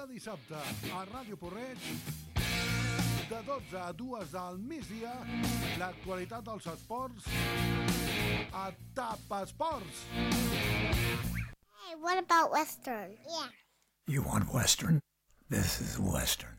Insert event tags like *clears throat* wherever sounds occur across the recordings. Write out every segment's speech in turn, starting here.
Cada dissabte a Ràdio Porreig, de 12 a 2 del migdia, l'actualitat dels esports a TAP Esports. Hey, what about Western? Yeah. You want Western? This is Western.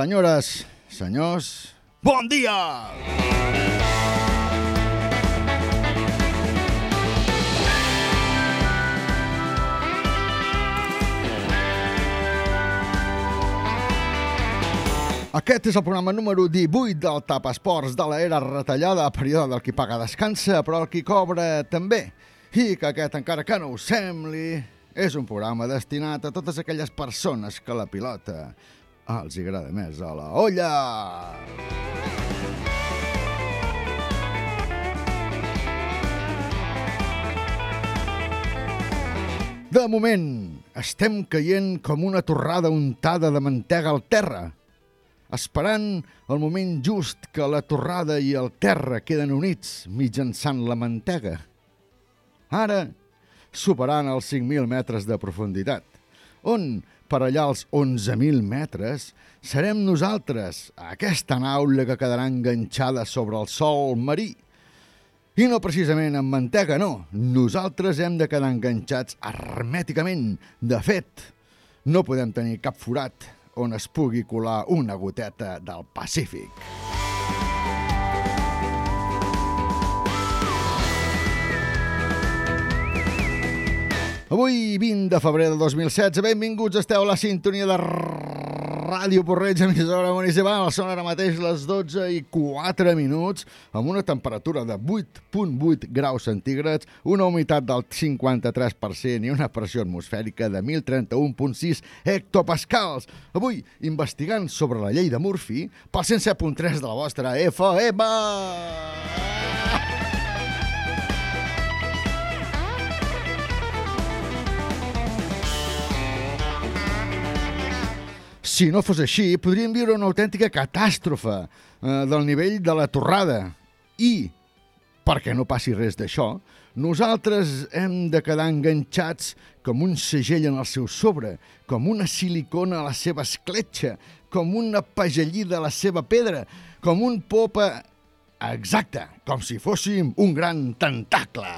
Senyores, senyors, bon dia! Aquest és el programa número 18 del TAP Esports de l'era retallada, període del qui paga descansa, però el qui cobra també. I que aquest, encara que no ho sembli, és un programa destinat a totes aquelles persones que la pilota els hi agrada més a la olla. De moment, estem caient com una torrada untada de mantega al terra, esperant el moment just que la torrada i el terra queden units mitjançant la mantega. Ara, superant els 5.000 metres de profunditat, on, per allà als 11.000 metres, serem nosaltres, aquesta naula que quedarà enganxada sobre el sol marí. I no precisament amb mantega, no. Nosaltres hem de quedar enganxats hermèticament. De fet, no podem tenir cap forat on es pugui colar una goteta del Pacífic. Avui, 20 de febrer de 2016, benvinguts, esteu a la sintonia de Ràdio Porreig, emissora municipal. Són ara mateix les 12 i 4 minuts, amb una temperatura de 8.8 graus centígrads, una humitat del 53% i una pressió atmosfèrica de 1.031.6 hectopascals. Avui, investigant sobre la llei de Murphy pel 107.3 de la vostra FM. Si no fos així, podríem viure una autèntica catàstrofe eh, del nivell de la torrada. I, perquè no passi res d'això, nosaltres hem de quedar enganxats com un segell en el seu sobre, com una silicona a la seva escletxa, com una pagellida a la seva pedra, com un popa... Exacte, com si fóssim un gran tentacle.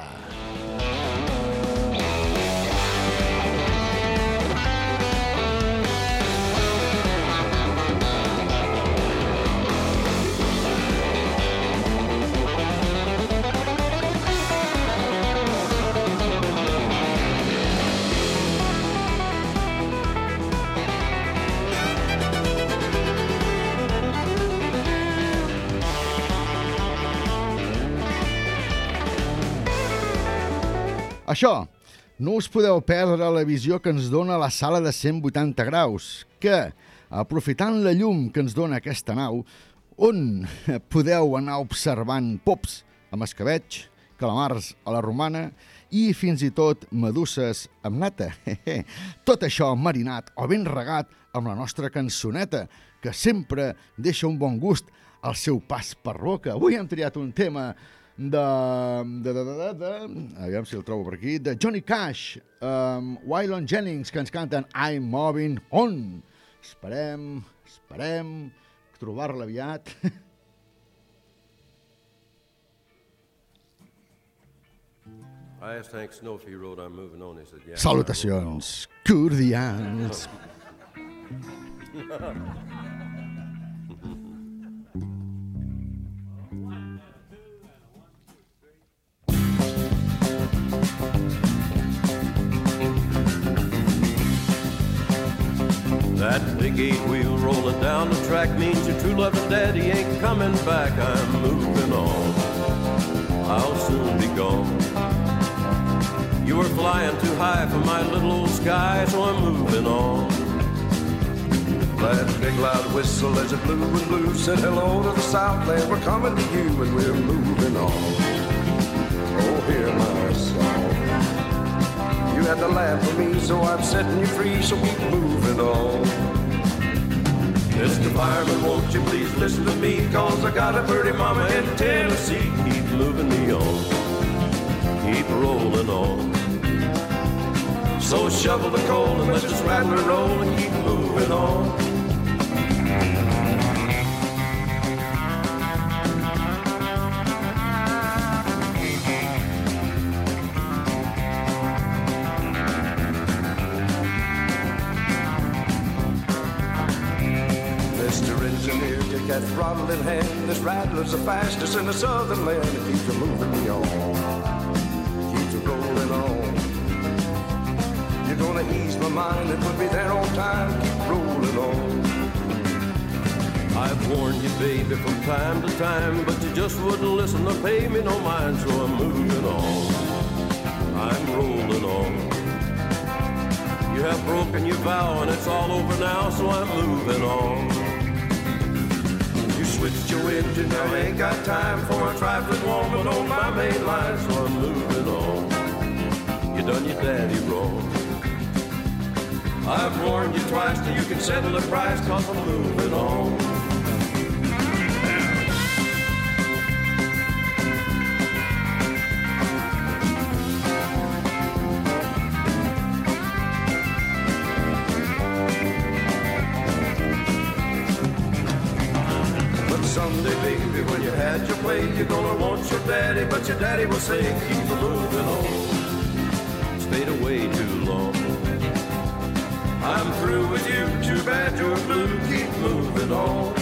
Això, no us podeu perdre la visió que ens dona la sala de 180 graus, que, aprofitant la llum que ens dona aquesta nau, on *laughs* podeu anar observant pops amb escabeig, calamars a la romana i fins i tot meduses amb nata. *laughs* Tot això marinat o ben regat amb la nostra cançoneta, que sempre deixa un bon gust al seu pas per boca. Avui hem triat un tema de, de, de, de, de, de aviam si el trobo per aquí, de Johnny Cash, um, Waylon Jennings, que ens canten I'm Moving On. Esperem, esperem trobar-la aviat. *laughs* I asked That big eight wheel rolling down the track means your true loving daddy ain't coming back. I'm moving on. I'll soon be gone. You were flying too high for my little old sky, so I'm moving on. That big loud whistle as it blew and blew said hello to the Southland. We're coming to you and we're moving on. You had to laugh for me, so I'm setting you free. So keep moving on. Mr. Fireman, won't you please listen to me? Cause I got a pretty mama in Tennessee. Keep moving me on. Keep rolling on. So shovel the coal and let's just rattle and roll and keep moving on. In hand. This rattler's the fastest in the southern land. It keeps you moving me on. Keeps you rolling on. You're gonna ease my mind and put me there on time. Keep rolling on. I've warned you, baby, from time to time, but you just wouldn't listen or pay me no mind, so I'm moving on. I'm rolling on. You have broken your vow and it's all over now, so I'm moving on. Your engine, I ain't got time for a trifling woman on my main line, so I'm moving on. You done your daddy wrong. I've warned you twice till you can settle the price, cause I'm moving on. Had you're gonna want your daddy, but your daddy will say, keep moving on. Stayed away too long. I'm through with you, too bad you're blue, keep moving on.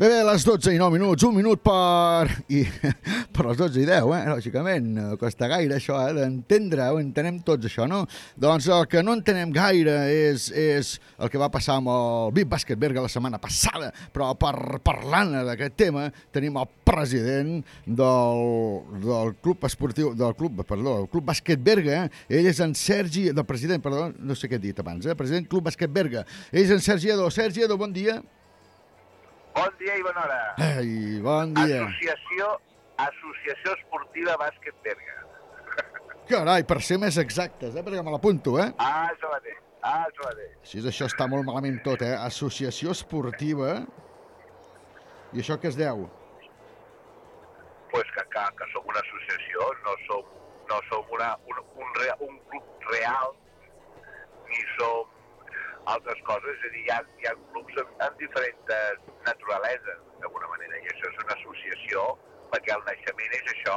Bé, bé, les 12 i 9 minuts, un minut per... I, *laughs* per les 12 i 10, eh? Lògicament, no costa gaire això, eh? D'entendre, ho entenem tots això, no? Doncs el que no entenem gaire és, és el que va passar amb el Big Basket Berga la setmana passada, però per parlant d'aquest tema tenim el president del, del club esportiu, del club, perdó, del club Bàsquet Berga, eh? ell és en Sergi, del president, perdó, no sé què he dit abans, eh? president Club Bàsquet Berga, ell és en Sergi Edo. Sergi Edo, bon dia. Bon dia i bona hora. Ai, bon dia. Associació, Associació Esportiva Bàsquet Berga. *laughs* Carai, per ser més exactes, eh? perquè me l'apunto, eh? Ah, això mateix. Ah, això mateix. Així això està molt malament tot, eh? Associació esportiva... I això què es deu? Pues que, que, que som una associació, no som, no som una, un, un, rea, un club real, ni som altres coses, és a dir, hi ha, hi ha clubs amb, amb diferents naturaleses, d'alguna manera, i això és una associació, perquè el naixement és això,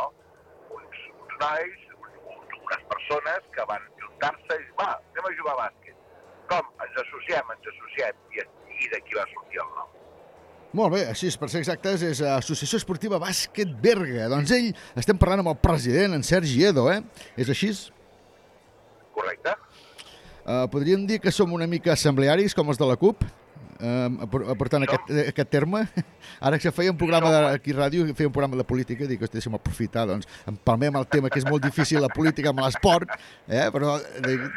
uns, uns nois, un, unes persones que van juntar-se i va, anem a jugar a bàsquet. Com? Ens associem, ens associem, i, i d'aquí va sortir el nom. Molt bé, així, per ser exactes, és Associació Esportiva Bàsquet Berga. Doncs ell, estem parlant amb el president, en Sergi Edo, eh? És així? Correcte? Uh, podríem dir que som una mica assemblearis, com els de la CUP, uh, aportant aquest, aquest terme. *laughs* Ara que feia un programa de, aquí a ràdio, feia un programa de política, dic, hosti, deixa'm aprofitar, doncs, empalmem el tema, que és molt difícil la política amb l'esport, eh? però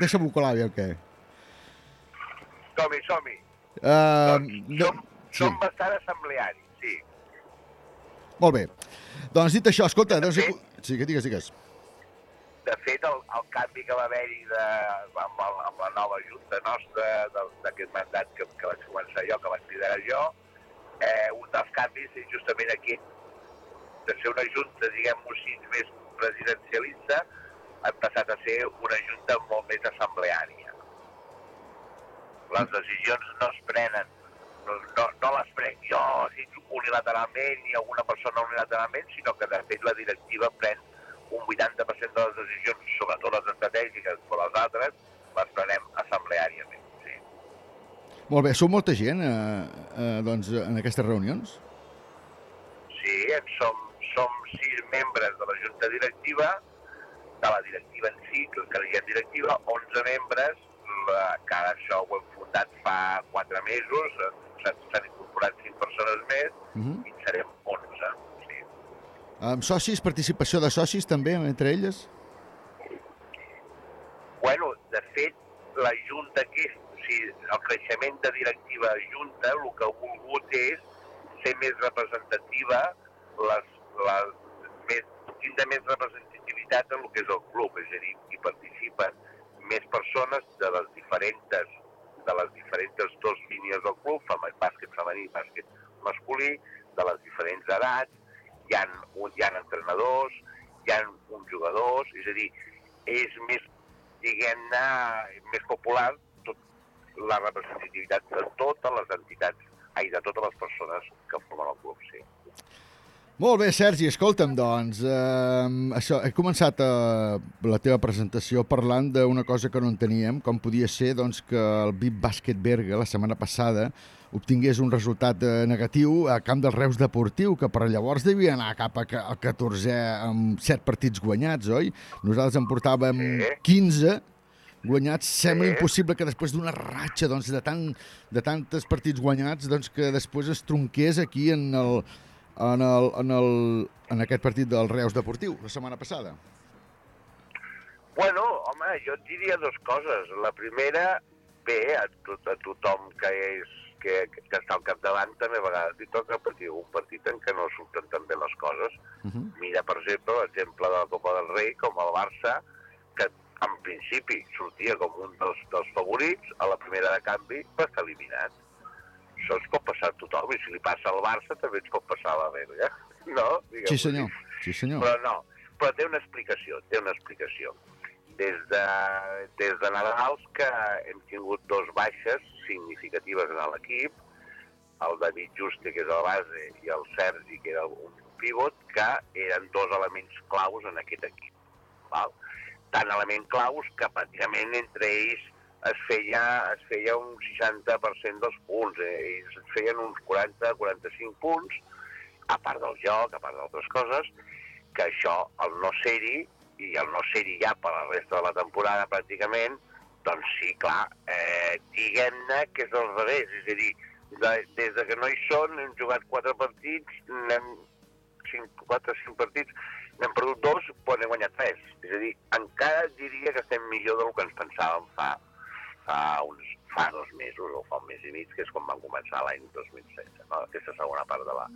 deixa'm-ho colar, aviam què. Som-hi, som-hi. Uh, Doncs som, som bastant assemblearis, sí. Molt bé. Doncs dit això, escolta, doncs... Sí, que digues, digues. De fet, el, el canvi que va haver-hi amb, amb la nova junta nostra d'aquest mandat que, que vaig començar jo, que vaig liderar jo, eh, un dels canvis és justament aquí, de ser una junta, diguem-ho així, més presidencialista, han passat a ser una junta molt més assembleària. Les decisions no es prenen, no, no, no les prenc jo unilateralment i alguna persona unilateralment, sinó que de fet la directiva pren un 80% de les decisions, sobretot les estratègiques, però les altres les prenem assembleàriament. Sí. Molt bé, sou molta gent eh, eh, doncs, en aquestes reunions? Sí, en som, som sis membres de la Junta Directiva, de la directiva en si, que que ha directiva, 11 membres, la, que ara això ho hem fundat fa 4 mesos, eh, s'han incorporat 5 persones més, Uh -huh. i serem 11. Sí. Amb socis, participació de socis també, entre elles? Bueno, de fet, la Junta aquí, o sigui, el creixement de directiva Junta, el que ha volgut és ser més representativa, les, les, més, tindre més representativitat en el que és el club, és a dir, hi participen més persones de les diferents de les diferents dos línies del club, bàsquet femení i bàsquet masculí, de les diferents edats, hi ha, hi ha entrenadors, hi ha uns jugadors, és a dir, és més, diguem-ne, més popular tot, la representativitat de totes les entitats, ai, de totes les persones que formen el club, sí. Molt bé, Sergi, escolta'm, doncs, eh, això, he començat eh, la teva presentació parlant d'una cosa que no enteníem, com podia ser doncs, que el VIP Bàsquet Berga la setmana passada obtingués un resultat eh, negatiu a camp del Reus Deportiu, que per llavors devia anar cap a al 14è amb 7 partits guanyats, oi? Nosaltres en portàvem Sí. 15 guanyats. Sembla impossible que després d'una ratxa doncs, de, tant, de tantes partits guanyats doncs, que després es tronqués aquí en el, en, el, en, el, en aquest partit del Reus Deportiu la setmana passada. Bueno, home, jo et diria dues coses. La primera, bé, a, tot, a tothom que és que, que està al capdavant també a vegades li toca patir un partit en què no surten tan bé les coses. Uh -huh. Mira, per exemple, l'exemple de la Copa del Rei, com el Barça, que en principi sortia com un dels, dels favorits, a la primera de canvi va estar eliminat. Això ens pot passar a tothom, i si li passa al Barça també ens pot passar a la Belga. *laughs* No? Diguem-ho Sí, senyor. Sí, senyor. Però no, però té una explicació, té una explicació. Des de, des de Nadals que hem tingut dos baixes significatives en l'equip, el David Juste, que és el base, i el Sergi, que era un pivot, que eren dos elements claus en aquest equip. Val? Tant element claus que pràcticament entre ells es feia, es feia un 60% dels punts, eh? ells es feien uns 40-45 punts, a part del joc, a part d'altres coses, que això, el no ser-hi, i el no ser-hi ja per la resta de la temporada pràcticament, doncs sí, clar, eh, diguem-ne que és al revés, és a dir, de, des de que no hi són, hem jugat quatre partits, n'hem cinc, quatre, cinc partits, n'hem perdut dos, però n'hem guanyat tres. És a dir, encara diria que estem millor del que ens pensàvem fa, fa, uns, fa dos mesos o fa un mes i mig, que és quan van començar l'any 2016, no? aquesta segona part de la,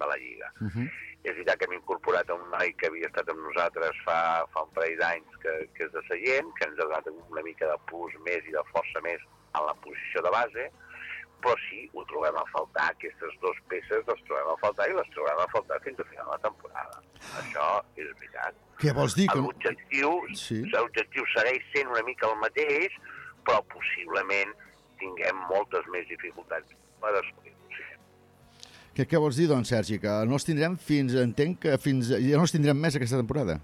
de la Lliga. Uh -huh. És veritat que hem incorporat a un noi que havia estat amb nosaltres fa, fa un parell d'anys, que, que és de Sallent, que ens ha donat una mica de plus més i de força més en la posició de base, però sí, ho trobem a faltar, aquestes dues peces les trobem a faltar i les trobem a faltar fins a final de la temporada. Això és veritat. Què vols dir? Que... L'objectiu Sí. segueix sent una mica el mateix, però possiblement tinguem moltes més dificultats per assolir-ho. Sí. Què, què vols dir, doncs, Sergi? Que no els tindrem fins, entenc que fins, ja no els tindrem més aquesta temporada.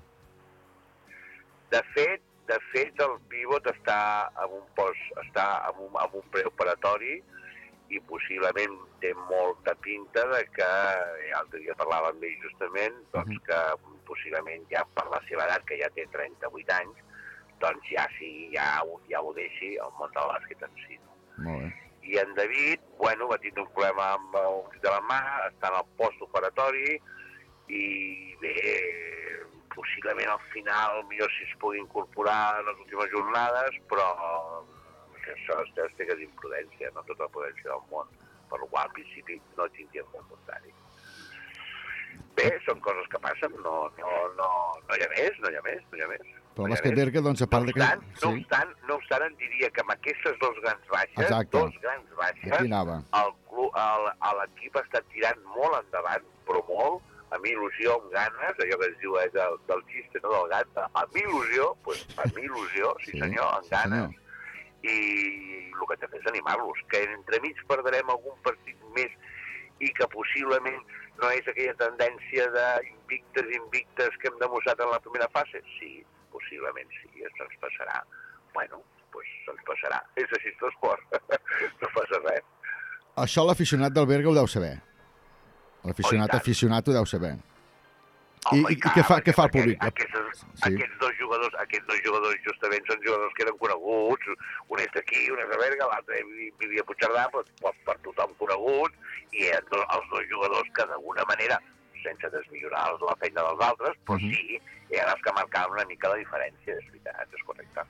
De fet, de fet, el pivot està en un post, està en un, en un preoperatori i possiblement té molta pinta de que, eh, l'altre dia parlava amb ell justament, doncs que possiblement ja per la seva edat, que ja té 38 anys, doncs ja sí, ja, ja ho deixi el món del bàsquet en si. No? Molt bé. I en David, bueno, va tindre un problema amb un dit de la mà, està en el post-operatori i bé, possiblement al final millor si es pugui incorporar en les últimes jornades, però això es es té que dir imprudència, no tota la prudència del món, per la qual al principi no tindríem molt contrari. Bé, són coses que passen, no, no, no, no hi ha més, no hi ha més, no hi ha més. Però el ha bàsquet més. Berga, doncs, a part no de que... obstant, no, obstant, no obstant, em diria que amb aquestes dos grans baixes, Exacte. dos grans baixes, el el, el- l'equip està tirant molt endavant, però molt, amb il·lusió, amb ganes, allò que es diu eh, del, del xiste, no del gat, amb il·lusió, pues, amb il·lusió, sí, Sí, senyor, amb sí, ganes, senyor. i el que hem de fer és animar-los, que entremig perdrem algun partit més i que possiblement no és aquella tendència d'invictes, invictes que hem demostrat en la primera fase? Sí, possiblement sí, això ens passarà. Bueno, doncs ens passarà. És així l'esport, *laughs* no passa res. Això l'aficionat del Berga ho deu saber. L'aficionat Oh, i aficionat ho deu saber. I, Home, i, i què fa, què fa el públic? Aquests, Sí. aquests, dos jugadors, aquests dos jugadors justament són jugadors que eren coneguts, un és d'aquí, un és de Berga, l'altre vi- vivia a Puigcerdà, però per, per tothom conegut, i eren dos, els dos jugadors que d'alguna manera, sense desmillorar la feina dels altres, però Mhm. sí, eren els que marcaven una mica la diferència, és veritat, és correcte.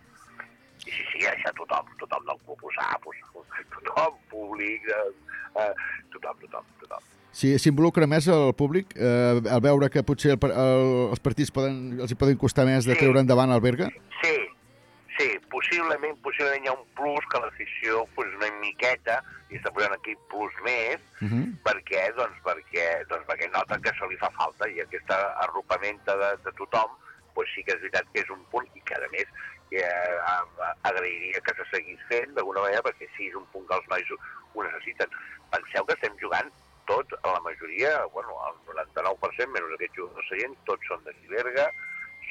I sí, sí, això tothom, tothom del club ho sap, ho sap, *laughs* tothom, públic, eh, eh, tothom, tothom, tothom. Si s'involucra més el públic, eh, al veure que potser el, el, els partits poden, els hi poden costar més de Sí. treure endavant el Berga? Sí, sí, possiblement, possiblement hi ha un plus que l'afició pues, una miqueta, i està posant aquí plus més, Uh -huh. per què? Doncs perquè, doncs perquè noten que se li fa falta i aquesta arropamenta de, de tothom pues sí que és veritat que és un punt i que a més eh, agrairia que se seguís fent d'alguna manera perquè sí, és un punt que els nois ho, ho necessiten. Penseu que estem jugant tots, a la majoria, bueno, el 99%, menys aquests jugadors seients, tots són de Berga,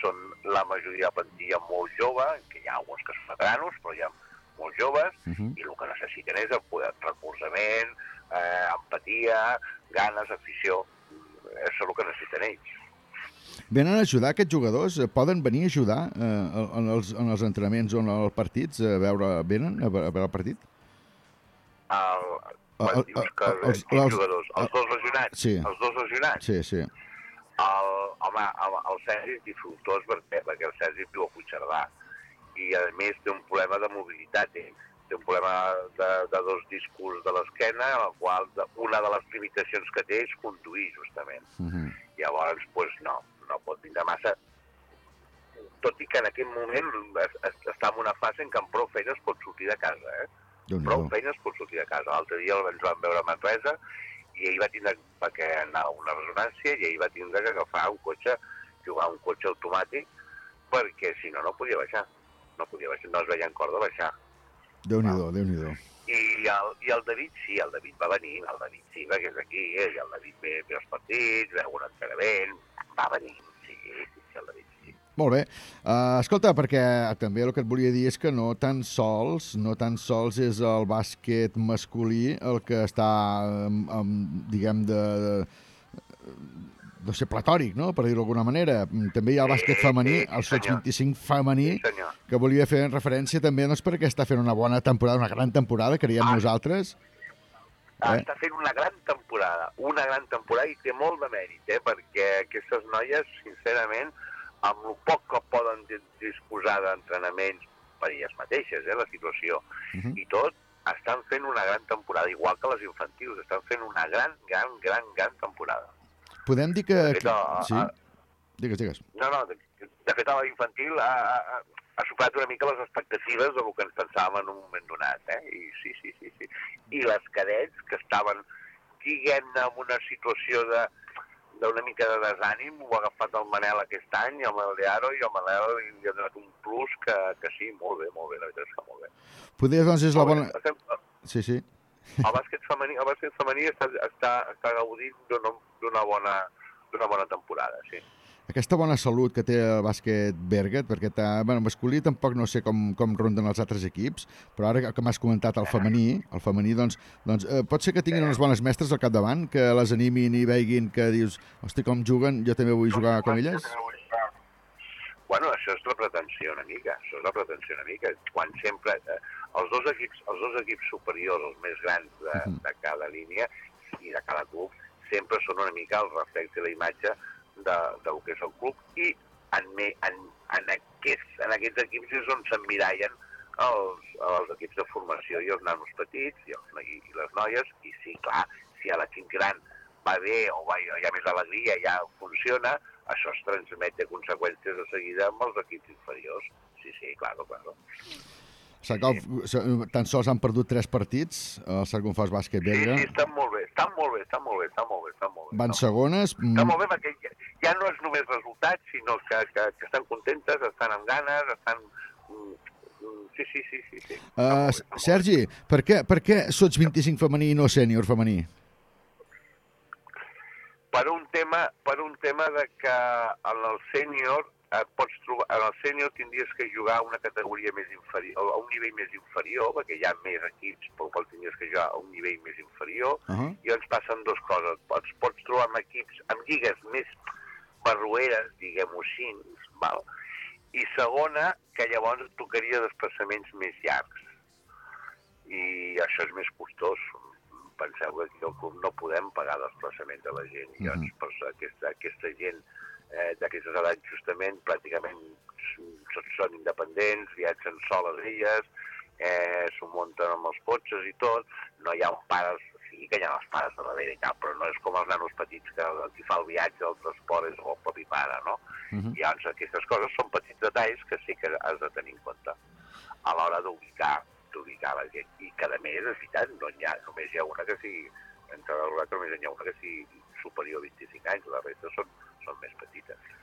són la majoria de plantilla molt jove, que hi ha alguns que són veteranos, però hi ha molt joves, Uh -huh. i el que necessiten és el poder, recolzament, eh, empatia, ganes, afició. És el que necessiten ells. Venen a ajudar aquests jugadors? Poden venir a ajudar eh, en, els, en els entrenaments o en els partits? A veure, venen a veure, el partit? El, quan El- dius que el- els- els- jugadors? Els dos lesionats? Sí. Els dos lesionats? Sí, sí. El, home, el, el Sergi és dificultós perquè, perquè el Sergi viu a Puigcerdà i a més té un problema de mobilitat eh? té un problema de, de dos discos de l'esquena, en el qual de, una de les limitacions que té és conduir, justament. Uh -huh. Llavors, pues, no, no pot vindre massa. Tot i que en aquest moment es, es, està en una fase en què amb prou feines pot sortir de casa, eh? déu Prou feines pot sortir de casa. L'altre dia ens vam veure a Manresa i ell va tindre, perquè anava a una resonància, i ell va tindre que agafar un cotxe, jugar un cotxe automàtic, perquè si no, no podia baixar. No podia baixar, no es veia en cor de baixar. déu nhi déu I el, I el David sí, el David va venir, el David sí, perquè és aquí, eh? i el David ve, ve als partits, veu un entrenament, va venir, sí, sí, sí, el David. Molt bé. Uh, escolta, perquè també el que et volia dir és que no tan sols, no tan sols és el bàsquet masculí el que està, um, um, diguem, de, de, de ser platòric, no?, per dir-ho d'alguna manera. També hi ha el bàsquet femení, el Sots senyor. 25 femení, Sí, que volia fer referència també doncs, perquè està fent una bona temporada, una gran temporada, creiem Ah. nosaltres. Ah, Eh? Està fent una gran temporada, una gran temporada i té molt de mèrit, eh? perquè aquestes noies, sincerament, amb el poc que poden di- disposar d'entrenaments per elles mateixes, eh, la situació, Uh -huh. i tot, estan fent una gran temporada, igual que les infantils, estan fent una gran, gran, gran, gran temporada. Podem dir que... Fet, a- Sí? a- Digues, digues. No, no, de, de fet, a l'infantil ha, ha, ha superat una mica les expectatives del que ens pensàvem en un moment donat, eh? I sí, sí, sí, sí. I les cadets que estaven, diguem-ne, en una situació de d'una mica de desànim, ho ha agafat el Manel aquest any, el Manel i el Manel li ha donat un plus que, que sí, molt bé, molt bé, la veritat és que molt bé. Poder, doncs, és la bona... bé. Sí, sí. El bàsquet femení, el bàsquet femení està, està, està gaudint d'una bona, bona temporada, sí. Aquesta bona salut que té el bàsquet Berget, perquè bueno, masculí tampoc no sé com, com ronden els altres equips, però ara que m'has comentat el femení, el femení, doncs, doncs eh, pot ser que tinguin unes bones mestres al capdavant, que les animin i veiguin que dius, hosti, com juguen, jo també vull jugar com elles? Bueno, això és la pretensió una mica, això és la pretensió una mica. Quan sempre, eh, els, dos equips, els dos equips superiors, els més grans de, de cada línia i de cada club, sempre són una mica el reflexe i la imatge de, del que és el club i en, en, en, aquests, en aquests equips és on s'emmirallen els, els equips de formació i els nanos petits i, els, i, i les noies, i sí, clar, si a l'equip gran va bé o va, hi ha més alegria, ja funciona, això es transmet de conseqüències de seguida amb els equips inferiors. Sí, sí, claro, claro. Tan sols han perdut tres partits, el Sargonfors Bàsquet Sí, Berga. sí, estan molt bé, estan molt bé, estan molt bé, estan molt bé, estan molt bé. Van estan segones. mm, molt bé perquè ja, ja no és només resultats, sinó que, que, que estan contentes, estan amb ganes, estan... mm, mm, Sí, sí, sí, sí. sí. Uh, bé. Sergi, per què, per què sots 25 femení i no sènior femení? per un tema, per un tema de que en el sènior et pots trobar, en el sènior tindries que jugar a una categoria més inferior, a un nivell més inferior, perquè hi ha més equips, pel qual tindries que jugar a un nivell més inferior, Uh -huh. i ens passen dues coses. Pots, pots trobar amb equips, amb lligues més barrueres, diguem-ho així, val? i segona, que llavors et tocaria desplaçaments més llargs. I això és més costós. Penseu que aquí al club no podem pagar desplaçaments a la gent. Llavors, Mhm. doncs, aquesta, aquesta gent eh, d'aquestes edats justament pràcticament són, són independents, viatgen soles elles, eh, s'ho munten amb els cotxes i tot, no hi ha un pare, sí que hi ha els pares de darrere i tal, però no és com els nanos petits que el qui fa el viatge, el transport és el propi pare, no? Uh -huh. I llavors aquestes coses són petits detalls que sí que has de tenir en compte a l'hora d'ubicar d'ubicar la gent. I que a més, és veritat, no hi ha, només hi ha una que sigui, entre que només hi ha una que sigui superior a 25 anys, la resta són, són més petites.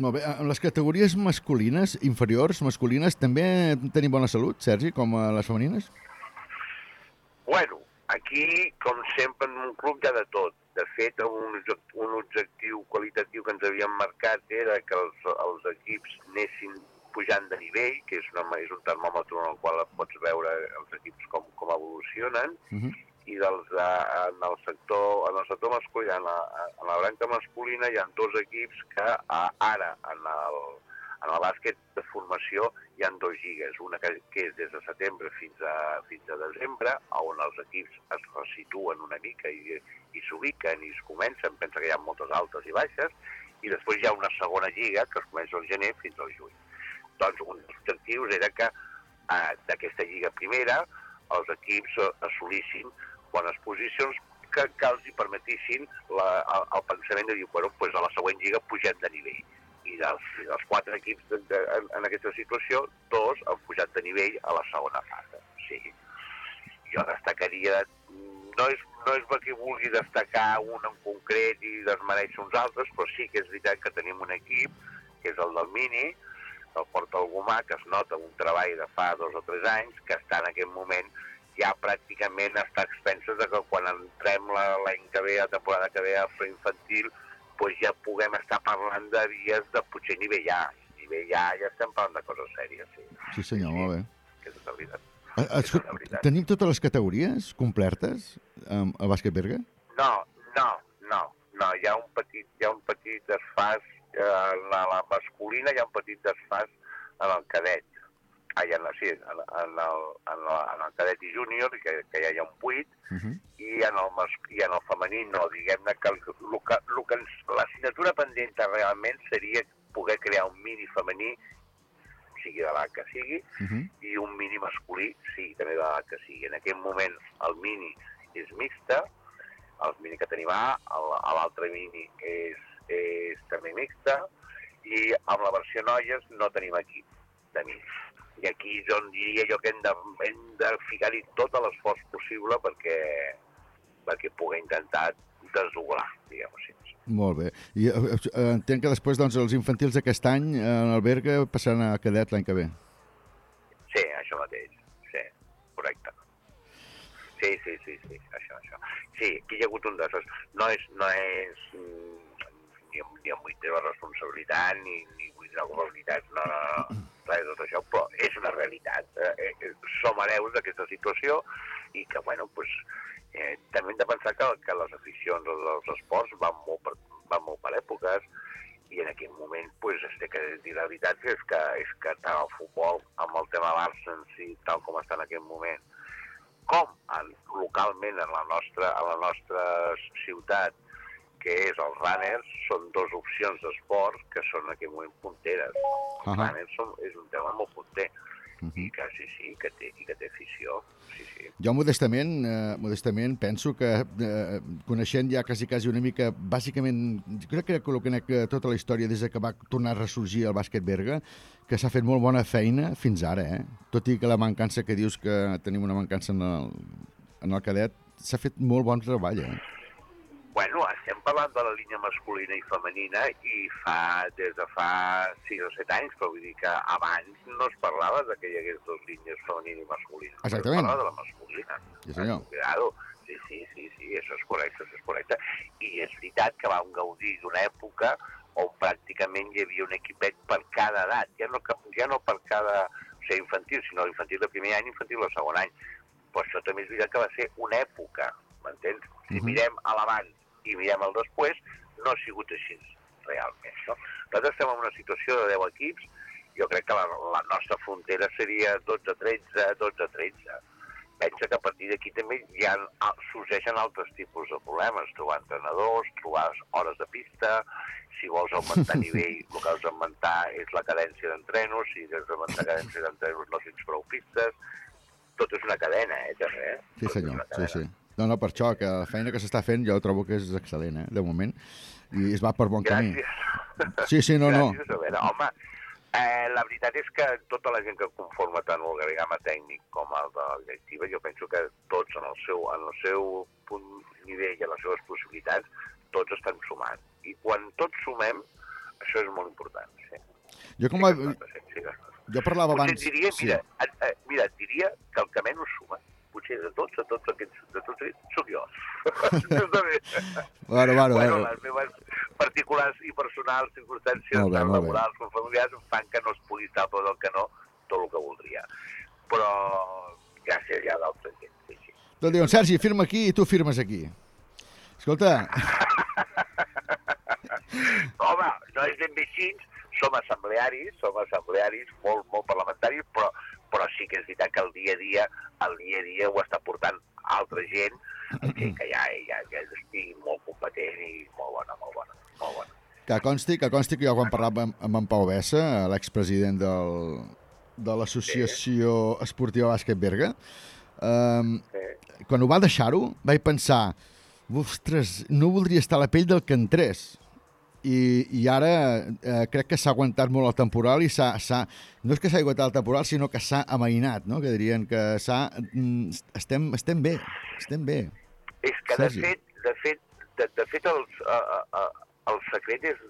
Molt bé, en les categories masculines, inferiors, masculines, també tenim bona salut, Sergi, com a les femenines? Bueno, aquí, com sempre, en un club hi ha de tot. De fet, un, un objectiu qualitatiu que ens havíem marcat era que els, els equips anessin pujant de nivell, que és, una, és un termòmetre en el qual pots veure els equips com, com evolucionen, Uh -huh. I dels, eh, en, el sector, en el sector masculí, en la, en la branca masculina, hi ha dos equips que eh, ara, en el, en el bàsquet de formació, hi han dos lligues, una que, que és des de setembre fins a, fins a desembre, on els equips es resituen una mica i, i s'ubiquen i es comencen, pensa que hi ha moltes altes i baixes, i després hi ha una segona lliga que es comença al gener fins al juny. Doncs un dels objectius era que eh, d'aquesta lliga primera els equips eh, assolissin bones posicions que, que els hi permetissin la, el, el pensament de dir, bueno, pues a la següent lliga pugem de nivell. I dels, dels quatre equips de, de, en, en aquesta situació, dos han pujat de nivell a la segona fase. Sí. Jo destacaria, no és, no és perquè vulgui destacar un en concret i desmereixer uns altres, però sí que és veritat que tenim un equip, que és el del Mini, el porta el que es nota un treball de fa dos o tres anys, que està en aquest moment ja pràcticament està a expenses de que quan entrem la- l'any que ve, la temporada que ve a infantil, doncs ja puguem estar parlant de dies de potser nivell A. Nivell A ja estem parlant de coses sèries, sí, Sí, senyor, molt bé. que és la veritat. Eh, la veritat. Tenim totes les categories complertes um, al bàsquet Berga? No, no, no, no, hi ha un petit, hi ha un petit desfàs eh, en la, la masculina, hi ha un petit desfàs en el cadet. Ah, en, la, sí, en, en, el, en, la, en el cadet i júnior, que, que ja hi ha un 8, Uh -huh. i en el, mas, i en el femení no. Diguem-ne que, el, el, que, el que ens, l'assignatura pendent realment seria poder crear un mini femení, sigui de l'edat que sigui, Uh -huh. i un mini masculí, sí, també de l'edat que sigui. En aquest moment el mini és mixta, el mini que tenim A, l'altre mini és, és també mixta, i amb la versió noies no tenim equip de mini. I aquí és on diria jo que hem de, hem de ficar-hi tot l'esforç possible perquè, perquè pugui intentar desdoblar, diguem-ho així. Molt bé. I eh, eh, entenc que després doncs, els infantils d'aquest any eh, en el Berga passaran a cadet l'any que ve. Sí, això mateix, sí, correcte. Sí, sí, sí, sí, això, això. Sí, aquí hi ha hagut un desastre. No és, no és mm, ni, em- ni em vull treure responsabilitat, ni, ni vull treure culpabilitat, no, no, no, de tot això, però és una realitat. Eh, eh, som hereus d'aquesta situació i que, bueno, pues, eh, també hem de pensar que, que les aficions dels esports van molt per, van molt per èpoques i en aquell moment, pues, es té que dir la veritat és que, és que tant el futbol amb el tema Barça en si, tal com està en aquest moment, com en, localment en la, nostra, en la nostra ciutat, que és els runners, són dues opcions d'esport que són en aquest moment punteres. Els Ahà. runners són, és un tema molt punter, i que sí, sí, que té, i que té afició, sí, sí. Jo modestament, eh, modestament penso que eh, coneixent ja quasi, quasi una mica, bàsicament, crec que conec eh, tota la història des de que va tornar a ressorgir el bàsquet Berga, que s'ha fet molt bona feina fins ara, eh? Tot i que la mancança que dius que tenim una mancança en el, en el cadet, s'ha fet molt bon treball, eh? Bueno, estem parlant de la línia masculina i femenina i fa, des de fa 6 o 7 anys, però vull dir que abans no es parlava de que hi hagués dues línies femenina i masculina. Exactament. Es parlava de la masculina. Sí, senyor. Cuidado. Sí, sí, sí, sí, això és correcte, això és correcte. I és veritat que vam gaudir d'una època on pràcticament hi havia un equipet per cada edat, ja no, ja no per cada o sigui, infantil, sinó infantil de primer any, infantil de segon any. Però això també és veritat que va ser una època, m'entens? Si Mhm. mirem a l'abans i mirem el després, no ha sigut així, realment. No? Nosaltres estem en una situació de 10 equips, jo crec que la, la nostra frontera seria 12-13, 12-13. Pensa que a partir d'aquí també ah, sorgeixen altres tipus de problemes, trobar entrenadors, trobar hores de pista, si vols augmentar *laughs* nivell, el que has d'augmentar és la cadència d'entrenos, si has d'augmentar cadència d'entrenos no tens prou pistes, tot és una cadena, eh, també. eh? Sí, senyor, sí, sí. No, no, per això, que la feina que s'està fent jo trobo que és excel·lent, eh, de moment, i es va per bon camí. Gràcies. Sí, sí, no, no. Gràcies, veure, home, eh, la veritat és que tota la gent que conforma tant l'organigama tècnic com el de la directiva, jo penso que tots en el seu, en el seu punt nivell i en les seves possibilitats, tots estan sumant. I quan tots sumem, això és molt important. Sí. Jo com Sí a, sí, sí jo parlava Potser abans... diria, sí. mira, eh, eh, mira, diria que el que menys suma, potser de tots, de tots aquests, de tots aquests, sóc jo. *laughs* Bueno, bueno, bueno, bueno. les meves particulars i personals circumstàncies, Molt bé, tant laborals com familiars, em fan que no es pugui estar tot el que no, tot el que voldria. Però gràcies ja d'altra gent, sí, sí. Doncs diuen, Sergi, firma aquí i tu firmes aquí. Escolta, *laughs* Home, no és ben bé així, som assemblearis, som assemblearis, molt, molt parlamentaris, però, però sí que és veritat que el dia a dia, el dia a dia ho està portant altra gent que, que ja, ja, ja estigui molt competent i molt bona, molt bona, molt bona. que consti, que consti que jo quan parlava amb, amb en Pau Bessa, l'expresident del, de l'Associació Esportiva Bàsquet Berga, um, Sí. quan ho va deixar-ho, vaig pensar, ostres, no voldria estar a la pell del que entrés. I, i ara eh, crec que s'ha aguantat molt el temporal i s'ha... No és que s'ha aguantat el temporal, sinó que s'ha amainat, no? que dirien que s'ha... mm, Estem, estem bé, estem bé. És que, de fet, de fet, de, de fet els, uh, uh, el secret és,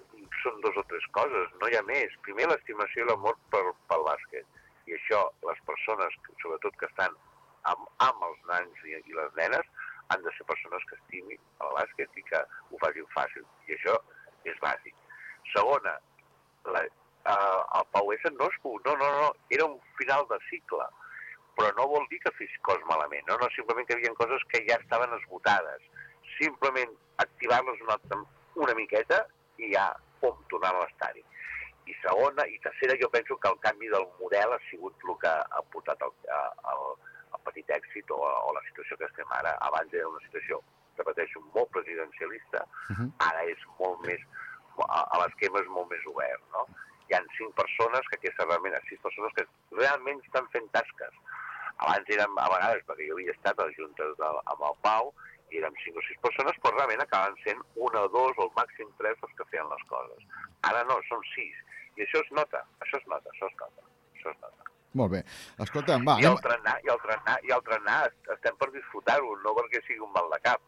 són dos o tres coses, no hi ha més. Primer, l'estimació i l'amor pel, pel bàsquet. I això, les persones, sobretot que estan amb, amb els nans i, i les nenes, han de ser persones que estimin el bàsquet i que ho facin fàcil. I això és bàsic. Segona, la, uh, el Pau S no, es, no, no, no, era un final de cicle però no vol dir que fes cos malament, no, no, simplement que hi havia coses que ja estaven esgotades. Simplement activar-les una, una miqueta i ja, pum, tornar a l'estar-hi. I segona, i tercera, jo penso que el canvi del model ha sigut el que ha portat el, el, el petit èxit o, o la situació que estem ara. Abans era una situació, repeteixo, molt presidencialista, Mhm. ara és molt més, a, a l'esquema és molt més obert, no? Hi han cinc persones que aquestes realment, sis persones que realment estan fent tasques. Abans érem, a vegades, perquè jo havia estat a les juntes de, amb el Pau, i érem cinc o sis persones, però realment acaben sent una o dos o al màxim tres els que feien les coses. Ara no, són sis. I això es nota, això es nota, això es nota, això es nota. Molt bé. Escolta'm, va, I el trenar, i el trenar, i el trenar, est- estem per disfrutar-ho, no perquè sigui un mal de cap.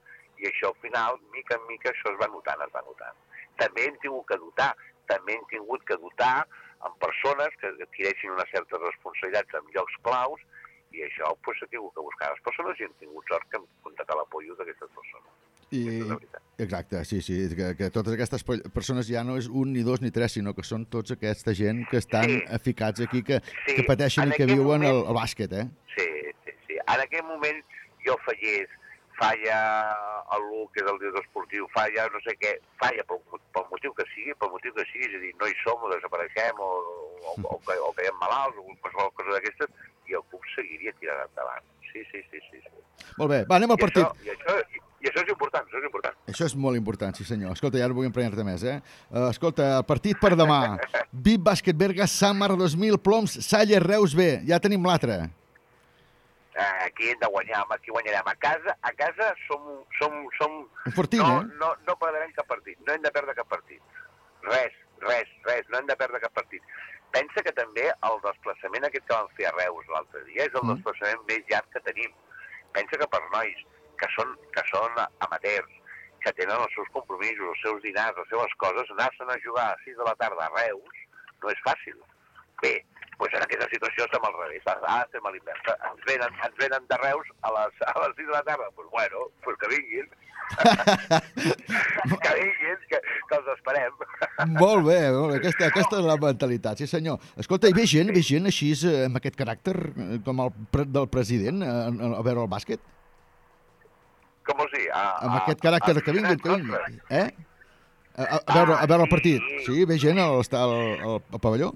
I això al final, mica en mica, això es va notant, es va notant. També hem tingut que dotar, també hem tingut que dotar amb persones que adquireixin unes certes responsabilitats en llocs claus i això pues, s'ha tingut que buscar les persones i hem tingut sort que hem contactat l'apoyo d'aquestes persones. I, exacte, sí, sí, que, que totes aquestes pe- persones ja no és un ni dos ni tres, sinó que són tots aquesta gent que estan Sí. ficats aquí, que, Sí, que pateixen en i que aquest viuen el, moment- el bàsquet, eh? Sí, sí, sí. En aquell moment jo fallés, falla algú que és el director esportiu, falla no sé què, falla pel, pel motiu que sigui, pel motiu que sigui, és a dir, no hi som o desapareixem o, o, o, que, o caiem malalts o qualsevol cosa d'aquestes, i el club seguiria tirant endavant. Sí, sí, sí, sí. sí. Molt bé, va, anem al I, partit. això, i, això, i, I això és important, això és important. Això és molt important, sí senyor. Escolta, ja no vull emprenyar-te més, eh? Uh, escolta, el partit per demà. *laughs* VIP Bàsquet Berga, Samar 2000, Ploms, Salle, Reus B. Ja tenim l'altre. Eh, aquí hem de guanyar, aquí guanyarem. A casa, a casa som, som, som fortí, no, eh? no, no perdrem cap partit, no hem de perdre cap partit. Res, res, res, no hem de perdre cap partit. Pensa que també el desplaçament aquest que vam fer a Reus l'altre dia és el Mm. desplaçament més llarg que tenim. Pensa que per nois que són, que són amateurs, que tenen els seus compromisos, els seus dinars, les seves coses, anar-se'n a jugar a 6 de la tarda a Reus no és fàcil. Bé, doncs en aquesta situació estem al revés, ara estem a l'invers. Ens venen, ens venen de Reus a les, a les 6 de la tarda, doncs bueno, doncs que vinguin, *laughs* que vinguin, que, que els esperem. molt bé, molt bé. Aquesta, aquesta és la mentalitat, sí senyor. Escolta, hi ve gent, ve gent així, eh, amb aquest caràcter, eh, com el pre del president, eh, a, a veure el bàsquet? Com vols dir? A, Amb a- aquest caràcter, a que vinguin, que vinguin. Eh? A, a, a, veure, a veure el Ah, partit. sí. Sí, ve gent al, al, al, al pavelló?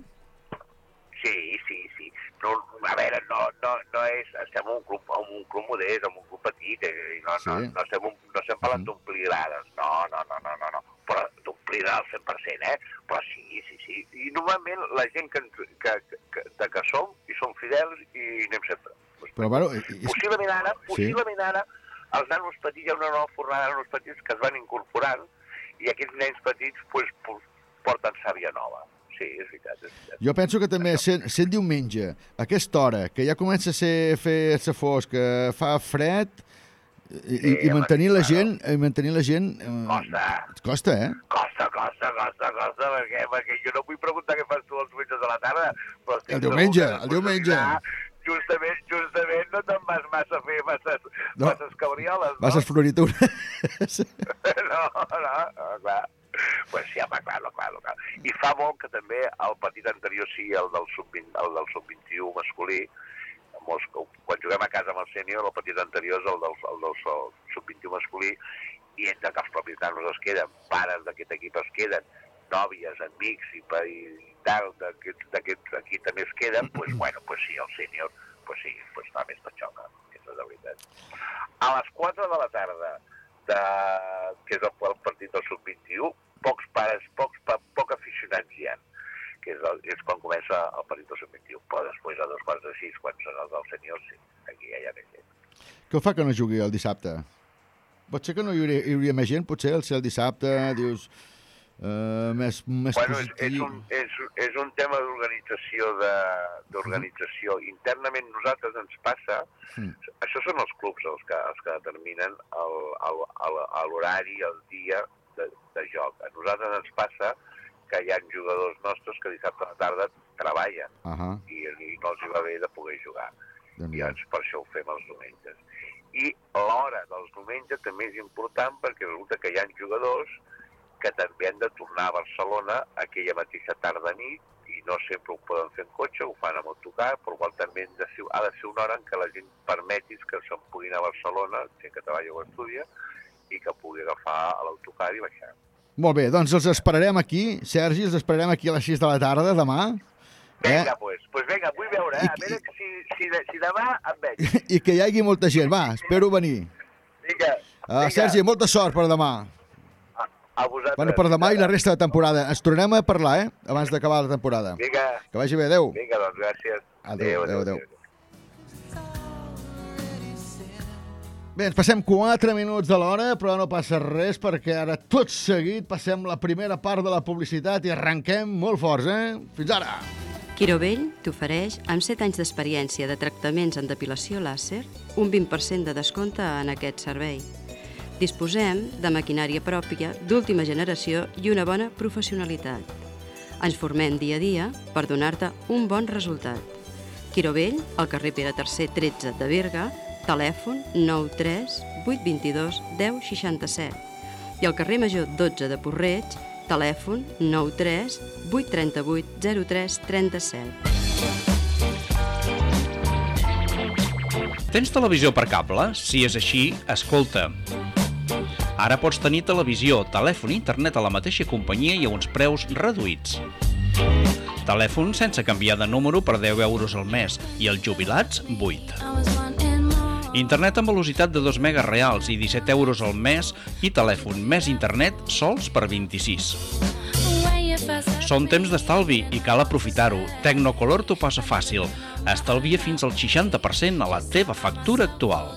Sí, sí, sí. No, a veure, no, no, no és... Estem un club, un club modest, en un club petit, eh, no, no, Sí. no, estem, un- no estem parlant Mhm. d'omplir grades. No, no, no, no, no, no. Però d'omplir al 100%, eh? Però sí, sí, sí. I normalment la gent que, que, que, de que som, i som fidels i anem sempre. Però, bueno, i- Possiblement ara, Sí. possiblement ara, els nanos petits, hi ha una nova fornada de nanos petits que es van incorporant i aquests nens petits pues, pues, porten sàvia nova. Sí, és veritat, és veritat. Jo penso que també sent, sent diumenge, a aquesta hora, que ja comença a ser fer-se fosc, que fa fred, i, i, i mantenir la gent, i mantenir la gent... eh, Costa. Costa, eh? Costa, costa, costa, costa, perquè, perquè jo no vull preguntar què fas tu els diumenges de la tarda, però estic El diumenge, el diumenge. Justament, justament no te'n vas massa a fer masses, No. masses cabrioles, no? Masses floritures. *laughs* *laughs* no, no, no, clar. *laughs* Pues sí, home, clar, no, clar. I fa molt que també el partit anterior sí, el del sub-20, el del sub-21 masculí, molts, quan juguem a casa amb el sènior, el partit anterior és el del, el del sub-21 masculí, i entre que els propis nanos es queden, pares d'aquest equip es queden, nòvies, amics i, i tal, d'aquest aquí també es queden, pues, *clears throat* bueno, pues sí, el sènior, pues sí, pues fa més patxoca, aquesta és la veritat. A les 4 de la tarda, de, que és el, el partit del sub-21, pocs pares, pocs, pa, poc aficionats hi ha, que és, el, és quan comença el partit del sub-21, però després a dos quarts de sis, quan són els del sènior, sí, aquí ja hi ha més gent. Què fa que no jugui el dissabte? Pot ser que no hi hauria, hi hauria més gent, potser, el ser el dissabte, dius, eh, més, més Bueno, és, és, un, és, és un tema d'organització de- d'organització. Internament nosaltres ens passa, Mm. això són els clubs els que, els que determinen el- el- el- l'horari, el, dia de, de joc. A nosaltres ens passa que hi ha jugadors nostres que dissabte a la tarda treballen Ahà, i, i no els hi va bé de poder jugar. déu I doncs per això ho fem els diumenges. I l'hora dels diumenges també és important perquè resulta que hi ha jugadors que també han de tornar a Barcelona aquella mateixa tarda nit i no sempre ho poden fer en cotxe, ho fan amb autocar, però igual també de ser, ha de ser una hora en què la gent permetis que se'n puguin a Barcelona, gent que treballa o estudia, i que pugui agafar l'autocar i baixar. Molt bé, doncs els esperarem aquí, Sergi, els esperarem aquí a les 6 de la tarda, demà. Vinga, doncs, pues, pues vinga, vull veure, eh? a veure si, si, si demà em veig. *laughs* I que hi hagi molta gent. Va, espero venir. Vinga, Uh, Sergi, molta sort per demà. a vosaltres. Bueno, per demà i la resta de temporada. Ens tornem a parlar, eh? Abans d'acabar la temporada. Vinga, Que vagi bé, adeu. vinga, doncs gràcies. Adéu, adéu, adéu. Bé, ens passem 4 minuts de l'hora, però no passa res perquè ara tot seguit passem la primera part de la publicitat i arrenquem molt forts, eh? Fins ara! Quirovell t'ofereix, amb 7 anys d'experiència de tractaments en depilació làser, un 20% de descompte en aquest servei. Disposem de maquinària pròpia d'última generació i una bona professionalitat. Ens formem dia a dia per donar-te un bon resultat. Quirovell, al carrer Pere III 13 de Berga, telèfon 93 822 1067 i al carrer Major 12 de Porreig, telèfon 93 838 03 37. Tens televisió per cable? Si és així, escolta. Ara pots tenir televisió, telèfon i internet a la mateixa companyia i a uns preus reduïts. Telèfon sense canviar de número per 10 euros al mes i els jubilats 8. Internet amb velocitat de 2 megas reals i 17 euros al mes i telèfon més internet sols per 26. Són temps d'estalvi i cal aprofitar-ho. Tecnocolor t'ho posa fàcil. Estalvia fins al 60% a la teva factura actual.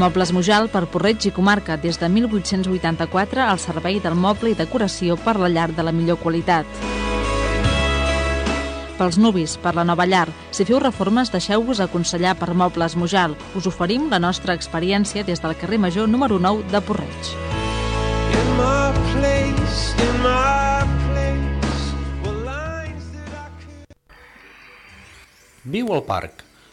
Mobles Mujal per Porreig i Comarca des de 1884 al servei del moble i decoració per la llar de la millor qualitat. Pels nuvis, per la nova llar. Si feu reformes, deixeu-vos aconsellar per Mobles Mujal. Us oferim la nostra experiència des del carrer Major número 9 de Porreig. In my place, in my place, Viu al parc.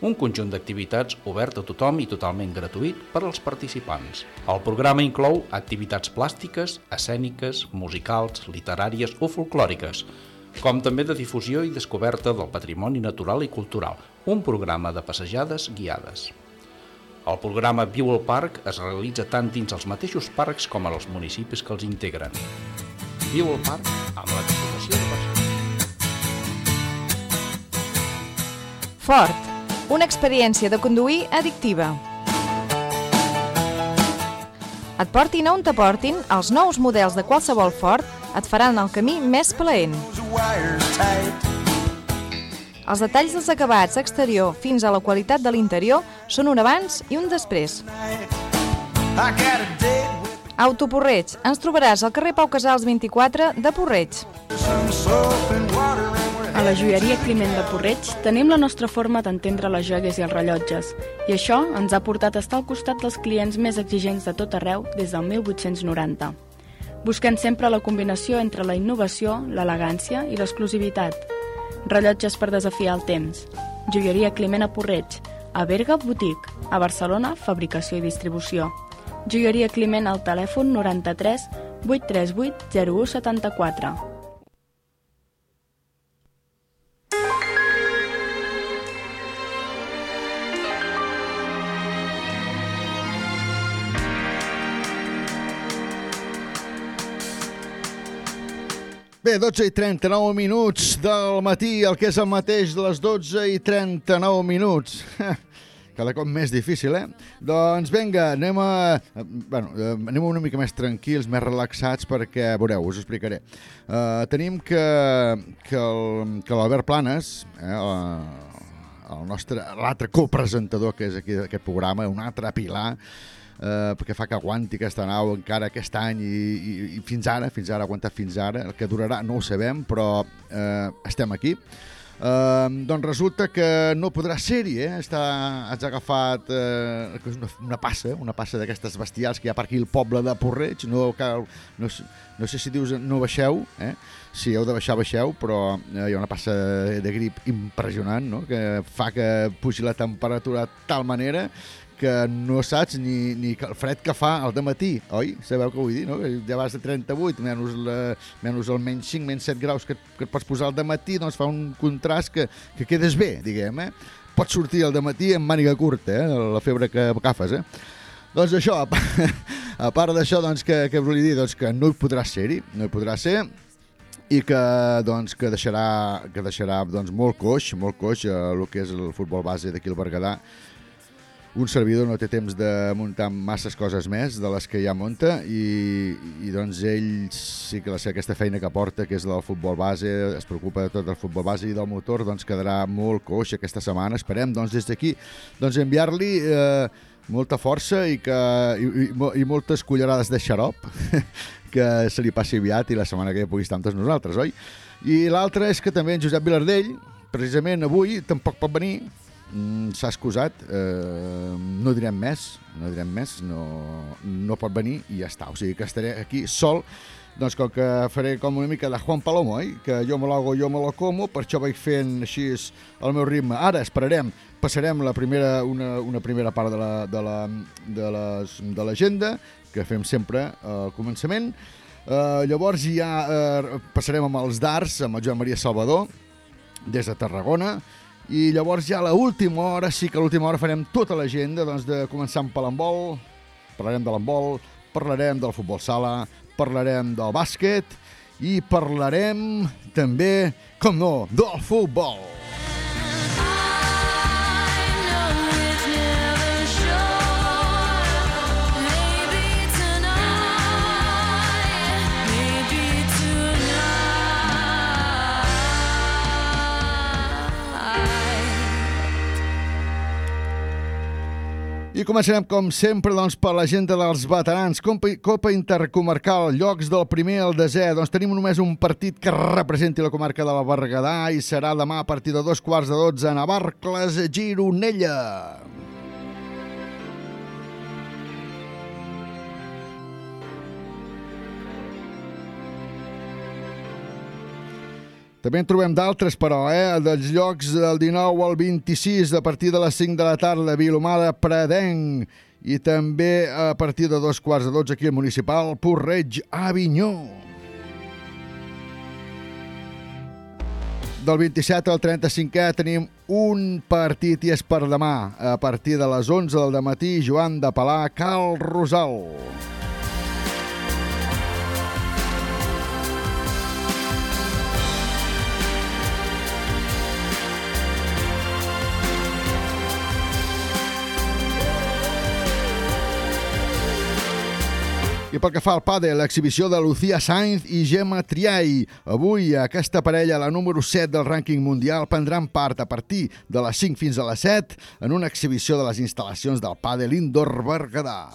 un conjunt d'activitats obert a tothom i totalment gratuït per als participants. El programa inclou activitats plàstiques, escèniques, musicals, literàries o folclòriques, com també de difusió i descoberta del patrimoni natural i cultural, un programa de passejades guiades. El programa Viu al Parc es realitza tant dins els mateixos parcs com als municipis que els integren. Viu al Parc amb la Diputació de Barcelona. Fort, una experiència de conduir addictiva. Et portin on t'aportin, els nous models de qualsevol Ford et faran el camí més plaent. Els detalls dels acabats exterior fins a la qualitat de l'interior són un abans i un després. Autoporreig. Ens trobaràs al carrer Pau Casals 24 de Porreig. A la joieria Climent de Porreig tenim la nostra forma d'entendre les joies i els rellotges, i això ens ha portat a estar al costat dels clients més exigents de tot arreu des del 1890. Busquem sempre la combinació entre la innovació, l'elegància i l'exclusivitat. Rellotges per desafiar el temps. Joieria Climent a Porreig. A Berga, Boutique. A Barcelona, fabricació i distribució. Joieria Climent al telèfon 93 838 0174. Bé, 12 i 39 minuts del matí, el que és el mateix de les 12 i 39 minuts. *laughs* Cada cop més difícil, eh? Doncs vinga, anem a... Bueno, eh, anem una mica més tranquils, més relaxats, perquè, veureu, us explicaré. Uh, tenim que, que l'Albert Planes, eh, el, el nostre l'altre copresentador que és aquí d'aquest programa, un altre pilar, eh, perquè fa que aguanti aquesta nau encara aquest any i, i, i fins ara, fins ara, ha aguantat fins ara, el que durarà no ho sabem, però eh, estem aquí. Uh, doncs resulta que no podrà ser-hi, eh? Està, has agafat uh, una, una passa, una passa d'aquestes bestials que hi ha per aquí al poble de Porreig, no, cal, no, no sé si dius no baixeu, eh? si heu de baixar, baixeu, però eh, hi ha una passa de grip impressionant, no? que fa que pugi la temperatura de tal manera que no saps ni, ni el fred que fa al matí, oi? Sabeu què vull dir, no? Ja vas de 38, menys, la, menys el menys 5, menys 7 graus que, que et pots posar al matí, doncs fa un contrast que, que quedes bé, diguem, eh? Pots sortir al matí amb màniga curta, eh? La febre que agafes, eh? Doncs això, a pa- *laughs* a part d'això, doncs, que, que volia dir doncs, que no hi podrà ser-hi, no hi podrà ser, i que, doncs, que deixarà, que deixarà doncs, molt coix, molt coix eh, el que és el futbol base d'aquí al Berguedà. Un servidor no té temps de muntar masses coses més de les que ja munta i, i doncs ell sí que la, aquesta feina que porta, que és del futbol base, es preocupa de tot el futbol base i del motor, doncs quedarà molt coix aquesta setmana. Esperem doncs des d'aquí doncs, enviar-li eh, molta força i, que, i, i, i moltes cullerades de xarop *laughs* que se li passi aviat i la setmana que ve pugui estar amb tots nosaltres, oi? I l'altre és que també en Josep Vilardell, precisament avui, tampoc pot venir, mm, s'ha excusat, eh, no direm més, no direm més, no, no pot venir i ja està. O sigui que estaré aquí sol, doncs com que faré com una mica de Juan Palomo, oi? que jo me l'hago, jo me lo como, per això vaig fent així el meu ritme. Ara esperarem, passarem la primera, una, una primera part de la- de la- l'agenda, que fem sempre al començament. Eh, llavors ja eh, passarem amb els darts, amb el Joan Maria Salvador, des de Tarragona, i llavors ja a l'última hora, sí que a l'última hora farem tota l'agenda, doncs de començar amb l'handbol, parlarem de l'handbol, parlarem del futbol sala, parlarem del bàsquet i parlarem també, com no, del futbol. I començarem, com sempre, doncs, per l'agenda dels veterans. Copa, Copa Intercomarcal, llocs del primer al desè. Doncs tenim només un partit que representi la comarca de la Berguedà i serà demà a partir de dos quarts de dotze a Navarcles, Gironella. També en trobem d'altres, però, eh? dels llocs del 19 al 26, a partir de les 5 de la tarda, Vilomada, Predenc, i també a partir de dos quarts de 12 aquí al municipal, Porreig, Avinyó. Del 27 al 35è tenim un partit i és per demà. A partir de les 11 del matí, Joan de Palà, Cal Rosal. I pel que fa al pàdel, l'exhibició de Lucía Sainz i Gemma Triay. Avui, aquesta parella, la número 7 del rànquing mundial, prendran part a partir de les 5 fins a les 7 en una exhibició de les instal·lacions del pàdel Indoor Berguedà.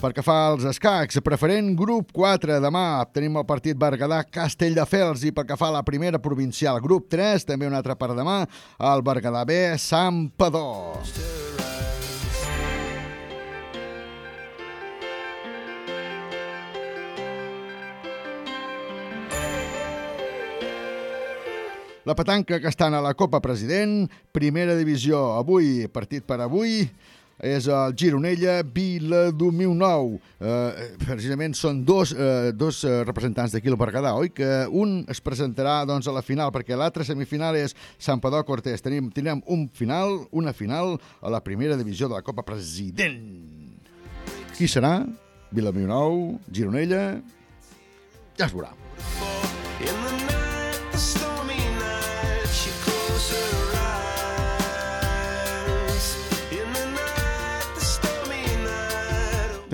Per que fa als escacs, preferent grup 4, demà tenim el partit Berguedà-Castelldefels i pel que fa a la primera provincial, grup 3, també un altre per demà, el Berguedà B, La petanca que estan a la Copa President, primera divisió, avui, partit per avui, és el Gironella Viladomiu Nou. Eh, precisament són dos, eh, dos eh, representants d'aquí al Berguedà, oi? Que un es presentarà doncs, a la final, perquè l'altra semifinal és Sant Padó Cortés. Tenim, tindrem un final, una final a la primera divisió de la Copa President. Qui serà? Viladomiu Nou, Gironella... Ja es veurà.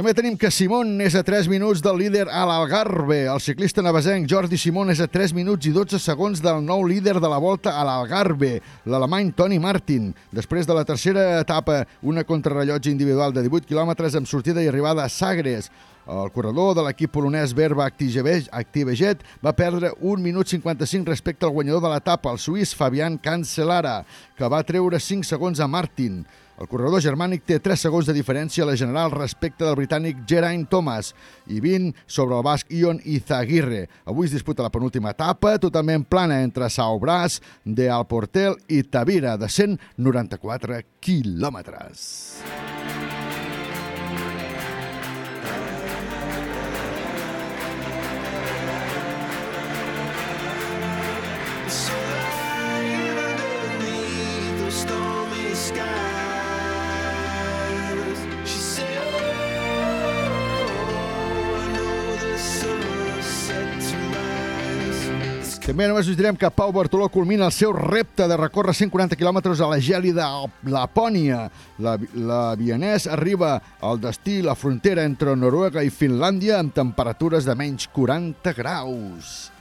També tenim que Simón és a 3 minuts del líder a l'Algarve. El ciclista navesenc Jordi Simón és a 3 minuts i 12 segons del nou líder de la volta a l'Algarve, l'alemany Toni Martin. Després de la tercera etapa, una contrarrellotge individual de 18 quilòmetres amb sortida i arribada a Sagres. El corredor de l'equip polonès Verba Activeget va perdre 1 minut 55 respecte al guanyador de l'etapa, el suís Fabián Cancellara, que va treure 5 segons a Martin. El corredor germànic té 3 segons de diferència a la general respecte del britànic Geraint Thomas i 20 sobre el basc Ion Izaguirre. Avui es disputa la penúltima etapa, totalment plana entre Saubras, de Alportel i Tavira, de 194 quilòmetres. So També només us direm que Pau Bartoló culmina el seu repte de recórrer 140 quilòmetres a la gèlida Lapònia. La, la Vienès arriba al destí, la frontera entre Noruega i Finlàndia, amb temperatures de menys 40 graus.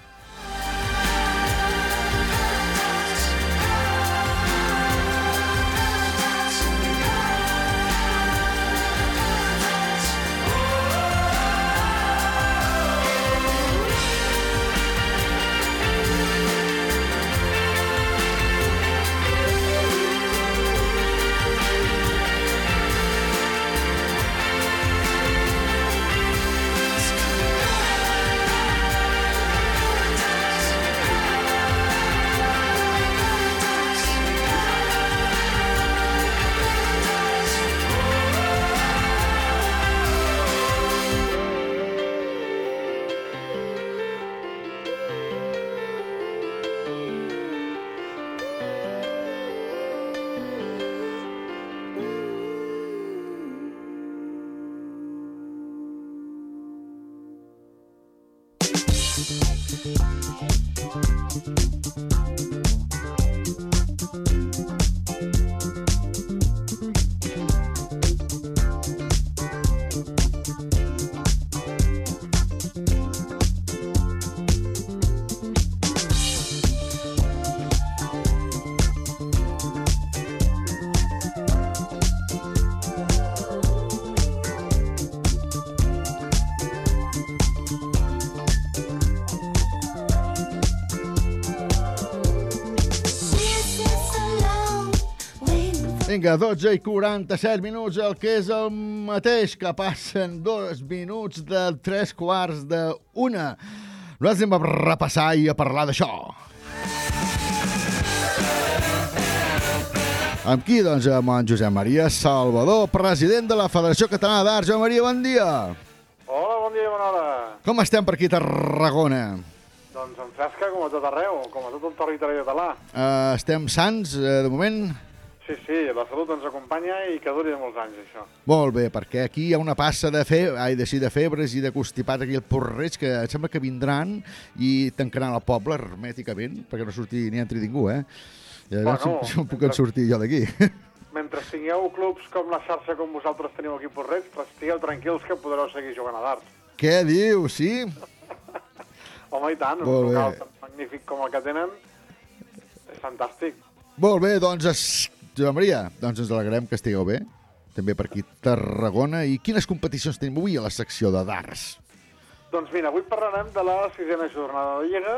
Vinga, 12 i 47 minuts, el que és el mateix que passen dos minuts de tres quarts de una. Nosaltres anem a repassar i a parlar d'això. Amb qui? Doncs amb en Josep Maria Salvador, president de la Federació Catalana d'Arts. Josep Maria, bon dia. Hola, bon dia bona hora. Com estem per aquí a Tarragona? Doncs en fresca com a tot arreu, com a tot el territori català. Uh, estem sants, uh, de moment? Sí, sí, la salut ens acompanya i que duri molts anys, això. Molt bé, perquè aquí hi ha una passa de, fe... Ai, de, sí, de febres i de constipat aquí al Porreig que em sembla que vindran i tancaran el poble hermèticament perquè no surti ni entri ningú, eh? I llavors Bueno, si, si puc en sortir jo d'aquí. *laughs* Mentre tingueu clubs com la xarxa com vosaltres teniu aquí a Porreig, estigueu tranquils que podreu seguir jugant a darts. Què diu, sí? *laughs* Home, i tant, un Molt bé. local tan magnífic com el que tenen és fantàstic. Molt bé, doncs, es... Josep Maria, doncs ens alegrem que estigueu bé, també per aquí Tarragona. I quines competicions tenim avui a la secció de darts? Doncs mira, avui parlarem de la sisena jornada de Lliga.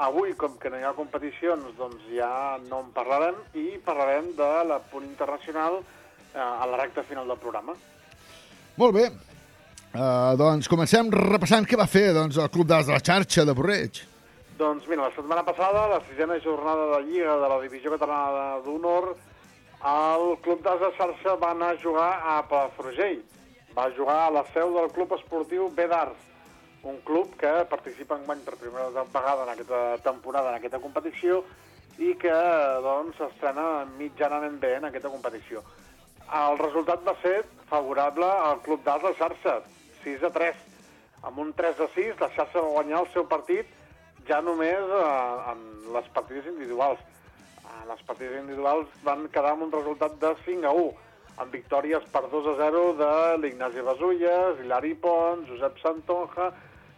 Avui, com que no hi ha competicions, doncs ja no en parlarem i parlarem de la punt internacional eh, a la recta final del programa. Molt bé. Uh, doncs comencem repassant què va fer doncs, el Club d'Arts de la Xarxa de Porreig. Doncs mira, la setmana passada, la sisena jornada de Lliga de la Divisió Catalana d'Honor, el Club d'Arts de Xarxa va anar a jugar a Palafrugell. Va jugar a la seu del Club Esportiu B d'Arts, un club que participa en guany per primera vegada en aquesta temporada, en aquesta competició, i que doncs s'estrena mitjanament bé en aquesta competició. El resultat va ser favorable al Club d'Arts de Xarxa, 6 a 3. Amb un 3 a 6, la xarxa va guanyar el seu partit ja només eh, en les partides individuals. Les partides individuals van quedar amb un resultat de 5 a 1, amb victòries per 2 a 0 de l'Ignasi Basulles, Hilari Pons, Josep Santonja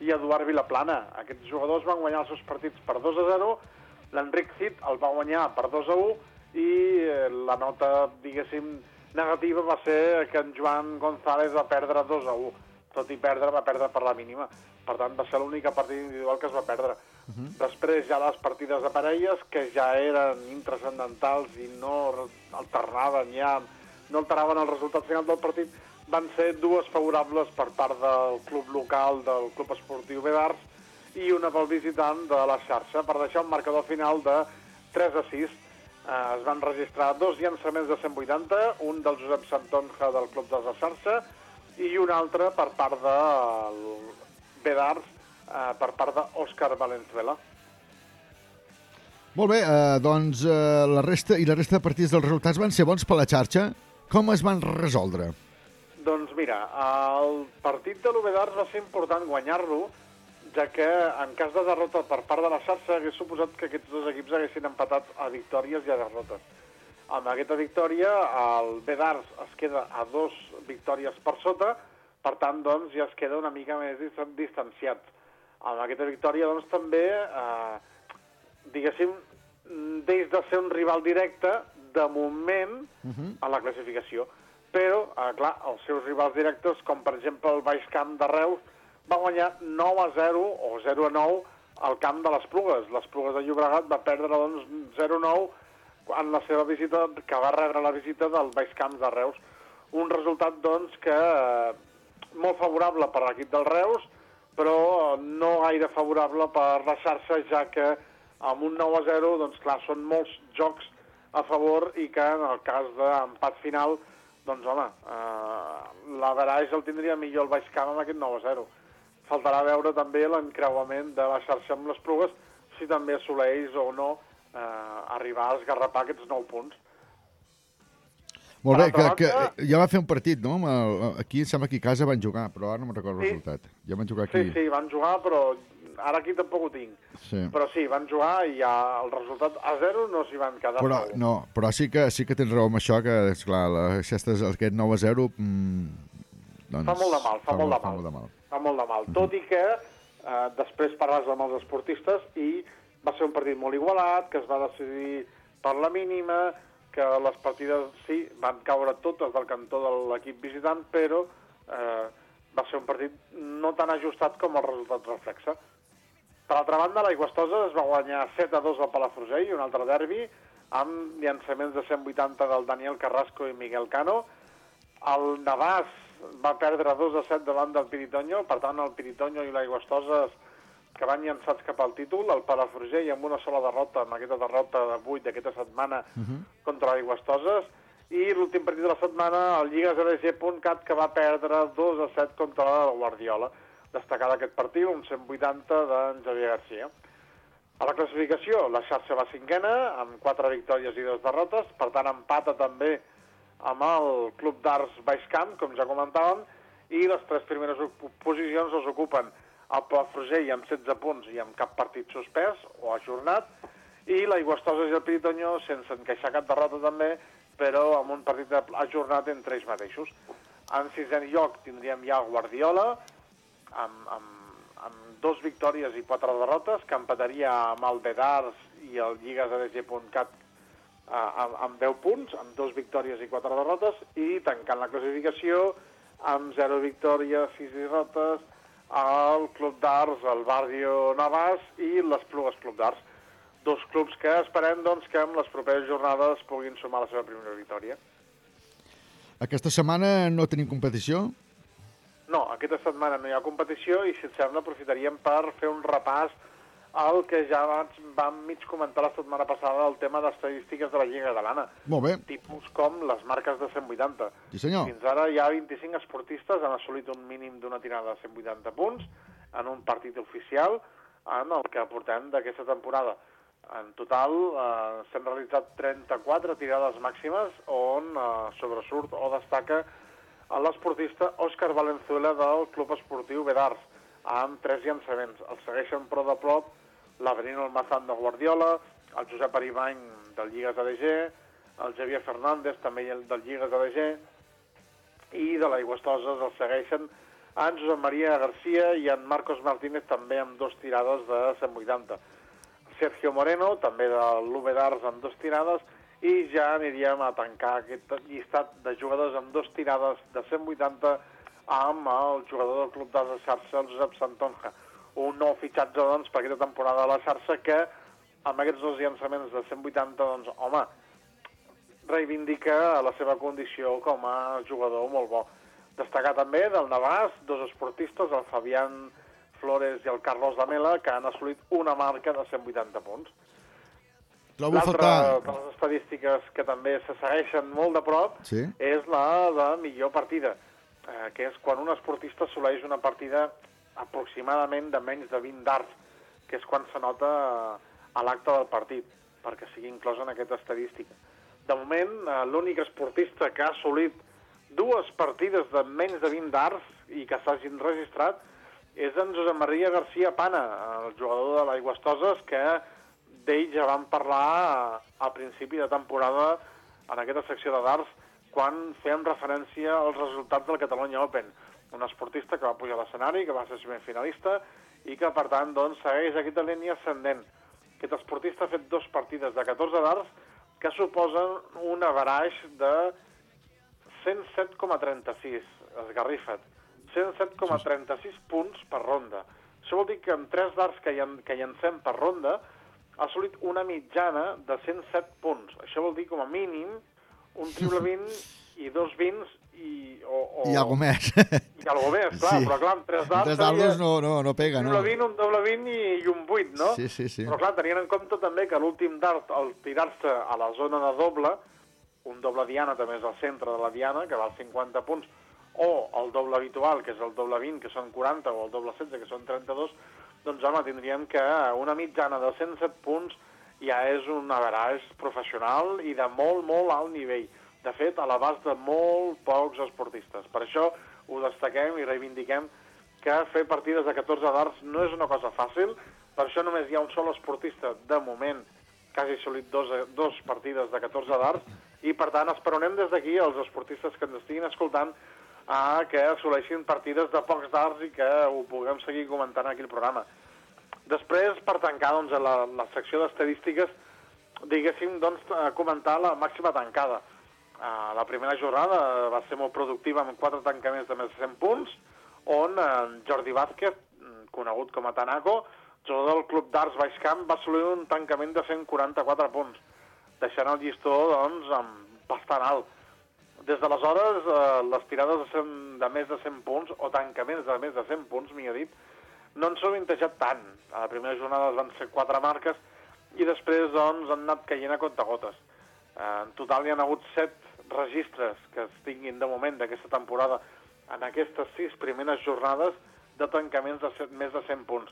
i Eduard Vilaplana. Aquests jugadors van guanyar els seus partits per 2 a 0, l'Enric Cid el va guanyar per 2 a 1 i eh, la nota, diguéssim, negativa va ser que en Joan González va perdre 2 a 1. Tot i perdre, va perdre per la mínima. Per tant, va ser l'única partida individual que es va perdre. Després ja les partides de parelles, que ja eren intrascendentals i no alternaven ja no alteraven el resultat final del partit, van ser dues favorables per part del club local del Club Esportiu Bedars i una pel visitant de la xarxa, per deixar un marcador final de 3 a 6. Eh, es van registrar dos llançaments de 180, un del Josep Santonja del Club de la xarxa i un altre per part del Bedars, eh, per part d'Òscar Valenzuela. Molt bé, eh, doncs eh, la resta i la resta de partits dels resultats van ser bons per la xarxa. Com es van resoldre? Doncs mira, el partit de l'Ubedars va ser important guanyar-lo, ja que en cas de derrota per part de la xarxa hagués suposat que aquests dos equips haguessin empatat a victòries i a derrotes. Amb aquesta victòria, el Bedars es queda a dos victòries per sota, per tant, doncs, ja es queda una mica més dis- distanciat. Amb aquesta victòria, doncs, també, eh, diguéssim, deix de ser un rival directe, de moment, a la classificació. Però, eh, clar, els seus rivals directes, com per exemple el Baix Camp de Reus, va guanyar 9 a 0 o 0 a 9 al camp de les Plugues. Les Plugues de Llobregat va perdre doncs, 0 a 9 en la seva visita, que va rebre la visita del Baix Camp de Reus. Un resultat, doncs, que eh, molt favorable per l'equip del Reus, però no gaire favorable per la xarxa, ja que amb un 9 a 0, doncs clar, són molts jocs a favor i que en el cas d'empat final, doncs home, eh, l'averaix el tindria millor el Baix Camp amb aquest 9 a 0. Faltarà veure també l'encreuament de la xarxa amb les prugues, si també assoleix o no eh, arribar a esgarrapar aquests 9 punts. Molt bé, que, que banda- ja va fer un partit, no? El- Aquí, em sembla que a casa van jugar, però ara no me'n recordo el Sí. resultat. Ja van jugar Sí, aquí. sí, van jugar, però ara aquí tampoc ho tinc. Sí. Però sí, van jugar i ja el resultat a 0 no s'hi van quedar Però, no, però sí que, sí que tens raó amb això, que, esclar, la, aquestes, aquest 9 a 0... Mm, doncs, Fa molt de mal, fa, molt, de fa mal. molt de mal. Fa molt de mal. Tot i que eh, després parles amb els esportistes i va ser un partit molt igualat, que es va decidir per la mínima, que les partides, sí, van caure totes del cantó de l'equip visitant, però eh, va ser un partit no tan ajustat com el resultat reflexa. Per altra banda, l'Aigüestosa es va guanyar 7 a 2 al Palafrugell, un altre derbi, amb llançaments de 180 del Daniel Carrasco i Miguel Cano. El Navàs va perdre 2 a 7 davant del Piritoño, per tant, el Piritoño i l'Aigüestosa que van llançats cap al títol, el Palafrugell amb una sola derrota, amb aquesta derrota de 8 d'aquesta setmana contra l'Aigüestoses, i l'últim partit de la setmana, el Lligues LG.cat, que va perdre 2 a 7 contra el Guardiola. Destacar d'aquest partit, un 180 d'en Javier Garcia. A la classificació, la xarxa va cinquena, amb 4 victòries i 2 derrotes, per tant empata també amb el Club d'Arts Baix Camp, com ja comentàvem, i les tres primeres posicions les ocupen el Palafrugell amb 16 punts i amb cap partit suspès o ajornat, i l'Aigüestosa i el Piritoño sense encaixar cap derrota també, però amb un partit ajornat entre ells mateixos. En sisè lloc tindríem ja Guardiola, amb, amb, amb dos victòries i quatre derrotes, que empataria amb el Bedars i el Lligues ADG.cat amb, amb 10 punts, amb dos victòries i quatre derrotes, i tancant la classificació amb 0 victòries, 6 derrotes, el Club d'Arts, el Barrio Navàs i les Plugues Club d'Arts. Dos clubs que esperem doncs, que en les properes jornades puguin sumar la seva primera victòria. Aquesta setmana no tenim competició? No, aquesta setmana no hi ha competició i, si et sembla, aprofitaríem per fer un repàs al que ja vam mig comentar la setmana passada, el tema d'estadístiques de la Lliga Catalana. Molt bé. Tipus com les marques de 180. Sí, senyor. Fins ara hi ha 25 esportistes han assolit un mínim d'una tirada de 180 punts en un partit oficial en el que portem d'aquesta temporada. En total eh, s'han realitzat 34 tirades màximes on eh, sobresurt o destaca l'esportista Òscar Valenzuela del Club Esportiu Bedars amb tres llançaments. El segueixen però de prop l'Avenino Almazán de Guardiola, el Josep Aribany del Lligues ADG, el Javier Fernández també el del Lligues ADG, i de l'Aigüestoses el segueixen en Josep Maria Garcia i en Marcos Martínez també amb dos tirades de 180. Sergio Moreno, també de l'UB d'Arts amb dos tirades, i ja aniríem a tancar aquest llistat de jugadors amb dos tirades de 180 amb el jugador del club de la xarxa, el Josep Santonja. Un nou fitxatge, doncs, per aquesta temporada de la xarxa que amb aquests dos llançaments de 180, doncs, home, reivindica la seva condició com a jugador molt bo. Destacar també del Navàs, dos esportistes, el Fabián Flores i el Carlos Lamela, que han assolit una marca de 180 punts. L'altra de les estadístiques que també se segueixen molt de prop Sí? és la de millor partida, eh, que és quan un esportista assoleix una partida aproximadament de menys de 20 darts, que és quan s'anota eh, a l'acte del partit, perquè sigui inclòs en aquesta estadística. De moment, eh, l'únic esportista que ha assolit dues partides de menys de 20 darts i que s'hagin registrat és en Josep Maria García Pana, el jugador de l'Aigües Toses, que d'ell ja vam parlar eh, al principi de temporada en aquesta secció de darts quan fèiem referència als resultats del Catalunya Open. Un esportista que va pujar a l'escenari, que va ser semifinalista i que, per tant, doncs, segueix aquesta línia ascendent. Aquest esportista ha fet dos partides de 14 darts que suposen un averaix de 107,36, esgarrifa't. 107,36 punts per ronda. Això vol dir que amb tres darts que, llan que llancem per ronda ha assolit una mitjana de 107 punts. Això vol dir com a mínim un triple 20 i dos 20 i, o, o, I alguna més. i algo més, clar, Sí. però clar, amb tres dards... Tres dardos no, no, no pega, Un no? doble 20, un doble 20 i, i un 8, no? Sí, sí, sí. Però clar, tenint en compte també que l'últim dart, al tirar-se a la zona de doble, un doble diana també és al centre de la diana, que val 50 punts, o el doble habitual, que és el doble 20, que són 40, o el doble 16, que són 32, doncs home, tindríem que una mitjana de 107 punts ja és un averaix professional i de molt, molt alt nivell. De fet, a l'abast de molt pocs esportistes. Per això ho destaquem i reivindiquem que fer partides de 14 darts no és una cosa fàcil, per això només hi ha un sol esportista, de moment, que hagi assolit dos, dos partides de 14 darts, i per tant esperonem des d'aquí els esportistes que ens estiguin escoltant a que assoleixin partides de pocs darts i que ho puguem seguir comentant aquí al programa. Després, per tancar doncs, la, la secció d'estadístiques, diguéssim, doncs, eh, comentar la màxima tancada. Uh, la primera jornada va ser molt productiva amb quatre tancaments de més de 100 punts, on uh, Jordi Vázquez, mm, conegut com a Tanaco, jugador del Club d'Arts Baixcamp, va assolir un tancament de 144 punts, deixant el llistó doncs, bastant alt. Des d'aleshores, eh, les tirades de, 100, de més de 100 punts, o tancaments de més de 100 punts, millor dit, no han vintejat tant. A la primera jornada van ser quatre marques i després doncs, han anat caient a comptagotes. Eh, en total hi ha hagut set registres que es tinguin de moment d'aquesta temporada en aquestes sis primeres jornades de tancaments de set, més de 100 punts.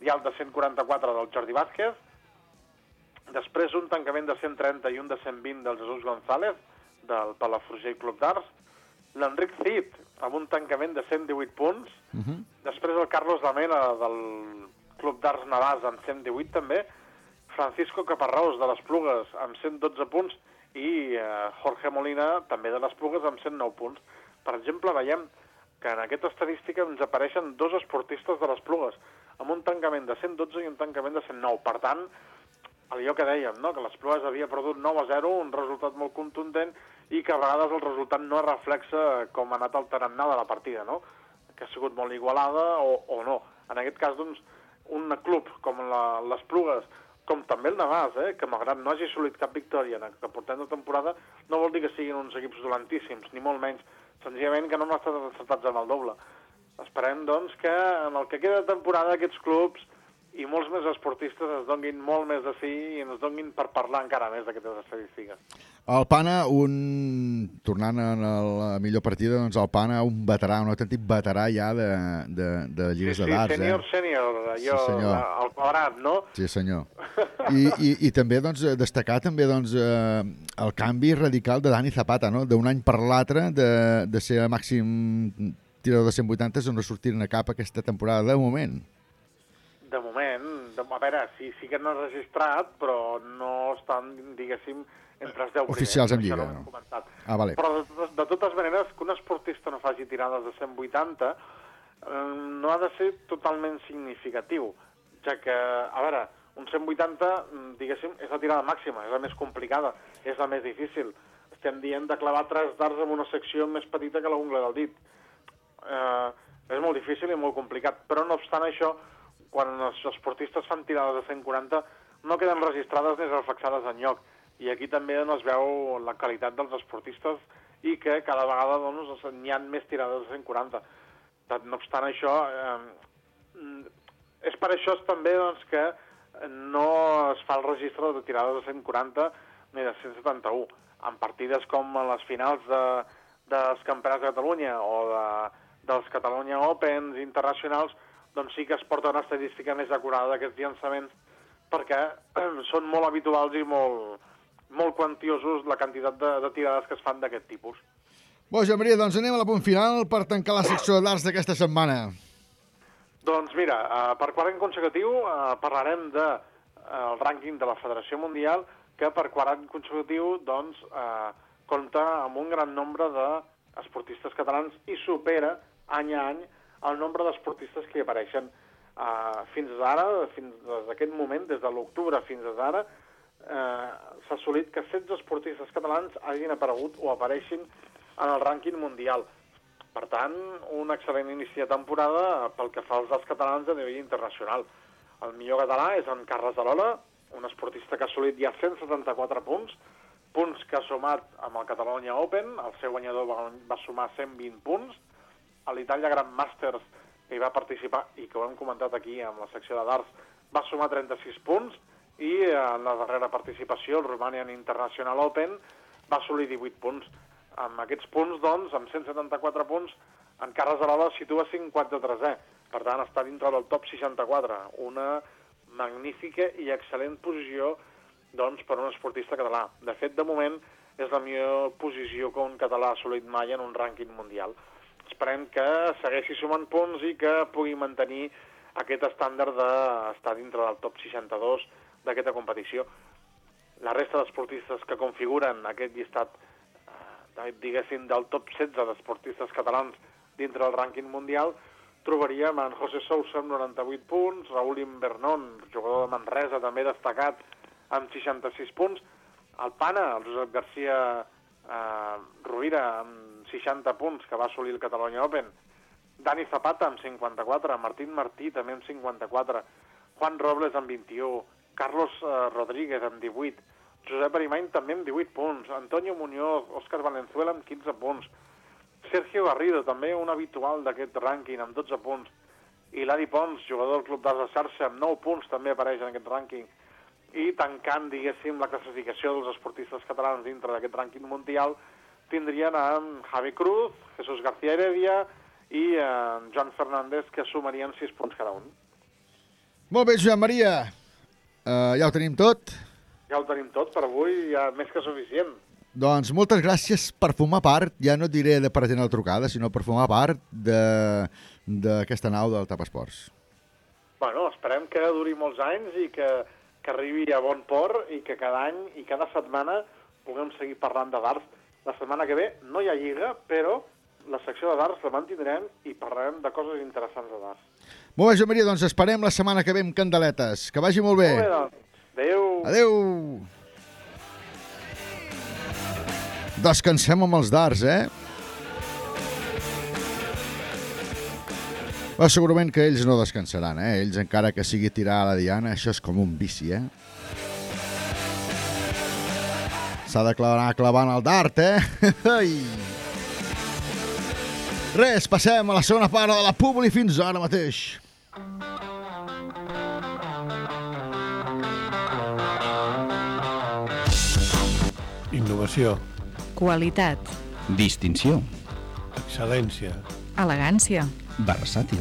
Hi ha el de 144 del Jordi Vázquez, després un tancament de 130 i un de 120 del Jesús González, del Palafrugell Club d'Arts, l'Enric Cid, amb un tancament de 118 punts, Uh -huh. Després el Carlos Lamela del Club d'Arts Navàs amb 118 també, Francisco Caparrós de les Plugues amb 112 punts i eh, Jorge Molina també de les Plugues amb 109 punts. Per exemple, veiem que en aquesta estadística ens apareixen dos esportistes de les Plugues amb un tancament de 112 i un tancament de 109. Per tant, allò que dèiem, no? que les Plugues havia perdut 9 a 0, un resultat molt contundent i que a vegades el resultat no reflexa com ha anat el tarannà de la partida, no? que ha sigut molt igualada o, o no. En aquest cas, doncs, un club com la, les Plugues, com també el Navàs, eh, que malgrat no hagi assolit cap victòria en el que portem de temporada, no vol dir que siguin uns equips dolentíssims, ni molt menys. Senzillament que no han estat encertats en el doble. Esperem, doncs, que en el que queda de temporada aquests clubs i molts més esportistes es donguin molt més de sí i ens donguin per parlar encara més d'aquestes estadístiques. El Pana, un... tornant a la millor partida, doncs el Pana, un veterà, un autèntic veterà ja de, de, de lligues Sí, de sí, darts, sènior, eh? sènior, allò, Sí, senyor. el quadrat, no? Sí, senyor. *laughs* I, i, i també doncs, destacar també doncs, eh, el canvi radical de Dani Zapata, no? d'un any per l'altre, de, de ser el màxim tirador de 180 a no sortir-ne cap aquesta temporada, de moment. De moment, de, a veure, sí, sí que no ha registrat, però no estan, diguéssim, entre els 10 Oficials en lliga, no comentat. Ah, vale. Però de, de totes maneres, que un esportista no faci tirades de 180 eh, no ha de ser totalment significatiu, ja que, a veure, un 180, mm, diguéssim, és la tirada màxima, és la més complicada, és la més difícil. Estem dient de clavar tres darts en una secció més petita que l'ungla del dit. Eh, és molt difícil i molt complicat, però no obstant això, quan els esportistes fan tirades de 140 no queden registrades ni reflexades en lloc. i aquí també doncs, es veu la qualitat dels esportistes i que cada vegada doncs, n'hi ha més tirades de 140. Tot No obstant això, eh, és per això també doncs, que no es fa el registre de tirades de 140 ni de 171. En partides com les finals de, dels campionats de Catalunya o de, dels Catalunya Opens internacionals, doncs sí que es porta una estadística més acurada d'aquests llançaments perquè *clears throat* són molt habituals i molt, molt quantiosos la quantitat de, de tirades que es fan d'aquest tipus. Bo, Joan Maria, doncs anem a la punt final per tancar la secció d'arts d'aquesta setmana. Doncs mira, eh, per quart any consecutiu eh, parlarem de eh, el rànquing de la Federació Mundial, que per quart any consecutiu doncs, eh, compta amb un gran nombre d'esportistes catalans i supera any a any el nombre d'esportistes que hi apareixen. Eh, fins ara, fins des d'aquest moment, des de l'octubre fins ara, eh, s'ha assolit que 16 esportistes catalans hagin aparegut o apareixin en el rànquing mundial. Per tant, un excel·lent inici de temporada pel que fa als dels catalans a nivell internacional. El millor català és en Carles Arola, un esportista que ha assolit ja 174 punts, punts que ha sumat amb el Catalunya Open, el seu guanyador va, va sumar 120 punts, a l'Italia Grand Masters, que hi va participar i que ho hem comentat aquí amb la secció de darts, va sumar 36 punts, i en la darrera participació, el Romanian International Open, va assolir 18 punts. Amb aquests punts, doncs, amb 174 punts, en Carles es situa 53è. Per tant, està dintre del top 64. Una magnífica i excel·lent posició doncs, per un esportista català. De fet, de moment, és la millor posició que un català ha assolit mai en un rànquing mundial. Esperem que segueixi sumant punts i que pugui mantenir aquest estàndard d'estar dintre del top 62 d'aquesta competició. La resta d'esportistes que configuren aquest llistat, eh, diguéssim, del top 16 d'esportistes catalans dintre del rànquing mundial, trobaríem en José Sousa amb 98 punts, Raúl Invernon, jugador de Manresa, també destacat, amb 66 punts, el Pana, el Josep García eh, Rovira, amb 60 punts, que va assolir el Catalunya Open, Dani Zapata amb 54, Martín Martí també amb 54, Juan Robles amb 21, Carlos eh, Rodríguez amb 18, Josep Arimany també amb 18 punts, Antonio Muñoz, Òscar Valenzuela amb 15 punts, Sergio Garrido, també un habitual d'aquest rànquing, amb 12 punts, i l'Adi Pons, jugador del Club d'Arts de Xarxa, amb 9 punts també apareix en aquest rànquing, i tancant, diguéssim, la classificació dels esportistes catalans dintre d'aquest rànquing mundial, tindrien amb Javi Cruz, Jesús García Heredia i eh, Joan Fernández, que sumarien 6 punts cada un. Molt bé, Joan Maria. Uh, ja ho tenim tot. Ja ho tenim tot per avui, ja més que suficient. Doncs moltes gràcies per formar part, ja no et diré de atendre la trucada, sinó per formar part de- d'aquesta nau del Tap Esports. Bueno, esperem que duri molts anys i que, que arribi a bon port i que cada any i cada setmana puguem seguir parlant de darts. La setmana que ve no hi ha lliga, però la secció de darts la mantindrem i parlarem de coses interessants de darts. Molt bé, Joan Maria, doncs esperem la setmana que ve amb candeletes. Que vagi molt bé. Molt bé, doncs. Adéu. Adéu. Descansem amb els darts, eh? Però segurament que ells no descansaran, eh? Ells, encara que sigui tirar a la diana, això és com un vici, eh? S'ha de clavar clavant el dart, eh? *laughs* Ai. Res, passem a la segona part de la Publi fins ara mateix. Innovació, Qualitat. Distinció. excel·lència, Elegància. Versàtil.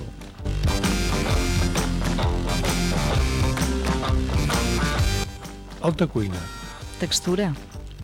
alta cuina, Textura.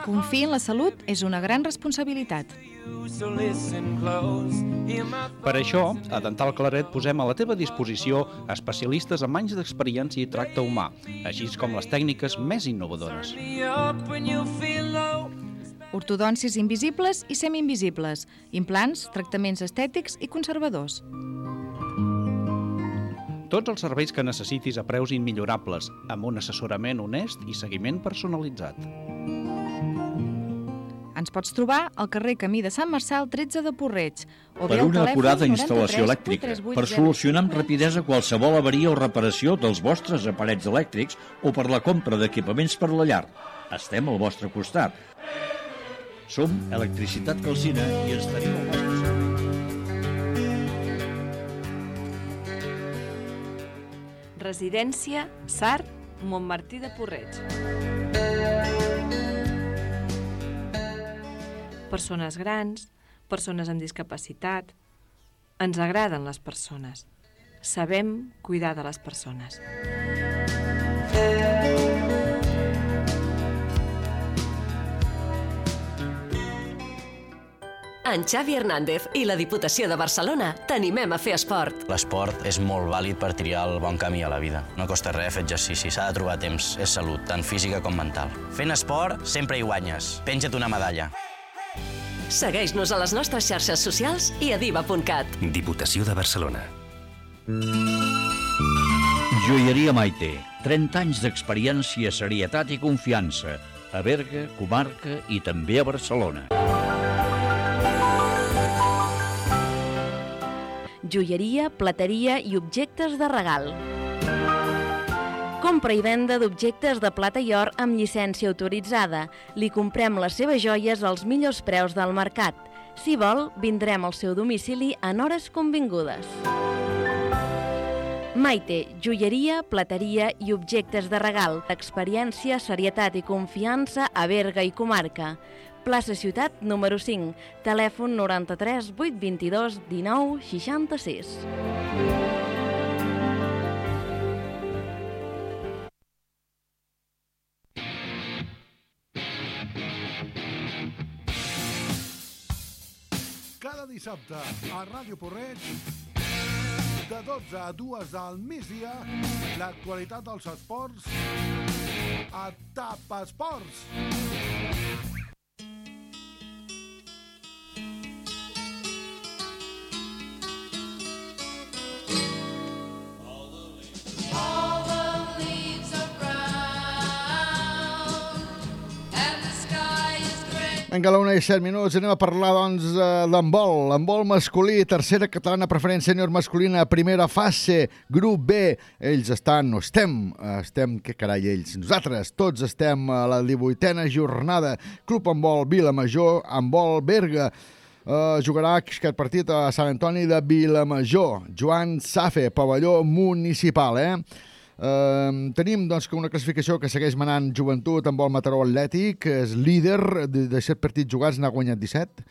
Que et confiï en la salut és una gran responsabilitat. Per això, a Dental Claret posem a la teva disposició especialistes amb anys d'experiència i tracte humà, així com les tècniques més innovadores. Ortodòncies invisibles i semi-invisibles, implants, tractaments estètics i conservadors. Tots els serveis que necessitis a preus immillorables, amb un assessorament honest i seguiment personalitzat. Ens pots trobar al carrer Camí de Sant Marçal 13 de Porreig o bé per al una telèfon acurada 93 instal·lació elèctrica, 838 per solucionar amb rapidesa qualsevol avaria o reparació dels vostres aparells elèctrics o per la compra d'equipaments per la llar. Estem al vostre costat. Som Electricitat Calcina i ens tenim al vostre servei. Residència Sart, Montmartí de Porreig. Persones grans, persones amb discapacitat. Ens agraden les persones. Sabem cuidar de les persones. En Xavi Hernández i la Diputació de Barcelona t'animem a fer esport. L'esport és molt vàlid per triar el bon camí a la vida. No costa res fer exercici, s'ha de trobar temps. És salut, tant física com mental. Fent esport sempre hi guanyes. Penja't una medalla. Segueix-nos a les nostres xarxes socials i a diva.cat. Diputació de Barcelona. Joieria Maite. 30 anys d'experiència, serietat i confiança. A Berga, comarca i també a Barcelona. joieria, plateria i objectes de regal. Compra i venda d'objectes de plata i or amb llicència autoritzada. Li comprem les seves joies als millors preus del mercat. Si vol, vindrem al seu domicili en hores convingudes. Maite, joieria, plateria i objectes de regal. Experiència, serietat i confiança a Berga i comarca. Plaça Ciutat, número 5, telèfon 93 822 19 66. Dissabte a Ràdio Porreig de 12 a 2 al migdia l'actualitat dels esports a TAP Esports. Vinga, la una i set minuts anem a parlar, doncs, d'handbol. Handbol masculí, tercera catalana preferent sènior masculina, primera fase, grup B. Ells estan, no estem, estem, què carai ells? Nosaltres tots estem a la 18a jornada. Club handbol Vilamajor, handbol Berga. Uh, jugarà aquest partit a Sant Antoni de Vilamajor. Joan Safe, pavelló municipal, eh? Uh, tenim doncs, que una classificació que segueix manant joventut amb el Mataró Atlètic, és líder de, de 7 partits jugats, n'ha guanyat 17,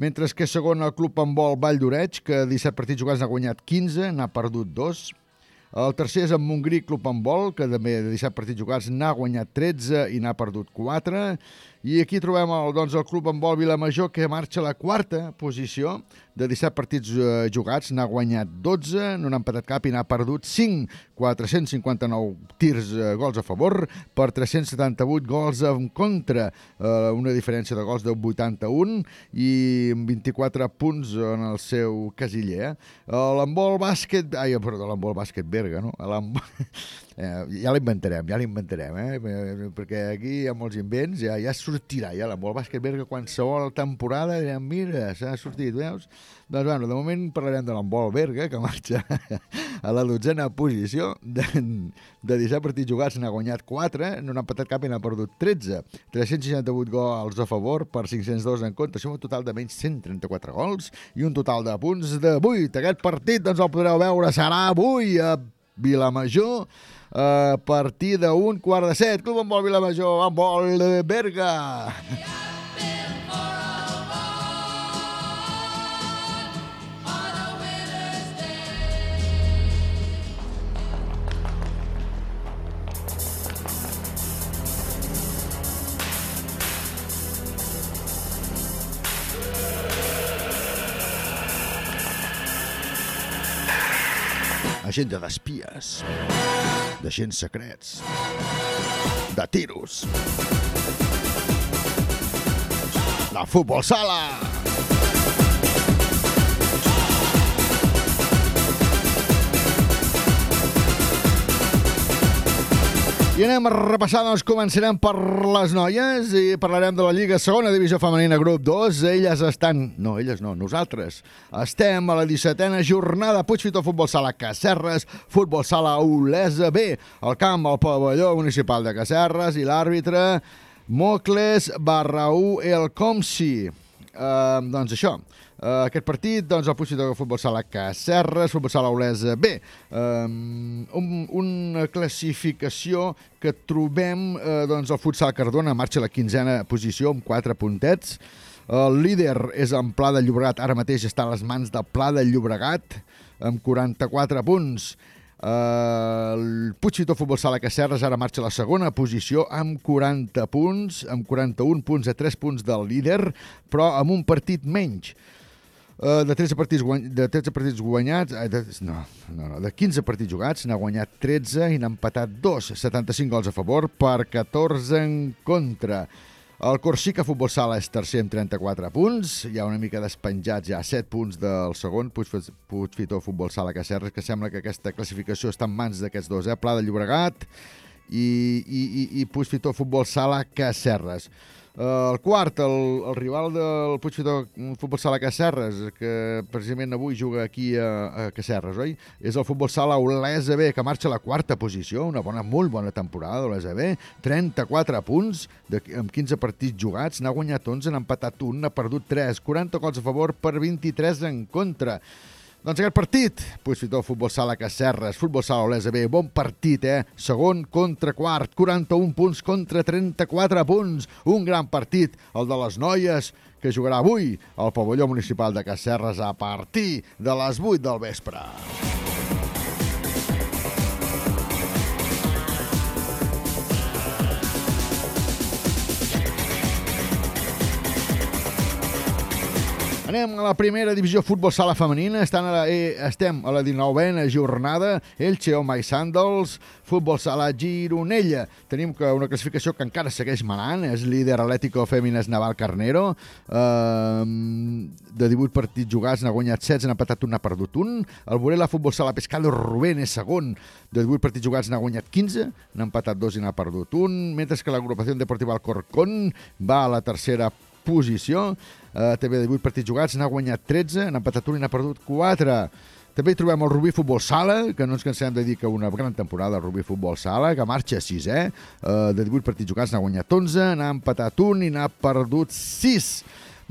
mentre que segon el club handbol Vall d'Oreig, que 17 partits jugats n'ha guanyat 15, n'ha perdut 2. El tercer és el Montgrí Club Handbol, que també de 17 partits jugats n'ha guanyat 13 i n'ha perdut 4. I aquí trobem el, doncs, el Club Handbol Vilamajor, que marxa a la quarta posició de 17 partits eh, jugats, n'ha guanyat 12, no n'ha empatat cap i n'ha perdut 5, 459 tirs, eh, gols a favor, per 378 gols en contra, eh, una diferència de gols de 81 i 24 punts en el seu casiller. Eh? L'handbol bàsquet, ai, perdó, l'handbol bàsquet Berga, no? L'handbol... *laughs* Eh, ja l'inventarem, ja l'inventarem, eh? Eh, perquè aquí hi ha molts invents, ja, ja sortirà, ja l'handbol bàsquet Berga qualsevol temporada, ja, mira, s'ha sortit, veus? Doncs, bueno, de moment parlarem de l'handbol Berga, que marxa *laughs* a la dotzena posició, de, de 17 partits jugats n'ha guanyat 4, no n'ha empatat cap i n'ha perdut 13, 368 gols a favor per 502 en contra, això un total de menys 134 gols i un total de punts de 8. Aquest partit, doncs, el podreu veure, serà avui a Vilamajor, a partir d'un quart de set. Club Handbol Vilamajor, Handbol Berga. Agenda d'espies, d'agents secrets, de tiros, de futbol sala. I anem a repassar, doncs començarem per les noies i parlarem de la Lliga Segona Divisió Femenina Grup 2. Elles estan... No, elles no, nosaltres. Estem a la 17a jornada Puigfitó Futbol Sala Cacerres, Futbol Sala Olesa B, al camp al pavelló municipal de Cacerres i l'àrbitre Mocles Barraú El Comsi. Uh, doncs això, uh, aquest partit, doncs el Puigfitó Futbol Sala Cacerres, Futbol Sala Olesa B. Um, un, una classificació que trobem, uh, doncs el Futsal Cardona marxa a la quinzena posició amb quatre puntets. El líder és en Pla de Llobregat, ara mateix està a les mans de Pla de Llobregat, amb 44 punts. Uh, el Puigfitó Futbol Sala Cacerres ara marxa a la segona posició amb 40 punts, amb 41 punts a 3 punts del líder, però amb un partit menys. Uh, de 13 partits, guany... de 13 partits guanyats, uh, de... no, no, no, de 15 partits jugats n'ha guanyat 13 i n'ha empatat 2, 75 gols a favor per 14 en contra. El Corsica Futbol Sala és tercer amb 34 punts, hi ha una mica despenjats, hi ha 7 punts del segon, Puigf- Puigfitó Futbol Sala Cacerres, que sembla que aquesta classificació està en mans d'aquests dos, eh? Pla de Llobregat i, i, i, i Puigfitó Futbol Sala Cacerres. Uh, el quart, el, el rival del Puigfitó Futbol Sala Cacerres, que precisament avui juga aquí a, a Cacerres, oi? És el Futbol Sala Olesa B, que marxa a la quarta posició, una bona, molt bona temporada d'Olesa B, 34 punts de, amb 15 partits jugats, n'ha guanyat 11, n'ha empatat 1, n'ha perdut 3, 40 gols a favor per 23 en contra. Doncs aquest partit, Puigfitó, Futbol Sala Cacerres, Futbol Sala Olesa B, bon partit, eh? Segon contra quart, 41 punts contra 34 punts. Un gran partit, el de les noies, que jugarà avui al pavelló municipal de Cacerres a partir de les 8 del vespre. Anem a la primera divisió futbol sala femenina. Estan a la, eh, estem a la 19a jornada. Elche, Home i Sandals, futbol sala Gironella. Tenim que una classificació que encara segueix manant. És líder Atlético Fèmines Naval Carnero. Uh, de 18 partits jugats n'ha guanyat 16, n'ha empatat un, n'ha perdut un. El Borela Futbol Sala Pescado Rubén és segon. De 18 partits jugats n'ha guanyat 15, n'ha empatat dos i n'ha perdut un. Mentre que l'agrupació deportiva Alcorcón va a la tercera posició. Uh, també de 8 partits jugats, n'ha guanyat 13, n'ha empatat un i n'ha perdut 4. També hi trobem el Rubí Futbol Sala, que no ens cansem de dir que una gran temporada el Rubí Futbol Sala, que marxa a 6, eh? Uh, de 18 partits jugats n'ha guanyat 11, n'ha empatat un i n'ha perdut 6.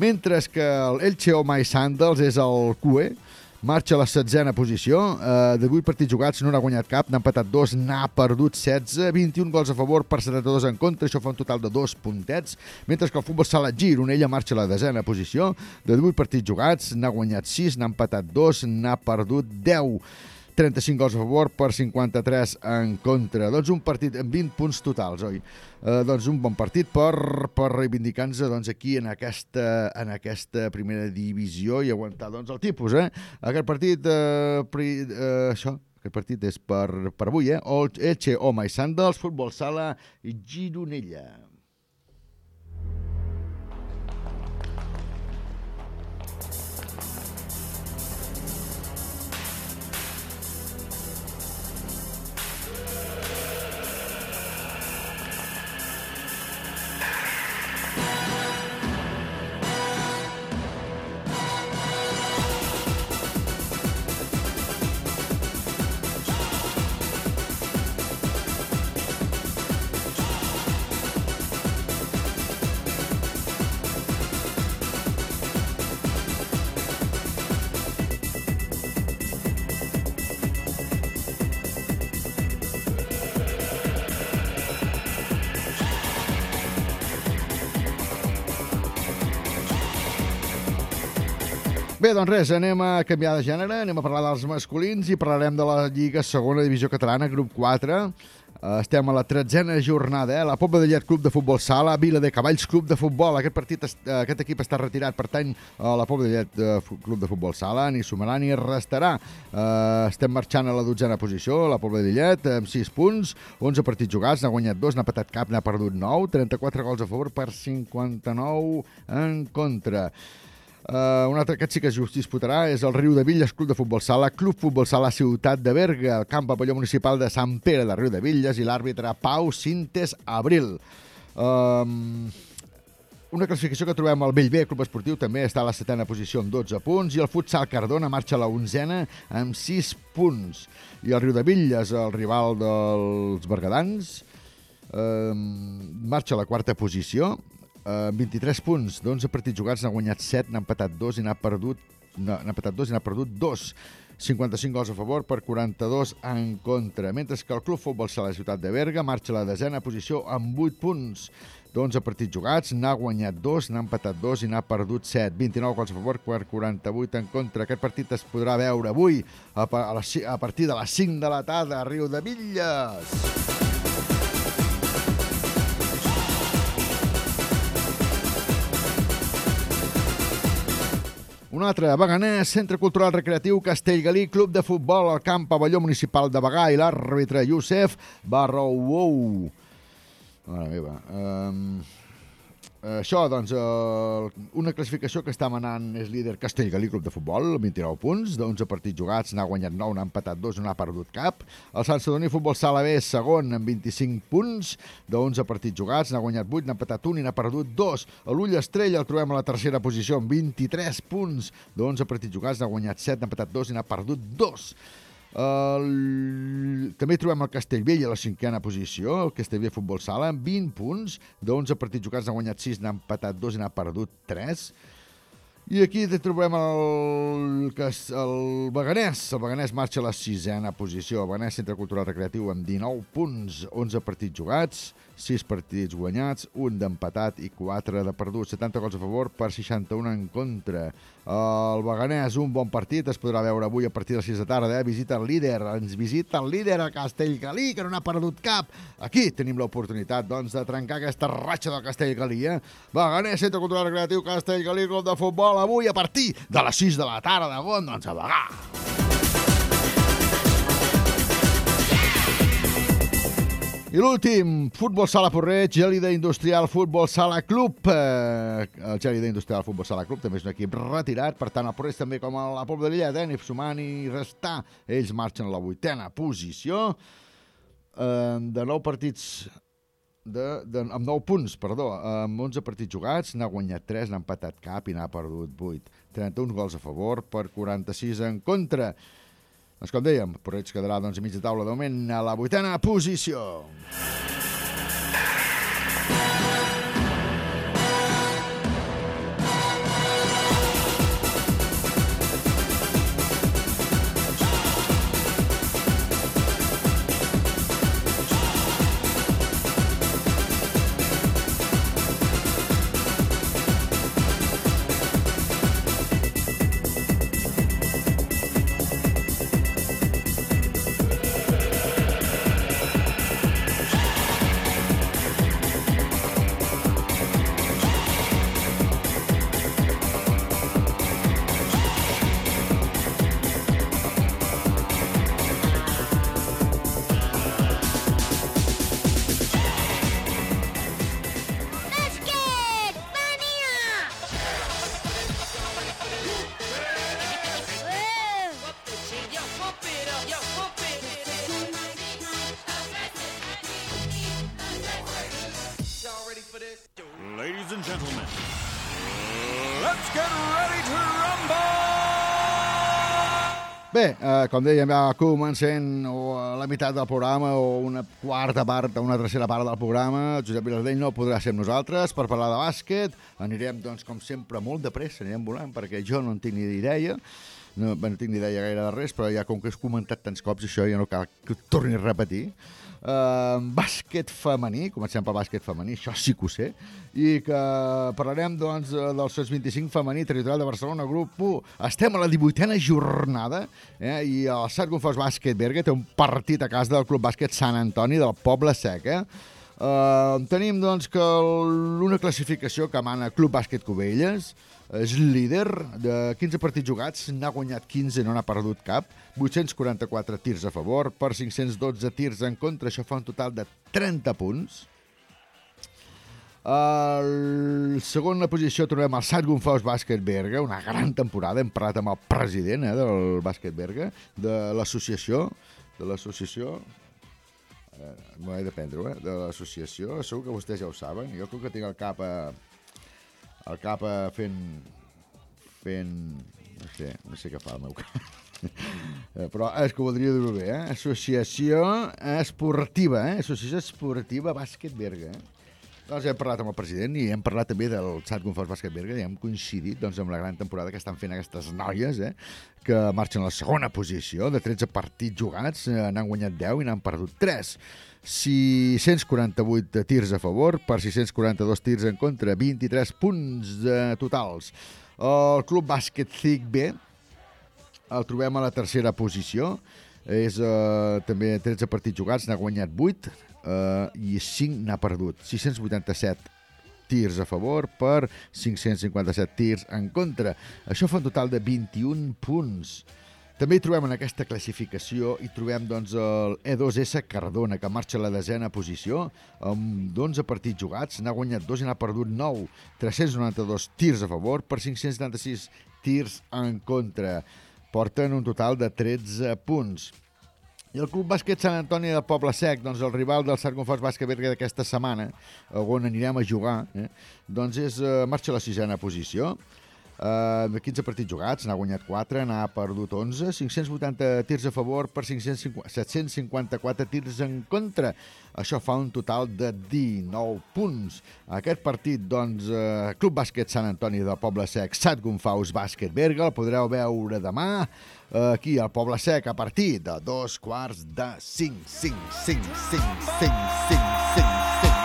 Mentre que el Elche Home i Sandals és el QE, marxa a la setzena posició, eh, de 8 partits jugats no n'ha guanyat cap, n'ha empatat 2, n'ha perdut 16, 21 gols a favor per 72 en contra, això fa un total de 2 puntets, mentre que el futbol sala Gironella marxa a la desena posició, de 8 partits jugats n'ha guanyat 6, n'ha empatat 2, n'ha perdut 10. 35 gols a favor per 53 en contra. Doncs un partit amb 20 punts totals, oi? Eh, doncs un bon partit per, per reivindicar-nos doncs, aquí en aquesta, en aquesta primera divisió i aguantar doncs, el tipus. Eh? Aquest partit, eh, pri, eh, això, aquest partit és per, per avui, eh? Elche, Home i Sandals, Futbol Sala i Gironella. Bé, doncs res, anem a canviar de gènere, anem a parlar dels masculins i parlarem de la Lliga Segona Divisió Catalana, grup 4. Eh, Estem a la tretzena jornada, eh? la Pobla de Llet Club de Futbol Sala, Vila de Cavalls Club de Futbol. Aquest, partit, eh, aquest equip està retirat, pertany a la Pobla de Llet eh, Club de Futbol Sala, ni sumarà ni restarà. Eh, estem marxant a la dotzena posició, la Pobla de Llet, amb 6 punts, 11 partits jugats, n'ha guanyat 2, n'ha patat cap, n'ha perdut 9, 34 gols a favor per 59 en contra. Uh, un altre, aquest sí que es disputarà, és el Riu de Villes, Club de Futbol Sala, Club Futbol Sala, Ciutat de Berga, el camp pavelló municipal de Sant Pere de Riu de Villes i l'àrbitre Pau Cintes Abril. Um, una classificació que trobem al Bellver, Club Esportiu, també està a la setena posició amb 12 punts, i el Futsal Cardona marxa a la onzena amb 6 punts. I el Riu de Villes, el rival dels bergadans, eh, marxa a la quarta posició, eh, amb 23 punts, d'11 partits jugats, n'ha guanyat 7, n'ha empatat 2 i n'ha perdut n'ha empatat 2 i n'ha perdut 2. 55 gols a favor per 42 en contra. Mentre que el Club Futbol Sala Ciutat de Berga marxa a la desena posició amb 8 punts d'11 partits jugats, n'ha guanyat 2, n'ha empatat 2 i n'ha perdut 7. 29 gols a favor per 48 en contra. Aquest partit es podrà veure avui a, a, les a partir de les 5 de la tarda a Riu de Villes. Un altre, Beganès, Centre Cultural Recreatiu Castellgalí, Club de Futbol al camp pavelló municipal de Bagà i l'àrbitre Youssef Barrouou. Mare meva. Um, això, doncs, uh, una classificació que està manant és líder Castellgalí Club de Futbol, amb 29 punts, d'11 partits jugats, n'ha guanyat 9, n'ha empatat 2, no n'ha perdut cap. El Sant Sadurní Futbol Sala B segon amb 25 punts, d'11 partits jugats, n'ha guanyat 8, n'ha empatat 1 i n'ha perdut 2. L'Ull Estrella el trobem a la tercera posició amb 23 punts, d'11 partits jugats, n'ha guanyat 7, n'ha empatat 2 i n'ha perdut 2. El... També trobem el Castellvell a la cinquena posició, el Castellvell Futbol Sala, amb 20 punts, d'11 partits jugats n'ha guanyat 6, n'ha empatat 2 i n'ha perdut 3. I aquí trobem el, el Beganès. El Beganès marxa a la sisena posició. El Beganès Centre Cultural Recreatiu amb 19 punts, 11 partits jugats, 6 partits guanyats, un d'empatat i 4 de perdut. 70 gols a favor per 61 en contra. El Beganès, un bon partit, es podrà veure avui a partir de les 6 de tarda. Eh? Visita el líder, ens visita el líder a Castellgalí, que no n'ha perdut cap. Aquí tenim l'oportunitat doncs, de trencar aquesta ratxa del Castellgalí. Eh? Beganès, Centre Cultural Recreatiu Castellgalí, Club de Futbol, avui a partir de les 6 de la tarda, doncs a Bagà. I l'últim, Futbol Sala Porreig, Gèlida Industrial Futbol Sala Club. Eh, el Gèlida Industrial Futbol Sala Club també és un equip retirat, per tant el Porreig també com a la Pobla de Lillet, eh, ni sumar ni restar. Ells marxen a la vuitena posició, eh, de nou partits de, de, amb 9 punts, perdó, amb 11 partits jugats, n'ha guanyat 3, n'ha empatat cap i n'ha perdut 8. 31 gols a favor per 46 en contra. Doncs com dèiem, Porreig quedarà doncs, a mitja taula de moment a la vuitena posició. Bé, eh, com dèiem, ja comencem o a la meitat del programa o una quarta part o una tercera part del programa. Josep Vilardell no podrà ser amb nosaltres per parlar de bàsquet. Anirem, doncs, com sempre, molt de pressa, anirem volant, perquè jo no en tinc ni idea. no, no tinc ni idea gaire de res, però ja com que has comentat tants cops això ja no cal que ho torni a repetir. Uh, bàsquet femení, comencem pel bàsquet femení, això sí que ho sé, i que parlarem doncs, eh, del SOS 25 femení territorial de Barcelona, grup 1. Estem a la 18a jornada eh, i el Sant Confós Bàsquet Berga té un partit a casa del Club Bàsquet Sant Antoni del Poble Sec. Eh? Uh, tenim doncs que l'una classificació que mana Club Bàsquet Cubelles, és líder de 15 partits jugats, n'ha guanyat 15, no n'ha perdut cap, 844 tirs a favor per 512 tirs en contra, això fa un total de 30 punts. A la segona posició trobem el Sant Gonfaus Bàsquet Berga, una gran temporada, hem parlat amb el president eh, del Bàsquet Berga, de l'associació, de l'associació, eh, m'ho he de prendre, eh, de l'associació, segur que vostès ja ho saben, jo crec que tinc el cap a, el cap a fent, fent, no sé, no sé què fa el meu cap. Eh, Però és que voldria dir-ho bé, eh? Associació Esportiva, eh? Associació Esportiva Bàsquet Berga, eh? Doncs hem parlat amb el president i hem parlat també del Sant Confós Bàsquet Berga i hem coincidit doncs, amb la gran temporada que estan fent aquestes noies, eh? que marxen a la segona posició, de 13 partits jugats, eh, n'han guanyat 10 i n'han perdut 3. 648 tirs a favor per 642 tirs en contra, 23 punts eh, totals. El Club Bàsquet CIC B el trobem a la tercera posició, és eh, també 13 partits jugats, n'ha guanyat 8 eh, i 5 n'ha perdut. 687 tirs a favor per 557 tirs en contra. Això fa un total de 21 punts. També hi trobem en aquesta classificació, i trobem doncs, el E2S Cardona, que marxa a la desena posició, amb 11 partits jugats, n'ha guanyat 2 i n'ha perdut 9, 392 tirs a favor per 576 tirs en contra. Porten un total de 13 punts. I el Club Bàsquet Sant Antoni de Poble Sec, doncs el rival del Sant Confós Bàsquet Berga d'aquesta setmana, on anirem a jugar, eh, doncs és, eh, marxa a la sisena posició. De 15 partits jugats, n'ha guanyat 4, n'ha perdut 11, 580 tirs a favor per 550, 754 tirs en contra. Això fa un total de 19 punts. Aquest partit, doncs, uh, Club Bàsquet Sant Antoni de Poble Sec, Sat Gonfaus Bàsquet Berga, el podreu veure demà aquí al Poble Sec a partir de dos quarts de 5, 5, 5, 5, 5, 5, 5, 5.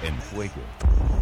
En fuego.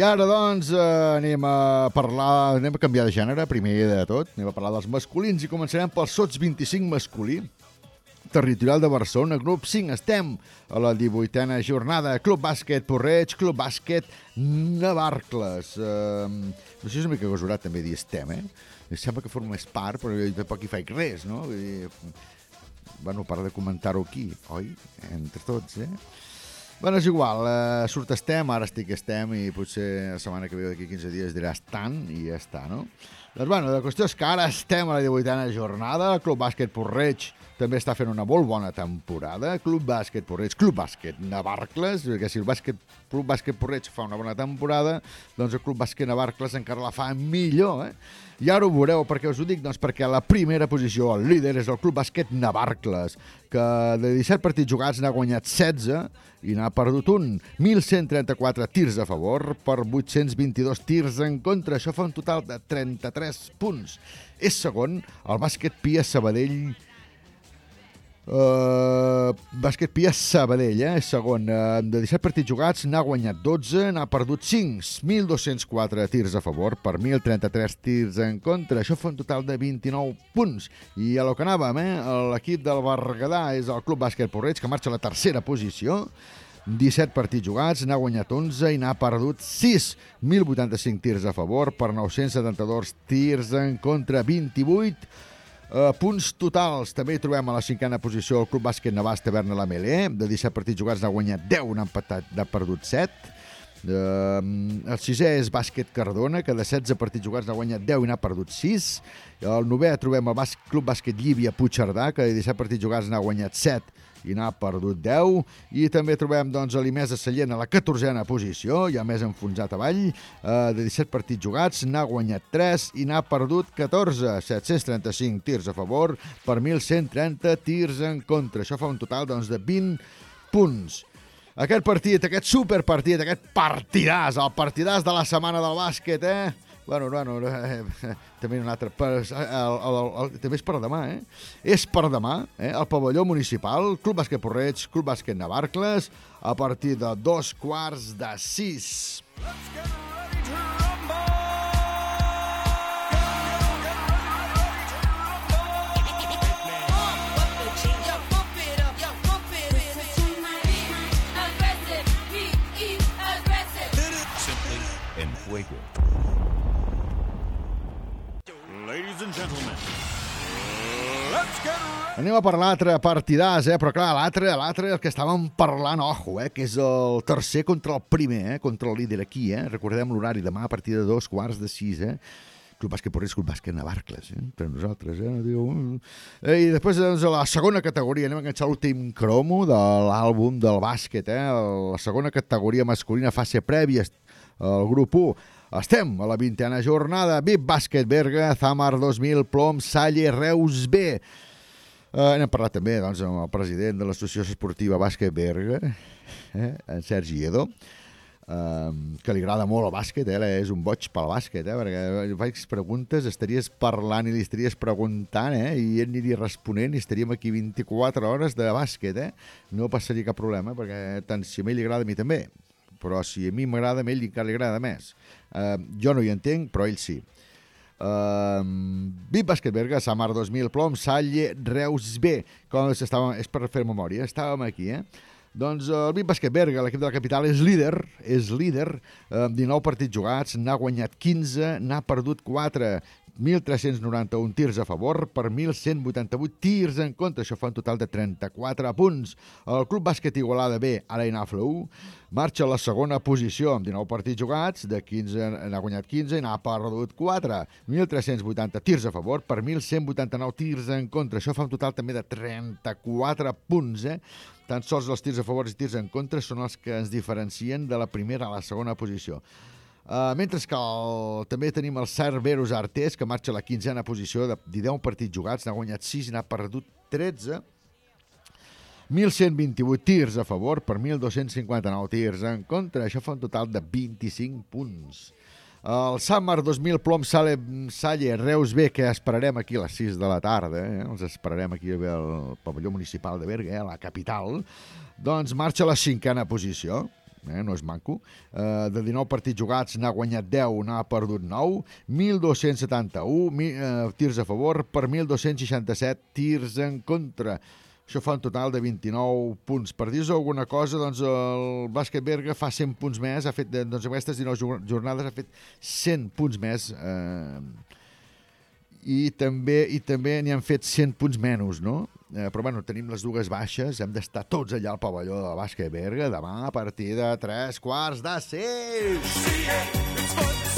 I ara, doncs, eh, anem a parlar, anem a canviar de gènere, primer de tot, anem a parlar dels masculins i començarem pel Sots 25 masculí, territorial de Barcelona, grup 5. Estem a la 18a jornada, Club Bàsquet Porreig, Club Bàsquet Navarcles. Eh, si és una mica gosurat també dir estem, eh? Em Sembla que formés part, però jo tampoc hi faig res, no? Vull dir, bueno, para de comentar-ho aquí, oi? Entre tots, eh? Bueno, és igual, eh, surt estem, ara estic estem i potser la setmana que ve d'aquí 15 dies dirà estan i ja està, no? Doncs bueno, la qüestió és que ara estem a la 18a jornada, el Club Bàsquet Porreig també està fent una molt bona temporada, Club Bàsquet Porreig, Club Bàsquet Navarcles, perquè si el bàsquet, Club Bàsquet Porreig fa una bona temporada, doncs el Club Bàsquet Navarcles encara la fa millor, eh? I ara ho veureu, perquè us ho dic? Doncs perquè la primera posició, el líder és el Club Bàsquet Navarcles, que de 17 partits jugats n'ha guanyat 16 i n'ha perdut un. 1.134 tirs a favor per 822 tirs en contra. Això fa un total de 33 punts. És segon el bàsquet Pia Sabadell Uh, bàsquet Pia Sabadell, eh? segon. Uh, de 17 partits jugats n'ha guanyat 12, n'ha perdut 5, 1.204 tirs a favor per 1.033 tirs en contra. Això fa un total de 29 punts. I a lo que anàvem, eh? l'equip del Berguedà és el Club Bàsquet Porreig, que marxa a la tercera posició. 17 partits jugats, n'ha guanyat 11 i n'ha perdut 6. 1.085 tirs a favor per 972 tirs en contra, 28 Uh, punts totals, també trobem a la cinquena posició el Club Bàsquet Navàs Taverna La Melé, de 17 partits jugats n'ha guanyat 10, n'ha empatat, n'ha perdut 7. Uh, el sisè és Bàsquet Cardona, que de 16 partits jugats n'ha guanyat 10 i n'ha perdut 6. El novè trobem el Bàs Club Bàsquet Llívia Puigcerdà, que de 17 partits jugats n'ha guanyat 7 i n'ha perdut 10. I també trobem doncs, l'Imesa Sallent a la 14a posició, ja més enfonsat avall, eh, de 17 partits jugats, n'ha guanyat 3 i n'ha perdut 14. 735 tirs a favor per 1.130 tirs en contra. Això fa un total doncs, de 20 punts. Aquest partit, aquest superpartit, aquest partidàs, el partidàs de la setmana del bàsquet, eh? Bueno, bueno, eh, també un altre. Per, el, el, el, el, també és per demà, eh? És per demà, eh? El pavelló municipal, Club Bàsquet Porreig, Club Bàsquet Navarcles, a partir de dos quarts de sis. en Ladies and gentlemen, let's get Anem a per l'altre partidàs, eh? però clar, l'altre, l'altre, el que estàvem parlant, ojo, eh? que és el tercer contra el primer, eh? contra el líder aquí, eh? recordem l'horari demà a partir de dos quarts de sis, eh? Club Bàsquet Porreig, Club Bàsquet Navarcles, eh? entre nosaltres. Eh? Diu, eh? I després, doncs, a la segona categoria, anem a enganxar l'últim cromo de l'àlbum del bàsquet, eh? la segona categoria masculina, fase prèvia, el grup 1. Estem a la vintena jornada. VIP Bàsquet Berga, Zamar 2000, Plom, Salle, Reus B. Uh, n'hem parlat també doncs, amb el president de l'Associació Esportiva Bàsquet Berga, eh, en Sergi Edo, uh, que li agrada molt el bàsquet, eh, és un boig pel bàsquet, eh, perquè faig preguntes, estaries parlant i li estaries preguntant, eh, i ell aniria responent i estaríem aquí 24 hores de bàsquet, eh? No passaria cap problema, perquè tant si a ell li agrada, a mi també. Però si a mi m'agrada, a ell encara li agrada més. Uh, jo no hi entenc, però ell sí. Uh, VIP Bàsquet Berga, Samar 2000, Plom, Salle, Reus B. Com estàvem, és per fer memòria, estàvem aquí, eh? Doncs el VIP Bàsquet Berga, l'equip de la capital, és líder, és líder, eh, 19 partits jugats, n'ha guanyat 15, n'ha perdut 4, 1.391 tirs a favor per 1.188 tirs en contra. Això fa un total de 34 punts. El Club Bàsquet Igualada B, ara hi Flow, marxa a la segona posició amb 19 partits jugats, de 15 n'ha guanyat 15 i n'ha perdut 4. 1.380 tirs a favor per 1.189 tirs en contra. Això fa un total també de 34 punts, eh? Tan sols els tirs a favor i tirs en contra són els que ens diferencien de la primera a la segona posició. Uh, mentre que el, també tenim el Cerberus Artés, que marxa a la quinzena posició de 10 partits jugats, n'ha guanyat 6 i n'ha perdut 13. 1.128 tirs a favor per 1.259 tirs en contra. Això fa un total de 25 punts. El Summer 2000 Plom Sale, Salle Reus B, que esperarem aquí a les 6 de la tarda, eh? els esperarem aquí al pavelló municipal de Berga, eh? a la capital, doncs marxa a la cinquena posició eh, no és manco. Eh, de 19 partits jugats n'ha guanyat 10, n'ha perdut 9, 1.271 mi, eh, tirs a favor per 1.267 tirs en contra. Això fa un total de 29 punts. Per dir-vos alguna cosa, doncs el bàsquet Berga fa 100 punts més, ha fet, doncs en aquestes 19 jornades ha fet 100 punts més eh, i també i també n'hi han fet 100 punts menys, no? Eh, però bueno, tenim les dues baixes, hem d'estar tots allà al pavelló de bàsquet Berga demà a partir de 3 quarts de 6. en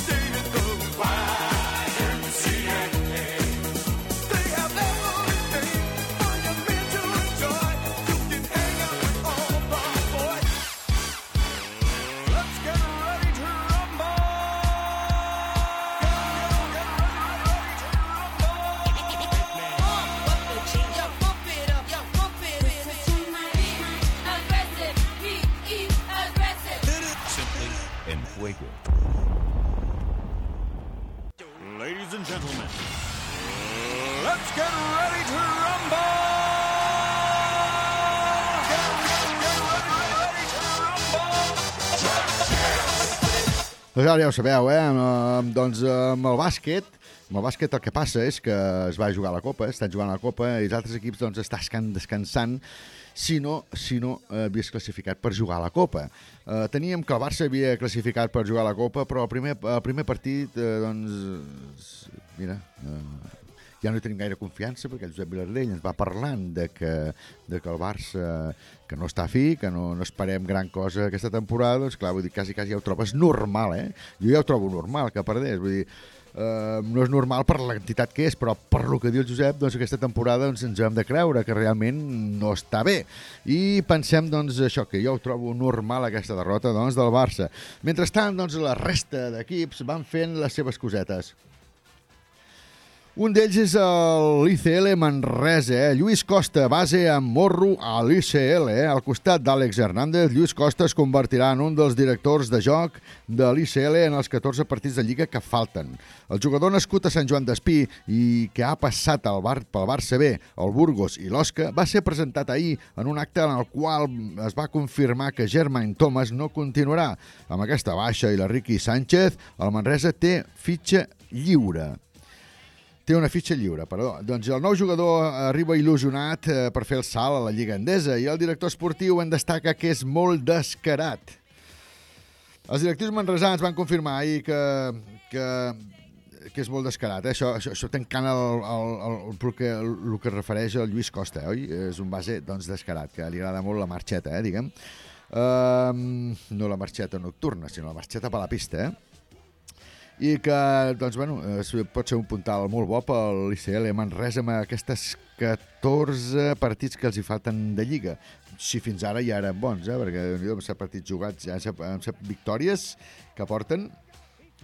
Doncs ara ja ho sabeu, eh? Doncs amb el bàsquet, amb el bàsquet el que passa és que es va jugar a la Copa, estan jugant a la Copa i els altres equips doncs estan descansant si no, si no eh, havies classificat per jugar a la Copa. Eh, teníem que el Barça havia classificat per jugar a la Copa, però el primer, el primer partit, eh, doncs, mira, eh, ja no hi tenim gaire confiança perquè el Josep Vilardell ens va parlant de que, de que el Barça que no està fi, que no, no esperem gran cosa aquesta temporada, doncs clar, vull dir, quasi, quasi ja ho trobes normal, eh? Jo ja ho trobo normal que perdés, vull dir, Uh, no és normal per l'entitat que és, però per lo que diu el Josep, doncs aquesta temporada doncs, ens hem de creure que realment no està bé. I pensem doncs, això que jo ho trobo normal aquesta derrota doncs, del Barça. Mentrestant, doncs, la resta d'equips van fent les seves cosetes. Un d'ells és l'ICL Manresa, eh? Lluís Costa, base amb morro a l'ICL. Eh? Al costat d'Àlex Hernández, Lluís Costa es convertirà en un dels directors de joc de l'ICL en els 14 partits de Lliga que falten. El jugador nascut a Sant Joan d'Espí i que ha passat al Bar pel Barça B, el Burgos i l'Osca, va ser presentat ahir en un acte en el qual es va confirmar que Germain Thomas no continuarà. Amb aquesta baixa i la Riqui Sánchez, el Manresa té fitxa lliure. Té una fitxa lliure, perdó. Doncs el nou jugador arriba il·lusionat eh, per fer el salt a la Lliga Endesa i el director esportiu en destaca que és molt descarat. Els directius manresans van confirmar ahir que, que, que és molt descarat. Eh? Això, això, això tancant el, el, el, el, que, el que refereix al Lluís Costa, oi? És un base doncs, descarat, que li agrada molt la marxeta, eh, diguem. Uh, no la marxeta nocturna, sinó la marxeta per la pista, eh? I que doncs, bueno, es, pot ser un puntal molt bo per l'ICL Manresa amb aquestes 14 partits que els hi falten de Lliga. Si fins ara ja eren bons, eh? perquè amb 7 partits jugats, ja amb 7 victòries que porten,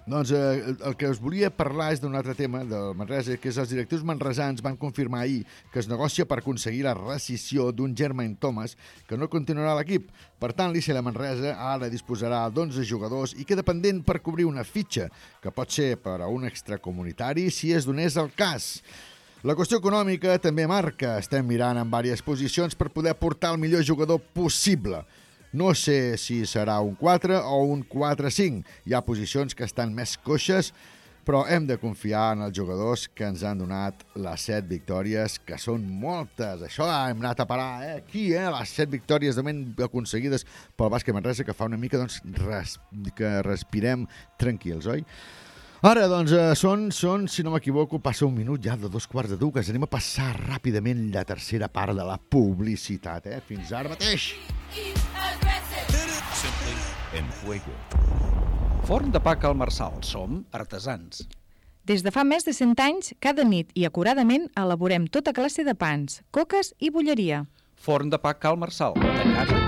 doncs eh, el que us volia parlar és d'un altre tema del Manresa, que és els directius manresans van confirmar ahir que es negocia per aconseguir la rescisió d'un Germain Thomas que no continuarà l'equip. Per tant, l'ICL Manresa ara disposarà d'11 jugadors i queda pendent per cobrir una fitxa, que pot ser per a un extracomunitari si es donés el cas. La qüestió econòmica també marca. Estem mirant en diverses posicions per poder portar el millor jugador possible. No sé si serà un 4 o un 4-5. Hi ha posicions que estan més coixes, però hem de confiar en els jugadors que ens han donat les 7 victòries, que són moltes. Això hem anat a parar, eh? Aquí, eh? Les 7 victòries de moment aconseguides pel bàsquet Manresa, que fa una mica doncs, res, que respirem tranquils, oi? Ara, doncs, eh, són, són, si no m'equivoco, passa un minut ja de dos quarts de dues. Anem a passar ràpidament la tercera part de la publicitat, eh? Fins ara mateix. En fuego. Forn de pa Cal Marçal. Som artesans. Des de fa més de 100 anys, cada nit i acuradament elaborem tota classe de pans, coques i bulleria. Forn de pa Cal Marçal. De casa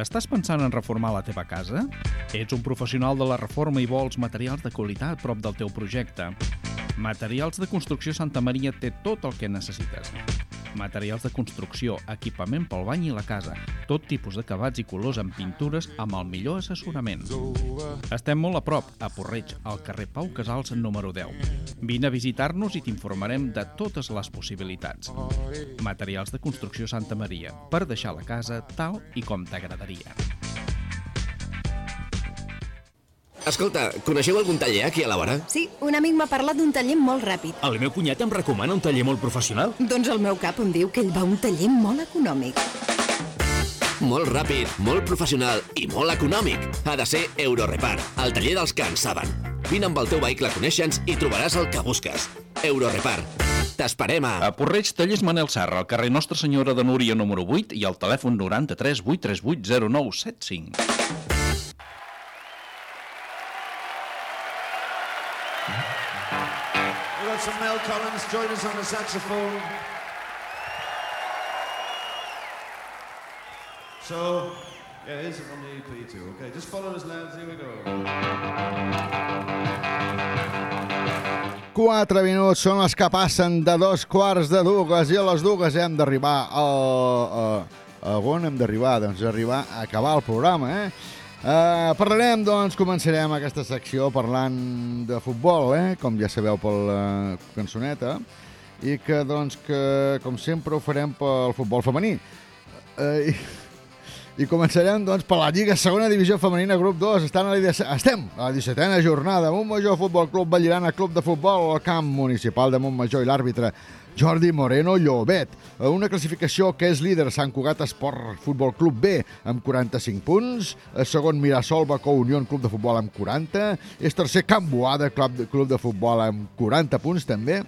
Estàs pensant en reformar la teva casa? Ets un professional de la reforma i vols materials de qualitat prop del teu projecte. Materials de Construcció Santa Maria té tot el que necessites. Materials de construcció, equipament pel bany i la casa, tot tipus d'acabats i colors amb pintures amb el millor assessorament. Estem molt a prop, a Porreig, al carrer Pau Casals número 10. Vine a visitar-nos i t'informarem de totes les possibilitats. Materials de Construcció Santa Maria, per deixar la casa tal i com t'agradaria. Escolta, coneixeu algun taller aquí a la vora? Sí, un amic m'ha parlat d'un taller molt ràpid. El meu cunyat em recomana un taller molt professional. Doncs el meu cap em diu que ell va a un taller molt econòmic. Molt ràpid, molt professional i molt econòmic. Ha de ser Eurorepar, el taller dels que en saben. Vine amb el teu vehicle a conèixer-nos i trobaràs el que busques. Eurorepar. T'esperem a... A Porreig, tallers Manel Serra, al carrer Nostra Senyora de Núria número 8 i al telèfon 93 838 0975. Got some Mel Collins join us on the saxophone. So, Yeah, this is on the EP too. Okay, just follow us, lads. Here we go. 4 minuts són els que passen de dos quarts de dues i a les dues hem d'arribar a, a, a on hem d'arribar? Doncs arribar a acabar el programa, eh? Uh, parlarem, doncs, començarem aquesta secció parlant de futbol, eh? com ja sabeu per la cançoneta, i que, doncs, que, com sempre, ho farem pel futbol femení. Uh, i, I començarem, doncs, per la Lliga Segona Divisió Femenina Grup 2. Estan a la, 17 estem a la 17a jornada. Montmajor Futbol Club Vallirana Club de Futbol al camp municipal de Montmajor i l'àrbitre Jordi Moreno Llobet. Una classificació que és líder Sant Cugat Esport Futbol Club B amb 45 punts, El segon Mirasol Bacó Unió Club de Futbol amb 40, és tercer Camp Boada Club de, Club de Futbol amb 40 punts també,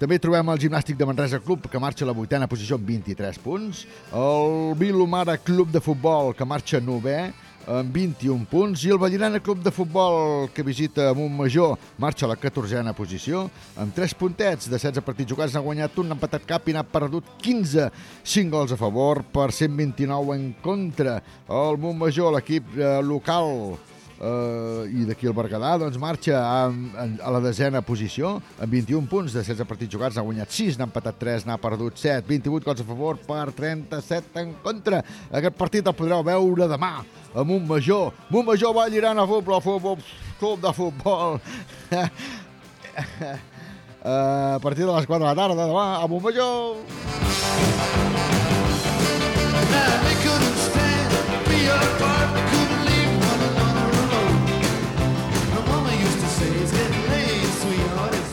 també trobem el Gimnàstic de Manresa Club, que marxa a la vuitena posició amb 23 punts. El Vilomara Club de Futbol, que marxa novè, amb 21 punts. I el Vallirana Club de Futbol, que visita Montmajor, marxa a la 14a posició, amb 3 puntets de 16 partits jugats. N'ha guanyat un, n'ha empatat cap i n'ha perdut 15. 5 gols a favor per 129 en contra. El Montmajor, l'equip eh, local, Uh, i d'aquí el Berguedà doncs, marxa a, a, a la desena posició amb 21 punts de 16 partits jugats n'ha guanyat 6, n'ha empatat 3, n'ha perdut 7 28 gols a favor per 37 en contra. Aquest partit el podreu veure demà a Montmajor Montmajor va llirant a futbol, futbol club de futbol. Uh, *laughs* a partir de les 4 de la tarda demà a Montmajor They couldn't stand me apart,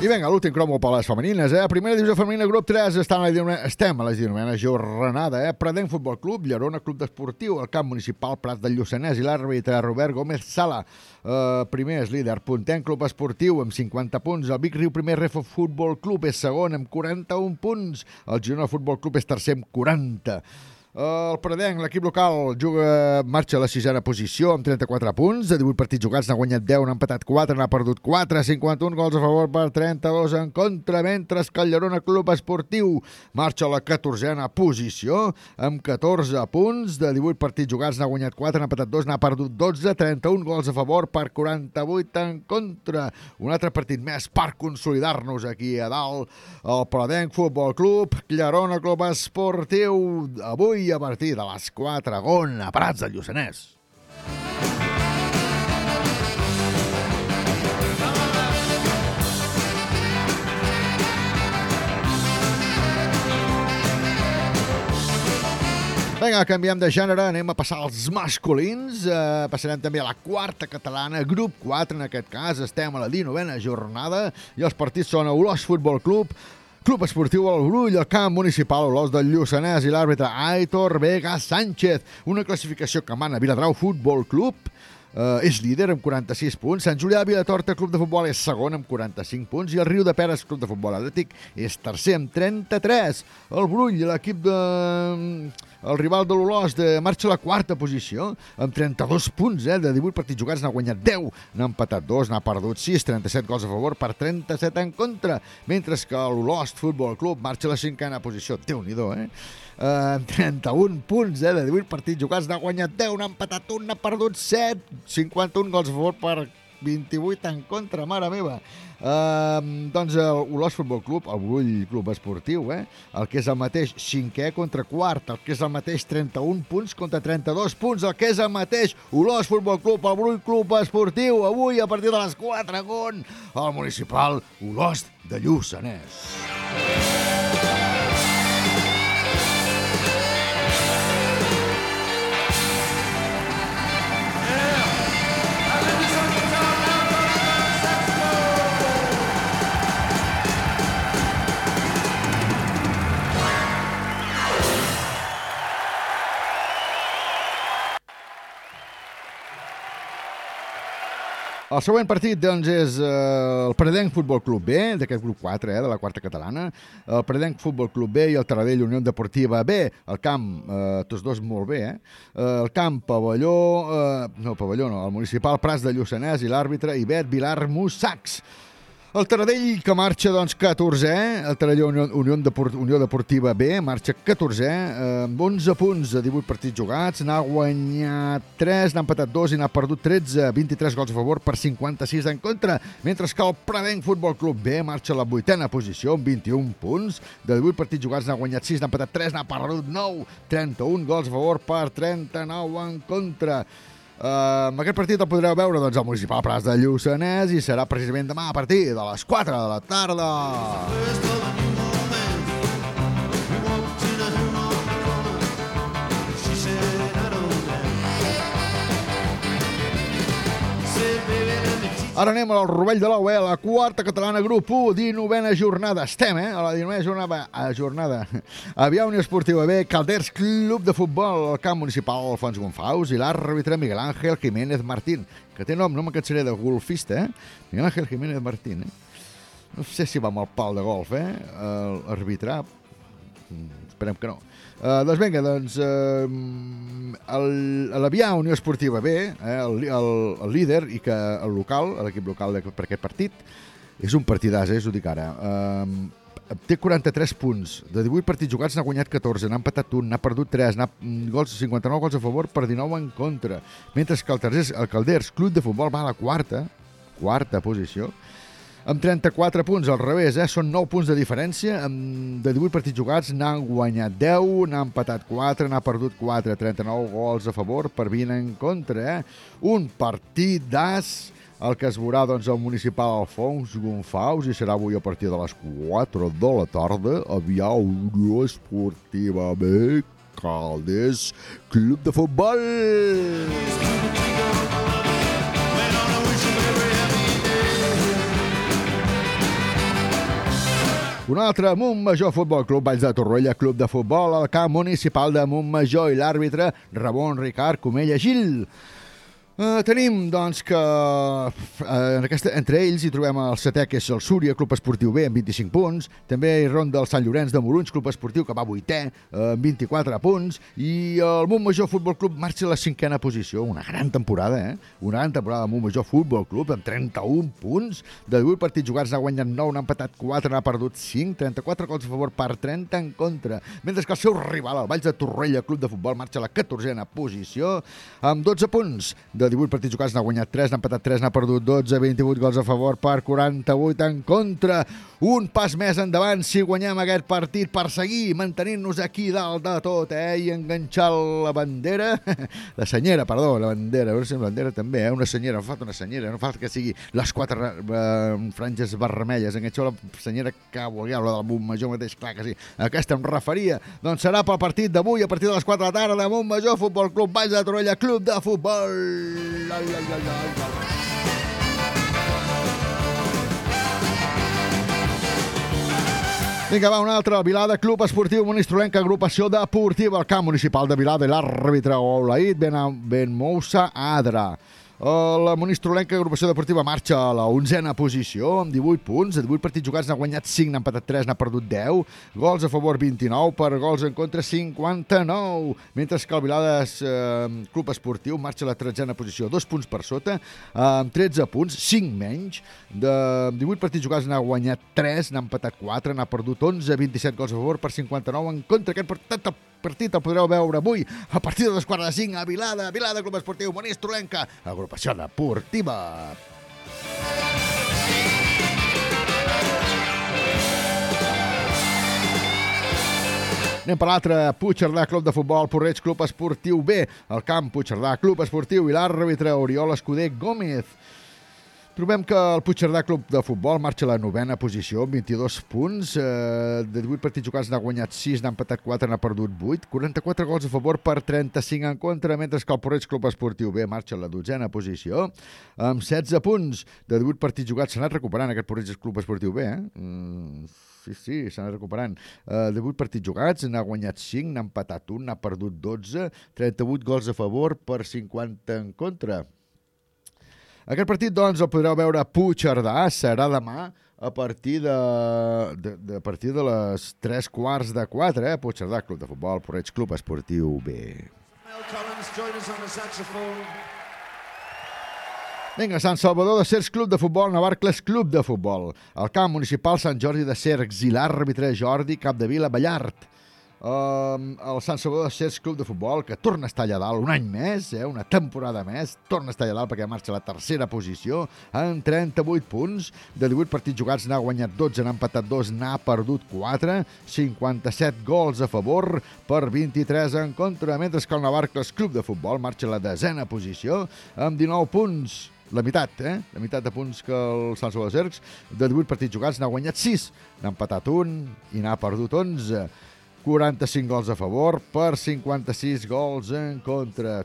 I vinga, l'últim cromo per les femenines, eh? Primera divisió femenina, grup 3, estan a la 19 estem a la 19 jornada, eh? Predenc Futbol Club, Llerona Club d'Esportiu, el camp municipal Prat del Lluçanès i l'àrbitre Robert Gómez Sala. Eh, primer és líder, Pontenc Club Esportiu amb 50 punts, el Vic Riu primer Refo Futbol Club és segon amb 41 punts, el Girona Futbol Club és tercer amb 40. El Predenc, l'equip local, juga, marxa a la sisena posició amb 34 punts. De 18 partits jugats n'ha guanyat 10, n'ha empatat 4, n'ha perdut 4, 51 gols a favor per 32 en contra, mentre que el Llerona Club Esportiu marxa a la 14a posició amb 14 punts. De 18 partits jugats n'ha guanyat 4, n'ha empatat 2, n'ha perdut 12, 31 gols a favor per 48 en contra. Un altre partit més per consolidar-nos aquí a dalt. El Predenc Futbol Club, Llerona Club Esportiu, avui a partir de les 4 gon a Prats del Lluçanès. Vinga, canviem de gènere, anem a passar als masculins. Eh, passarem també a la quarta catalana, grup 4 en aquest cas. Estem a la 19a jornada i els partits són a Olós Futbol Club, Club Esportiu El Brull, el camp municipal Olós del Lluçanès i l'àrbitre Aitor Vega Sánchez. Una classificació que mana Viladrau Futbol Club, Uh, és líder amb 46 punts. Sant Julià de Vilatorta Club de Futbol és segon amb 45 punts i el Riu de Peres Club de Futbol Atlètic és tercer amb 33. El Brull, l'equip de... El rival de l'Olós de marxa a la quarta posició amb 32 punts, eh? de 18 partits jugats n'ha guanyat 10, n'ha empatat 2, n'ha perdut 6, 37 gols a favor per 37 en contra, mentre que l'Olost Futbol Club marxa a la cinquena posició. Déu-n'hi-do, eh? Uh, amb 31 punts, eh? De 18 partits jugats n'ha guanyat 10, n'ha empatat 1, n'ha perdut 7, 51 gols a favor per 28 en contra, mare meva. Uh, doncs el Olós Futbol Club, Brull Club Esportiu, eh? el que és el mateix cinquè contra quart, el que és el mateix 31 punts contra 32 punts, el que és el mateix Olós Futbol Club, el Brull Club Esportiu, avui a partir de les 4 gon, el municipal Olós de Lluçanès. El següent partit doncs, és eh, el Predenc Futbol Club B, d'aquest grup 4, eh, de la quarta catalana. El Predenc Futbol Club B i el Taradell Unió Deportiva B. El camp, eh, tots dos molt bé, eh? Eh, El camp Pavelló, eh, no, Pavelló no, el municipal Prats de Lluçanès i l'àrbitre Ivet Vilar Mussacs. El Taradell que marxa doncs 14è, el Taradell Unió, Unió, Deport, Unió Deportiva B marxa 14è, eh, amb 11 punts de 18 partits jugats, n'ha guanyat 3, n'ha empatat 2 i n'ha perdut 13, 23 gols a favor per 56 en contra, mentre que el Prevenc Futbol Club B marxa a la vuitena posició amb 21 punts, de 18 partits jugats n'ha guanyat 6, n'ha empatat 3, n'ha perdut 9, 31 gols a favor per 39 en contra. Uh, aquest partit el podreu veure doncs, al Municipal Pras de Lluçanès i serà precisament demà a partir de les 4 de la tarda. Ara anem al Rovell de l'Ou, eh? la quarta catalana grup 1, 19a jornada. Estem, eh? A la 19a jornada. A jornada. Avià Unió Esportiva B, Calders Club de Futbol, al camp municipal Alfons Gonfaus i l'àrbitre Miguel Ángel Jiménez Martín, que té nom, no me cansaré de golfista, eh? Miguel Ángel Jiménez Martín, eh? No sé si va amb el pal de golf, eh? El- Arbitrar, Mm, esperem que no. Uh, doncs vinga, doncs uh, el- l'Avià Unió Esportiva B, eh, el, el, el líder i que el local, l'equip local de, per aquest partit, és un partidàs, eh, us ho dic ara. Uh, té 43 punts, de 18 partits jugats n'ha guanyat 14, n'ha empatat un, n'ha perdut 3, n'ha mm, gols, 59 gols a favor per 19 en contra, mentre que el, tercer, el Calders Club de Futbol va a la quarta, quarta posició, amb 34 punts, al revés, eh? són 9 punts de diferència, amb, de 18 partits jugats n'han guanyat 10, n'ha empatat 4, n'ha perdut 4, 39 gols a favor per 20 en contra, eh? Un partit d'as, el que es veurà doncs, al municipal Alfons Gonfaus i serà avui a partir de les 4 de la tarda, avià Unió Esportiva B, Calders, Club de Futbol. Un altre, Montmajor Futbol Club, Valls de Torroella, Club de Futbol, al camp municipal de Montmajor i l'àrbitre Ramon Ricard Comella Gil. Uh, tenim, doncs, que uh, en aquesta, entre ells hi trobem el setè, que és el Súria, Club Esportiu B, amb 25 punts. També hi ronda el Sant Llorenç de Morunys, Club Esportiu, que va vuitè, uh, amb 24 punts. I el Montmajor Futbol Club marxa a la cinquena posició. Una gran temporada, eh? Una gran temporada del Montmajor Futbol Club, amb 31 punts. De 18 partits jugats n'ha guanyat 9, n'ha empatat 4, n'ha perdut 5, 34 gols a favor per 30 en contra. Mentre que el seu rival, el Valls de Torrella, Club de Futbol, marxa a la 14a posició, amb 12 punts. De 18 partits jugats n'ha guanyat 3, n'ha empatat 3, n'ha perdut 12, 28 gols a favor per 48 en contra. Un pas més endavant si guanyem aquest partit per seguir mantenint-nos aquí dalt de tot, eh? I enganxar la bandera, *laughs* la senyera, perdó, la bandera, la bandera també, eh? Una senyera, falta una senyera, no falta que sigui les quatre eh, franges vermelles, enganxeu la senyera que vulgueu, la del Montmajor mateix, clar que sí. Aquesta em referia. Doncs serà pel partit d'avui a partir de les 4 de la tarda, Montmajor Futbol Club, Valls de Torrella, Club de Futbol. Ai, ai, ai, ai, ai. Vinga, va, un altre. Vilada, Club Esportiu Monistrolenca, agrupació deportiva al camp municipal de Vilada i l'àrbitre Olaït Ben, ben Moussa Adra. Uh, La Monistrolenca, agrupació deportiva, marxa a la 11a posició, amb 18 punts. De 18 partits jugats n'ha guanyat 5, n'ha empatat 3, n'ha perdut 10. Gols a favor 29, per gols en contra 59. Mentre que el Vilades uh, Club Esportiu marxa a la 13a posició, 2 punts per sota, uh, amb 13 punts, 5 menys. De 18 partits jugats n'ha guanyat 3, n'ha empatat 4, n'ha perdut 11, 27 gols a favor per 59 en contra. Aquest partit, partit el podreu veure avui a partir de les 4 de 5 a Vilada, Vilada Club Esportiu Monistrolenca, agrupació deportiva. Anem per l'altre, Puigcerdà Club de Futbol, Porreig Club Esportiu B, el camp Puigcerdà Club Esportiu i l'àrbitre Oriol Escuder Gómez. Trobem que el Puigcerdà Club de Futbol marxa a la novena posició amb 22 punts. Eh, de 18 partits jugats n'ha guanyat 6, n'ha empatat 4, n'ha perdut 8. 44 gols a favor per 35 en contra, mentre que el Porreig Club Esportiu B marxa a la dotzena posició amb 16 punts. De 18 partits jugats s'ha anat recuperant aquest Porreig Club Esportiu B, eh? Mm, sí, sí, s'ha anat recuperant. Uh, de 8 partits jugats, n'ha guanyat 5, n'ha empatat 1, n'ha perdut 12, 38 gols a favor per 50 en contra. Aquest partit, doncs, el podreu veure a Puigcerdà, serà demà a partir de, de, de, a partir de les 3 quarts de 4, eh? Puigcerdà, Club de Futbol, Porreig Club Esportiu B. Vinga, Sant Salvador de Cercs Club de Futbol, Navarcles Club de Futbol. El camp municipal Sant Jordi de Cercs i l'àrbitre Jordi Capdevila Ballart. Um, el Sant Salvador de Cercs Club de Futbol, que torna a estar allà dalt un any més, eh, una temporada més, torna a estar allà dalt perquè marxa a la tercera posició amb 38 punts. De 18 partits jugats n'ha guanyat 12, n'ha empatat 2, n'ha perdut 4, 57 gols a favor per 23 en contra, mentre que el Navarcles Club de Futbol marxa a la desena posició amb 19 punts la meitat, eh? La meitat de punts que el Sant Salvador de Cercs. De 18 partits jugats n'ha guanyat 6, n'ha empatat un i n'ha perdut 11. 45 gols a favor per 56 gols en contra,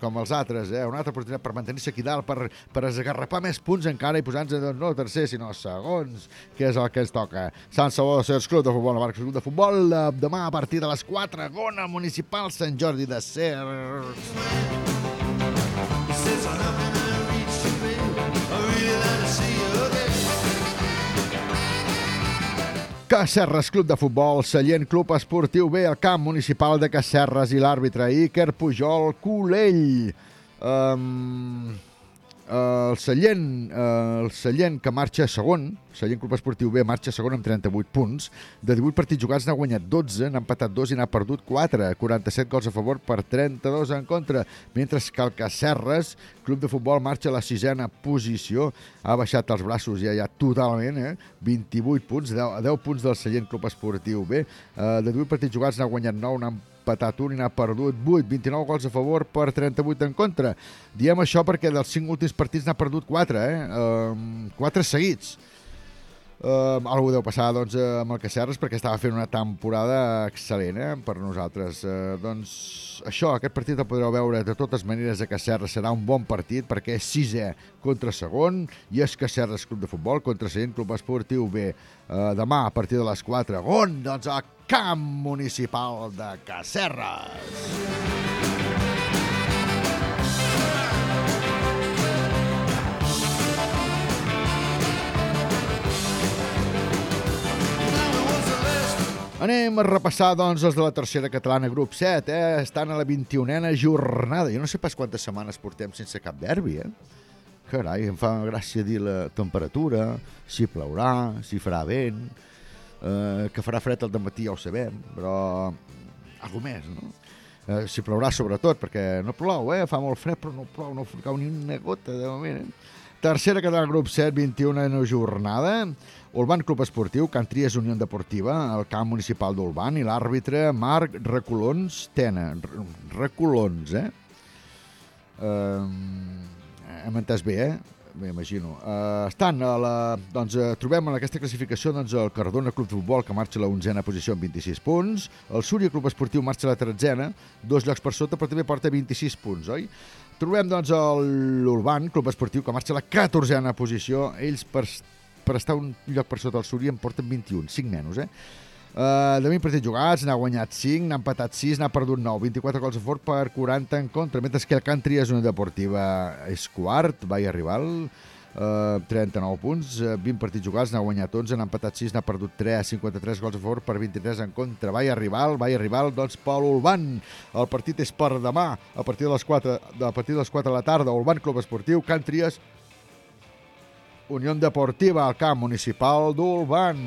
com els altres, eh? Una altra oportunitat per mantenir-se aquí dalt, per, per esgarrapar més punts encara i posar-nos doncs, no tercer, sinó segons, que és el que ens toca. Sant Salvador de Club de Futbol, Navarra Club de Futbol, eh, demà a partir de les 4, Gona Municipal Sant Jordi de Cercs. Cacerres Club de Futbol, Sallent Club Esportiu B, el camp municipal de Cacerres i l'àrbitre Iker Pujol Colell. Um, el Sallent, uh, el Sallent que marxa segon, Sallent Club Esportiu B marxa segon amb 38 punts, de 18 partits jugats n'ha guanyat 12, n'ha empatat 2 i n'ha perdut 4, 47 gols a favor per 32 en contra, mentre que el Cacerres, Club de Futbol, marxa a la sisena posició, ha baixat els braços ja, ja totalment, eh? 28 punts, 10, 10 punts del Sallent Club Esportiu B, uh, de 18 partits jugats n'ha guanyat 9, n'ha empatat un i n'ha perdut 8, 29 gols a favor per 38 en contra. Diem això perquè dels 5 últims partits n'ha perdut 4, eh? Um, 4 seguits. Uh, algú deu passar doncs, eh, amb el Cacerres perquè estava fent una temporada excel·lent eh, per nosaltres. Uh, doncs això, aquest partit el podreu veure de totes maneres a Cacerres. Serà un bon partit perquè és sisè contra segon i és Cacerres Club de Futbol contra Sent Club Esportiu B. Uh, demà a partir de les 4. On? Doncs al camp municipal de Cacerres. Anem a repassar, doncs, els de la tercera catalana, grup 7, eh? Estan a la 21a jornada. Jo no sé pas quantes setmanes portem sense cap derbi, eh? Carai, em fa gràcia dir la temperatura, si plourà, si farà vent, eh, que farà fred al matí ja ho sabem, però algo més, no? Eh, si plourà sobretot, perquè no plou, eh? Fa molt fred, però no plou, no cau ni una gota de moment, eh? Tercera catalana, grup 7, 21a jornada. Urban Club Esportiu, Can Tries Unió Deportiva, el camp municipal d'Urban i l'àrbitre Marc Recolons Tena. Recolons, eh? Uh, hem entès bé, eh? M'imagino. Uh, estan a la... Doncs uh, trobem en aquesta classificació doncs, el Cardona Club de Futbol, que marxa a la onzena posició amb 26 punts. El Súria Club Esportiu marxa a la tretzena, dos llocs per sota, però també porta 26 punts, oi? Trobem doncs l'Urban Club Esportiu, que marxa a la catorzena posició. Ells, per, per estar un lloc per sota del Súria, en porten 21, 5 menys, eh? Uh, de 20 partits jugats, n'ha guanyat 5, n'ha empatat 6, n'ha perdut 9, 24 gols a favor per 40 en contra, mentre que el Country és una deportiva és quart, va arribar al uh, 39 punts, uh, 20 partits jugats, n'ha guanyat 11, n'ha empatat 6, n'ha perdut 3, 53 gols a favor per 23 en contra, va arribar, va arribar, doncs Pol Urban, el partit és per demà, a partir de les 4, a partir de les 4 de la tarda, Urban Club Esportiu, Can Tries, Unió Deportiva al camp municipal d'Urban.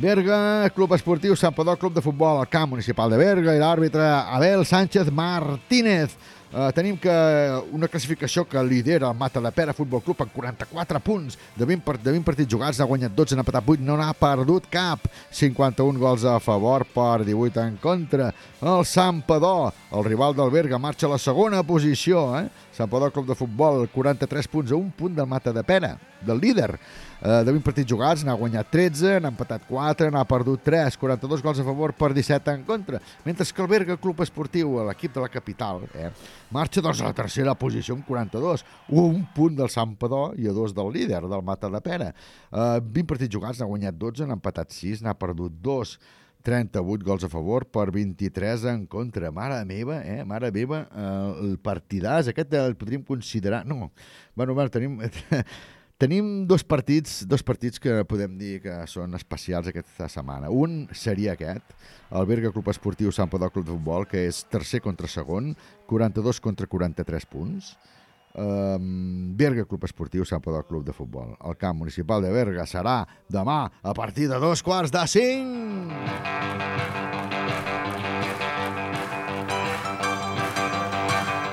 Berga, Club Esportiu Sant Padó, Club de Futbol, al camp municipal de Berga i l'àrbitre Abel Sánchez Martínez. Uh, tenim que una classificació que lidera el Mata de Pera Futbol Club amb 44 punts. De 20, part, de 20 partits jugats, ha guanyat 12, n'ha empatat 8, no n'ha perdut cap. 51 gols a favor per 18 en contra. El Sant Padó, el rival del Berga marxa a la segona posició eh? Sant Padó Club de Futbol, 43 punts a un punt del Mata de Pera, del líder Eh, de 20 partits jugats, n'ha guanyat 13, n'ha empatat 4, n'ha perdut 3, 42 gols a favor per 17 en contra. Mentre que el Berga Club Esportiu, l'equip de la capital, eh, marxa doncs a la tercera posició amb 42, un punt del Sant Padó i a dos del líder, del Mata de Pera. Eh, 20 partits jugats, n'ha guanyat 12, n'ha empatat 6, n'ha perdut 2, 38 gols a favor per 23 en contra. Mare meva, eh? Mare meva, eh, el partidàs, aquest el podríem considerar... No, bueno, bueno tenim... *laughs* Tenim dos partits, dos partits que podem dir que són especials aquesta setmana. Un seria aquest, el Berga Club Esportiu Sant del Club de Futbol, que és tercer contra segon, 42 contra 43 punts. Um, Berga Club Esportiu Pau del Club de Futbol. El camp municipal de Berga serà demà a partir de dos quarts de cinc.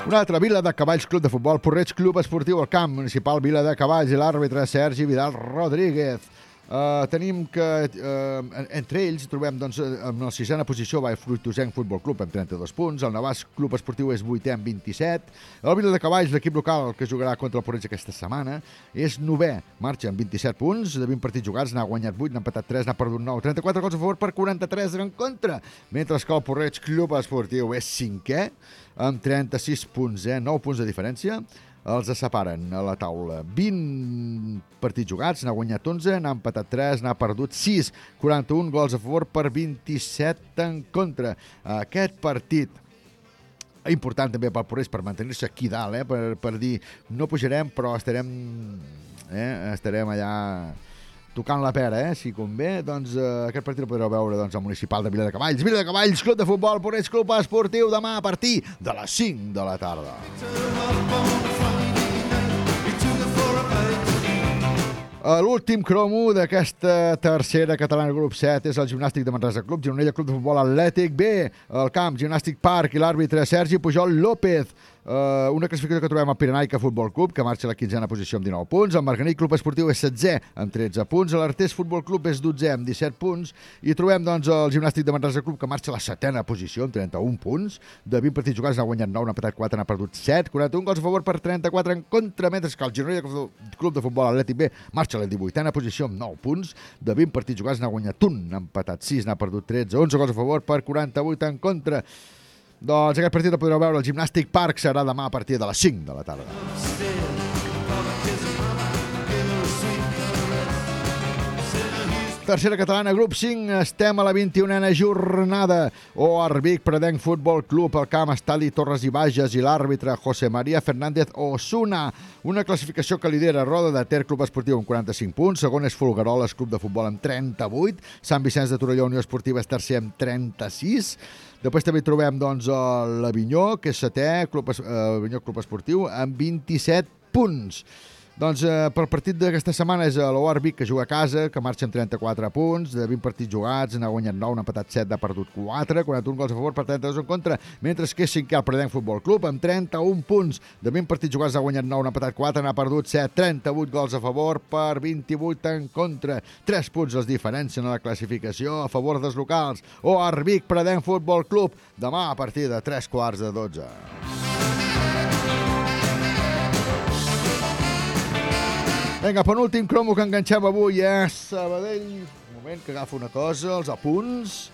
Una altra Vila de Cavalls Club de Futbol, Porreig Club Esportiu al camp municipal Vila de Cavalls i l'àrbitre Sergi Vidal Rodríguez. Uh, tenim que uh, entre ells trobem doncs, eh, en la sisena posició va el Fruitosenc Futbol Club amb 32 punts, el Navàs Club Esportiu és vuitè amb 27, el Vila de Cavalls, l'equip local que jugarà contra el Porreig aquesta setmana, és novè, marxa amb 27 punts, de 20 partits jugats, n'ha guanyat 8, n'ha empatat 3, n'ha perdut 9, 34 gols a favor per 43 en contra, mentre que el Porreig Club Esportiu és cinquè, amb 36 punts, eh? 9 punts de diferència, els separen a la taula 20 partits jugats, n'ha guanyat 11, n'ha empatat 3, n'ha perdut 6, 41 gols a favor per 27 en contra. Aquest partit important també pel Porreig per mantenir-se aquí dalt, eh? per, per dir no pujarem però estarem, eh? estarem allà tocant la pera, eh? si convé, doncs eh, aquest partit el podreu veure doncs, al municipal de Vila de Cavalls. Vila de Cavalls, Club de Futbol, Porreig Club Esportiu, demà a partir de les 5 de la tarda. L'últim cromo d'aquesta tercera catalana grup 7 és el gimnàstic de Manresa Club, Gironella Club de Futbol Atlètic B, el camp Gimnàstic Parc i l'àrbitre Sergi Pujol López. Uh, una classificació que trobem al Pirenaica Futbol Club, que marxa a la quinzena posició amb 19 punts. El Marganí Club Esportiu és 16 amb 13 punts. L'Artés Futbol Club és 12 amb 17 punts. I trobem doncs, el Gimnàstic de Manresa Club, que marxa a la setena posició amb 31 punts. De 20 partits jugats n'ha guanyat 9, n'ha empatat 4, n'ha perdut 7. 41 gols a favor per 34 en contra, mentre que el Gironella Club de Futbol Atlètic B marxa a la 18a posició amb 9 punts. De 20 partits jugats n'ha guanyat 1, n'ha empatat 6, n'ha perdut 13. 11 gols a favor per 48 en contra. Doncs aquest partit el podreu veure al Gimnàstic Park, serà demà a partir de les 5 de la tarda. Tercera catalana, grup 5, estem a la 21a jornada. O Arbic, Predenc Futbol Club, el camp Estadi Torres i Bages i l'àrbitre José María Fernández Osuna. Una classificació que lidera Roda de Ter Club Esportiu amb 45 punts, segon és Folgueroles Club de Futbol amb 38, Sant Vicenç de Torelló Unió Esportiva és tercer amb 36, Després també trobem doncs, l'Avinyó, que és setè, Club, eh, Avinyó Club Esportiu, amb 27 punts. Doncs eh, pel partit d'aquesta setmana és l'OAR Vic, que juga a casa, que marxa amb 34 punts, de 20 partits jugats, n'ha guanyat 9, n'ha empatat 7, n'ha perdut 4, 41 gols a favor per 32 en contra, mentre que és cinquè el Predenc Futbol Club, amb 31 punts, de 20 partits jugats n'ha guanyat 9, n'ha empatat 4, n'ha perdut 7, 38 gols a favor per 28 en contra, 3 punts els diferencien a la classificació a favor dels locals. OAR Predenc Futbol Club, demà a partir de 3 quarts de 12. Vinga, penúltim cromo que enganxem avui és Sabadell. Un moment que agafo una cosa, els apunts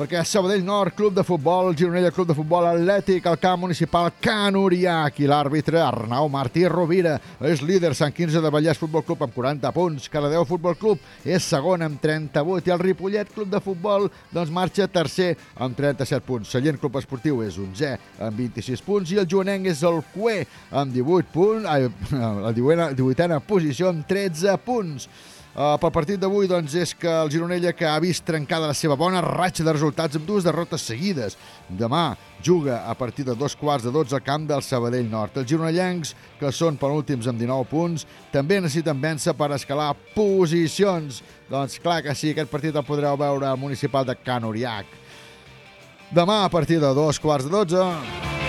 perquè Sabadell Nord, Club de Futbol, Gironella Club de Futbol Atlètic, el camp municipal Can Uriac i l'àrbitre Arnau Martí Rovira. És líder Sant Quinze de Vallès Futbol Club amb 40 punts, Caladeu Futbol Club és segon amb 38 i el Ripollet Club de Futbol doncs marxa tercer amb 37 punts. Sallent Club Esportiu és 11 amb 26 punts i el Joanenc és el cué amb 18 punts, ai, *laughs* la 18a, 18a posició amb 13 punts. Uh, pel partit d'avui doncs, és que el Gironella que ha vist trencada la seva bona ratxa de resultats amb dues derrotes seguides. Demà juga a partir de dos quarts de 12 al camp del Sabadell Nord. Els gironellencs, que són penúltims amb 19 punts, també necessiten vèncer per escalar posicions. Doncs clar que sí, aquest partit el podreu veure al municipal de Can Uriac. Demà a partir de dos quarts de 12.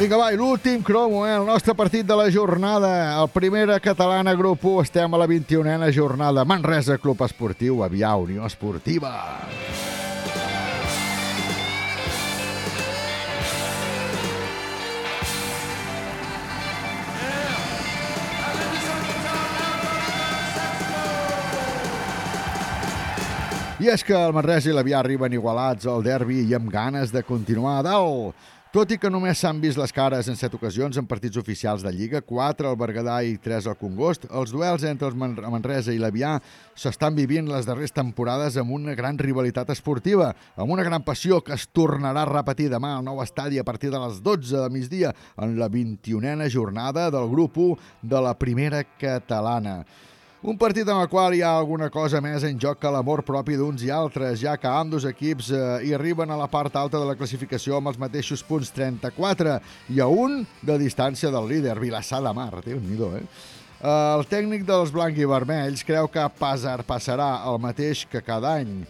Vinga, va, l'últim cromo, eh? el nostre partit de la jornada. El primera catalana, grup 1, estem a la 21a jornada. Manresa, Club Esportiu, Avià, Unió Esportiva. I és que el Manresa i l'Avià arriben igualats al derbi i amb ganes de continuar a dalt. Tot i que només s'han vist les cares en set ocasions en partits oficials de Lliga, 4 al Berguedà i 3 al Congost, els duels entre Man Manresa i l'Avià s'estan vivint les darreres temporades amb una gran rivalitat esportiva, amb una gran passió que es tornarà a repetir demà al nou estadi a partir de les 12 de migdia en la 21a jornada del grup 1 de la primera catalana. Un partit en el qual hi ha alguna cosa més en joc que l'amor propi d'uns i altres, ja que amb dos equips eh, hi arriben a la part alta de la classificació amb els mateixos punts 34 i a un de distància del líder, Vilassar de Mar. Déu-n'hi-do, eh? El tècnic dels blanc i vermells creu que Pasar passarà el mateix que cada any,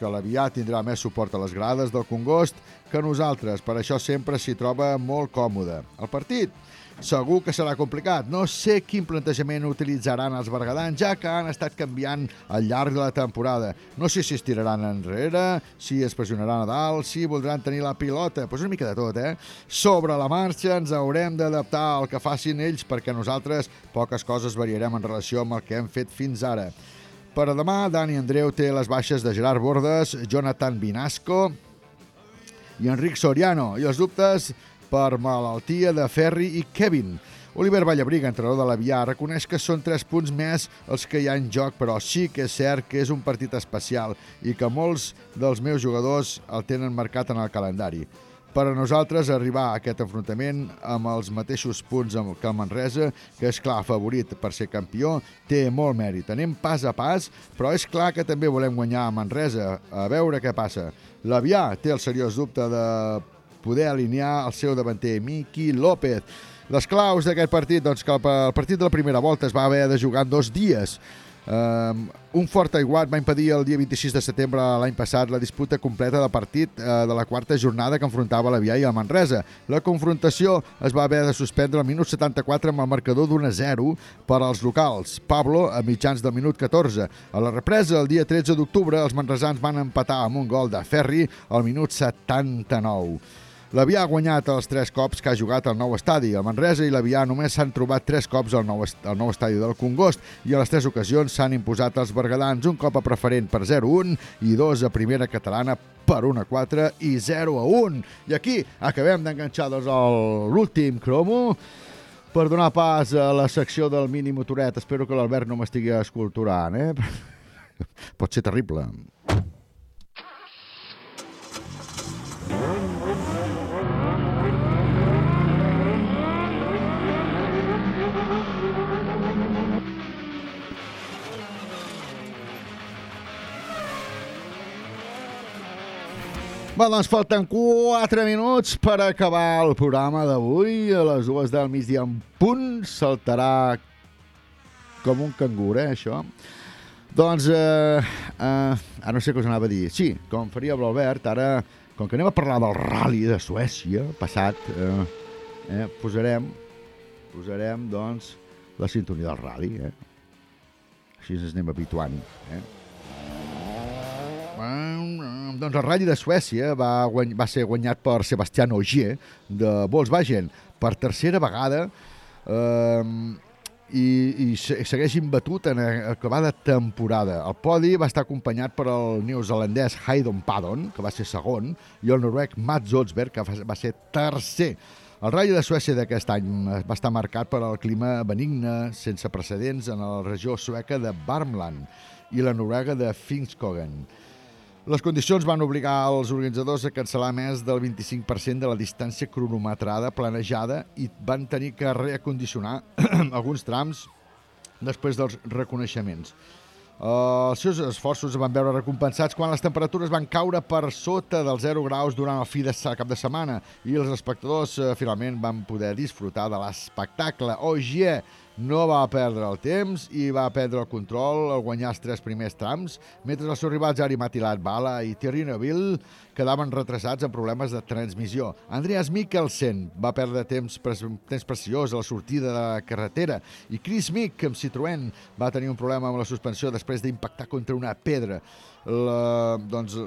que l'Avià tindrà més suport a les grades del Congost que nosaltres, per això sempre s'hi troba molt còmode. El partit segur que serà complicat. No sé quin plantejament utilitzaran els bergadans, ja que han estat canviant al llarg de la temporada. No sé si es tiraran enrere, si es pressionaran a dalt, si voldran tenir la pilota, doncs una mica de tot, eh? Sobre la marxa ens haurem d'adaptar al que facin ells, perquè nosaltres poques coses variarem en relació amb el que hem fet fins ara. Per a demà, Dani Andreu té les baixes de Gerard Bordes, Jonathan Vinasco i Enric Soriano, i els dubtes per malaltia de Ferri i Kevin. Oliver Vallabriga, entrenador de l'Avià, reconeix que són tres punts més els que hi ha en joc, però sí que és cert que és un partit especial i que molts dels meus jugadors el tenen marcat en el calendari. Per a nosaltres, arribar a aquest enfrontament amb els mateixos punts que el Manresa, que és clar favorit per ser campió, té molt mèrit. Anem pas a pas, però és clar que també volem guanyar a Manresa, a veure què passa. L'Avià té el seriós dubte de poder alinear el seu davanter, Miki López. Les claus d'aquest partit, doncs que el partit de la primera volta es va haver de jugar en dos dies. Um, un fort aiguat va impedir el dia 26 de setembre l'any passat la disputa completa de partit uh, de la quarta jornada que enfrontava l'Avià i el Manresa. La confrontació es va haver de suspendre al minut 74 amb el marcador d'1 a 0 per als locals. Pablo, a mitjans del minut 14. A la represa, el dia 13 d'octubre, els manresans van empatar amb un gol de Ferri al minut 79. L'Avià ha guanyat els tres cops que ha jugat al nou estadi. El Manresa i l'Avià només s'han trobat tres cops al nou, al nou estadi del Congost i a les tres ocasions s'han imposat els bergadans un cop a preferent per 0-1 i dos a primera catalana per 1-4 i 0-1. I aquí acabem d'enganxar doncs, l'últim cromo per donar pas a la secció del mini motoret. Espero que l'Albert no m'estigui esculturant, eh? *laughs* Pot ser terrible. Va, doncs falten 4 minuts per acabar el programa d'avui. A les dues del migdia en punt saltarà com un cangur, eh, això. Doncs, eh, eh, ara no sé què us anava a dir. Sí, com faria l'Albert, ara, com que anem a parlar del rally de Suècia passat, eh, eh, posarem, posarem, doncs, la sintonia del rally, eh? Així ens anem habituant, eh? Doncs el Rally de Suècia va, guany, va ser guanyat per Sebastián Ogier de Volkswagen per tercera vegada eh, i, i segueix imbatut en acabada temporada. El podi va estar acompanyat per el neozelandès Haydon Paddon, que va ser segon, i el noruec Mats Olsberg, que va ser tercer. El Rally de Suècia d'aquest any va estar marcat per el clima benigne, sense precedents en la regió sueca de Värmland i la noruega de Finskogen. Les condicions van obligar els organitzadors a cancel·lar més del 25% de la distància cronometrada planejada i van tenir que reacondicionar *clears throat* alguns trams després dels reconeixements. Uh, els seus esforços van veure recompensats quan les temperatures van caure per sota dels 0 graus durant el fi de cap de setmana i els espectadors uh, finalment van poder disfrutar de l'espectacle. Ogier no va perdre el temps i va prendre el control al guanyar els tres primers trams, mentre els seus rivals Ari Matilat Bala i Thierry Neuville quedaven retrasats amb problemes de transmissió. Andreas Mikkelsen va perdre temps, temps preciós a la sortida de la carretera i Chris Mick, amb Citroën, va tenir un problema amb la suspensió després d'impactar contra una pedra. La, doncs,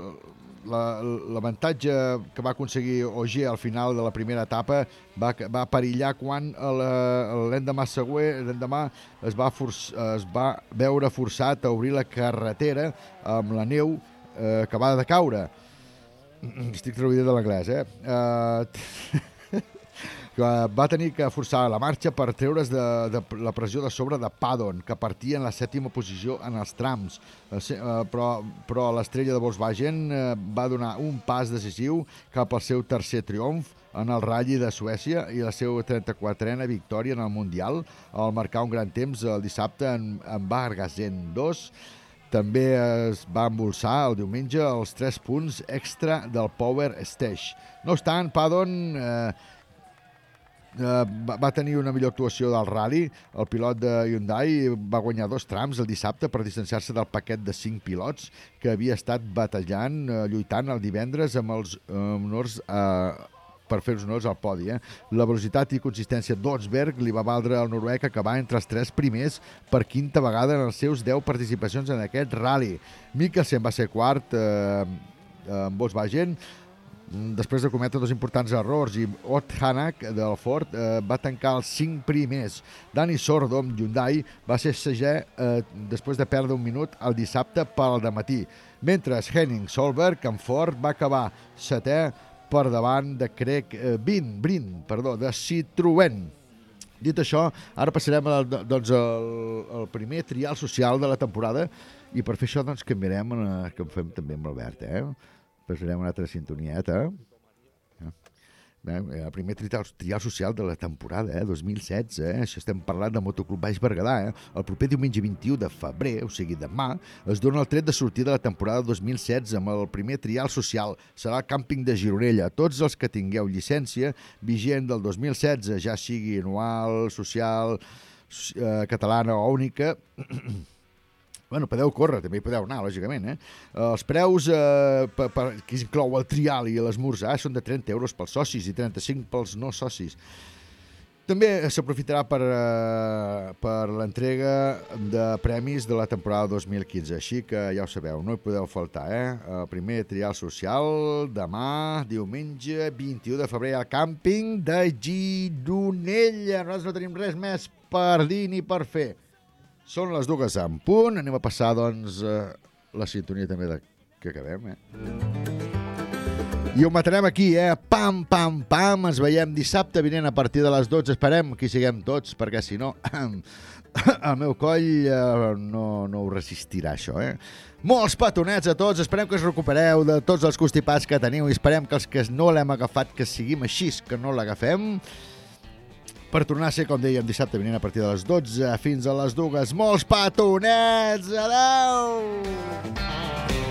l'avantatge que va aconseguir Ogier al final de la primera etapa va, va perillar quan l'endemà següent, l'endemà es, va es va veure forçat a obrir la carretera amb la neu eh, acabada de caure. Estic traduït de l'anglès, eh? Uh, *laughs* que va tenir que forçar la marxa per treure's de, de la pressió de sobre de Padon, que partia en la sèptima posició en els trams. Eh, eh, Però, però l'estrella de Volkswagen eh, va donar un pas decisiu cap al seu tercer triomf en el Rally de Suècia i la seva 34a victòria en el Mundial al marcar un gran temps el dissabte en, en Bargasen 2 també es va embolsar el diumenge els 3 punts extra del Power Stage. No obstant, Padon eh, eh, va, va tenir una millor actuació del rally. El pilot de Hyundai va guanyar dos trams el dissabte per distanciar-se del paquet de cinc pilots que havia estat batallant, eh, lluitant el divendres amb els eh, honors eh, per fer els honors al podi. Eh? La velocitat i consistència d'Otsberg li va valdre al noruec acabar entre els tres primers per quinta vegada en els seus 10 participacions en aquest rally. Mikkelsen va ser quart eh, amb Volkswagen, després de cometre dos importants errors i Ott Hanak del Ford eh, va tancar els cinc primers. Dani Sordo amb Hyundai va ser seger eh, després de perdre un minut el dissabte pel matí, mentre Henning Solberg amb Ford va acabar setè per davant de Craig eh, Bin, Brin, perdó, de Citroën. Dit això, ara passarem al, doncs, primer trial social de la temporada i per fer això doncs, canviarem, eh, que ho fem també amb l'Albert, eh? Passarem una altra sintonieta. Eh? El primer trial, trial social de la temporada, eh? 2016, eh? Això estem parlant de Motoclub Baix Berguedà, eh? El proper diumenge 21 de febrer, o sigui demà, es dona el tret de sortida de la temporada 2016 amb el primer trial social. Serà al càmping de Gironella. Tots els que tingueu llicència vigent del 2016, ja sigui anual, social, eh, catalana o única, *clears throat* Bueno, podeu córrer, també hi podeu anar, lògicament. Eh? Els preus eh, per, per, que inclou el trial i l'esmorzar són de 30 euros pels socis i 35 pels no socis. També s'aprofitarà per, eh, per l'entrega de premis de la temporada 2015, així que ja ho sabeu, no hi podeu faltar. Eh? El primer trial social demà, diumenge 21 de febrer, al càmping de Gironella. Nosaltres no tenim res més per dir ni per fer. Són les dues en punt. Anem a passar, doncs, eh, la sintonia també de... que acabem, eh? I ho matarem aquí, eh? Pam, pam, pam. Ens veiem dissabte vinent a partir de les 12. Esperem que hi siguem tots, perquè si no, *coughs* el meu coll eh, no, no ho resistirà, això, eh? Molts petonets a tots. Esperem que us recupereu de tots els constipats que teniu i esperem que els que no l'hem agafat, que siguim així, que no l'agafem per tornar a ser, com dèiem, dissabte vinent a partir de les 12 fins a les 2. Molts petonets! Adeu! There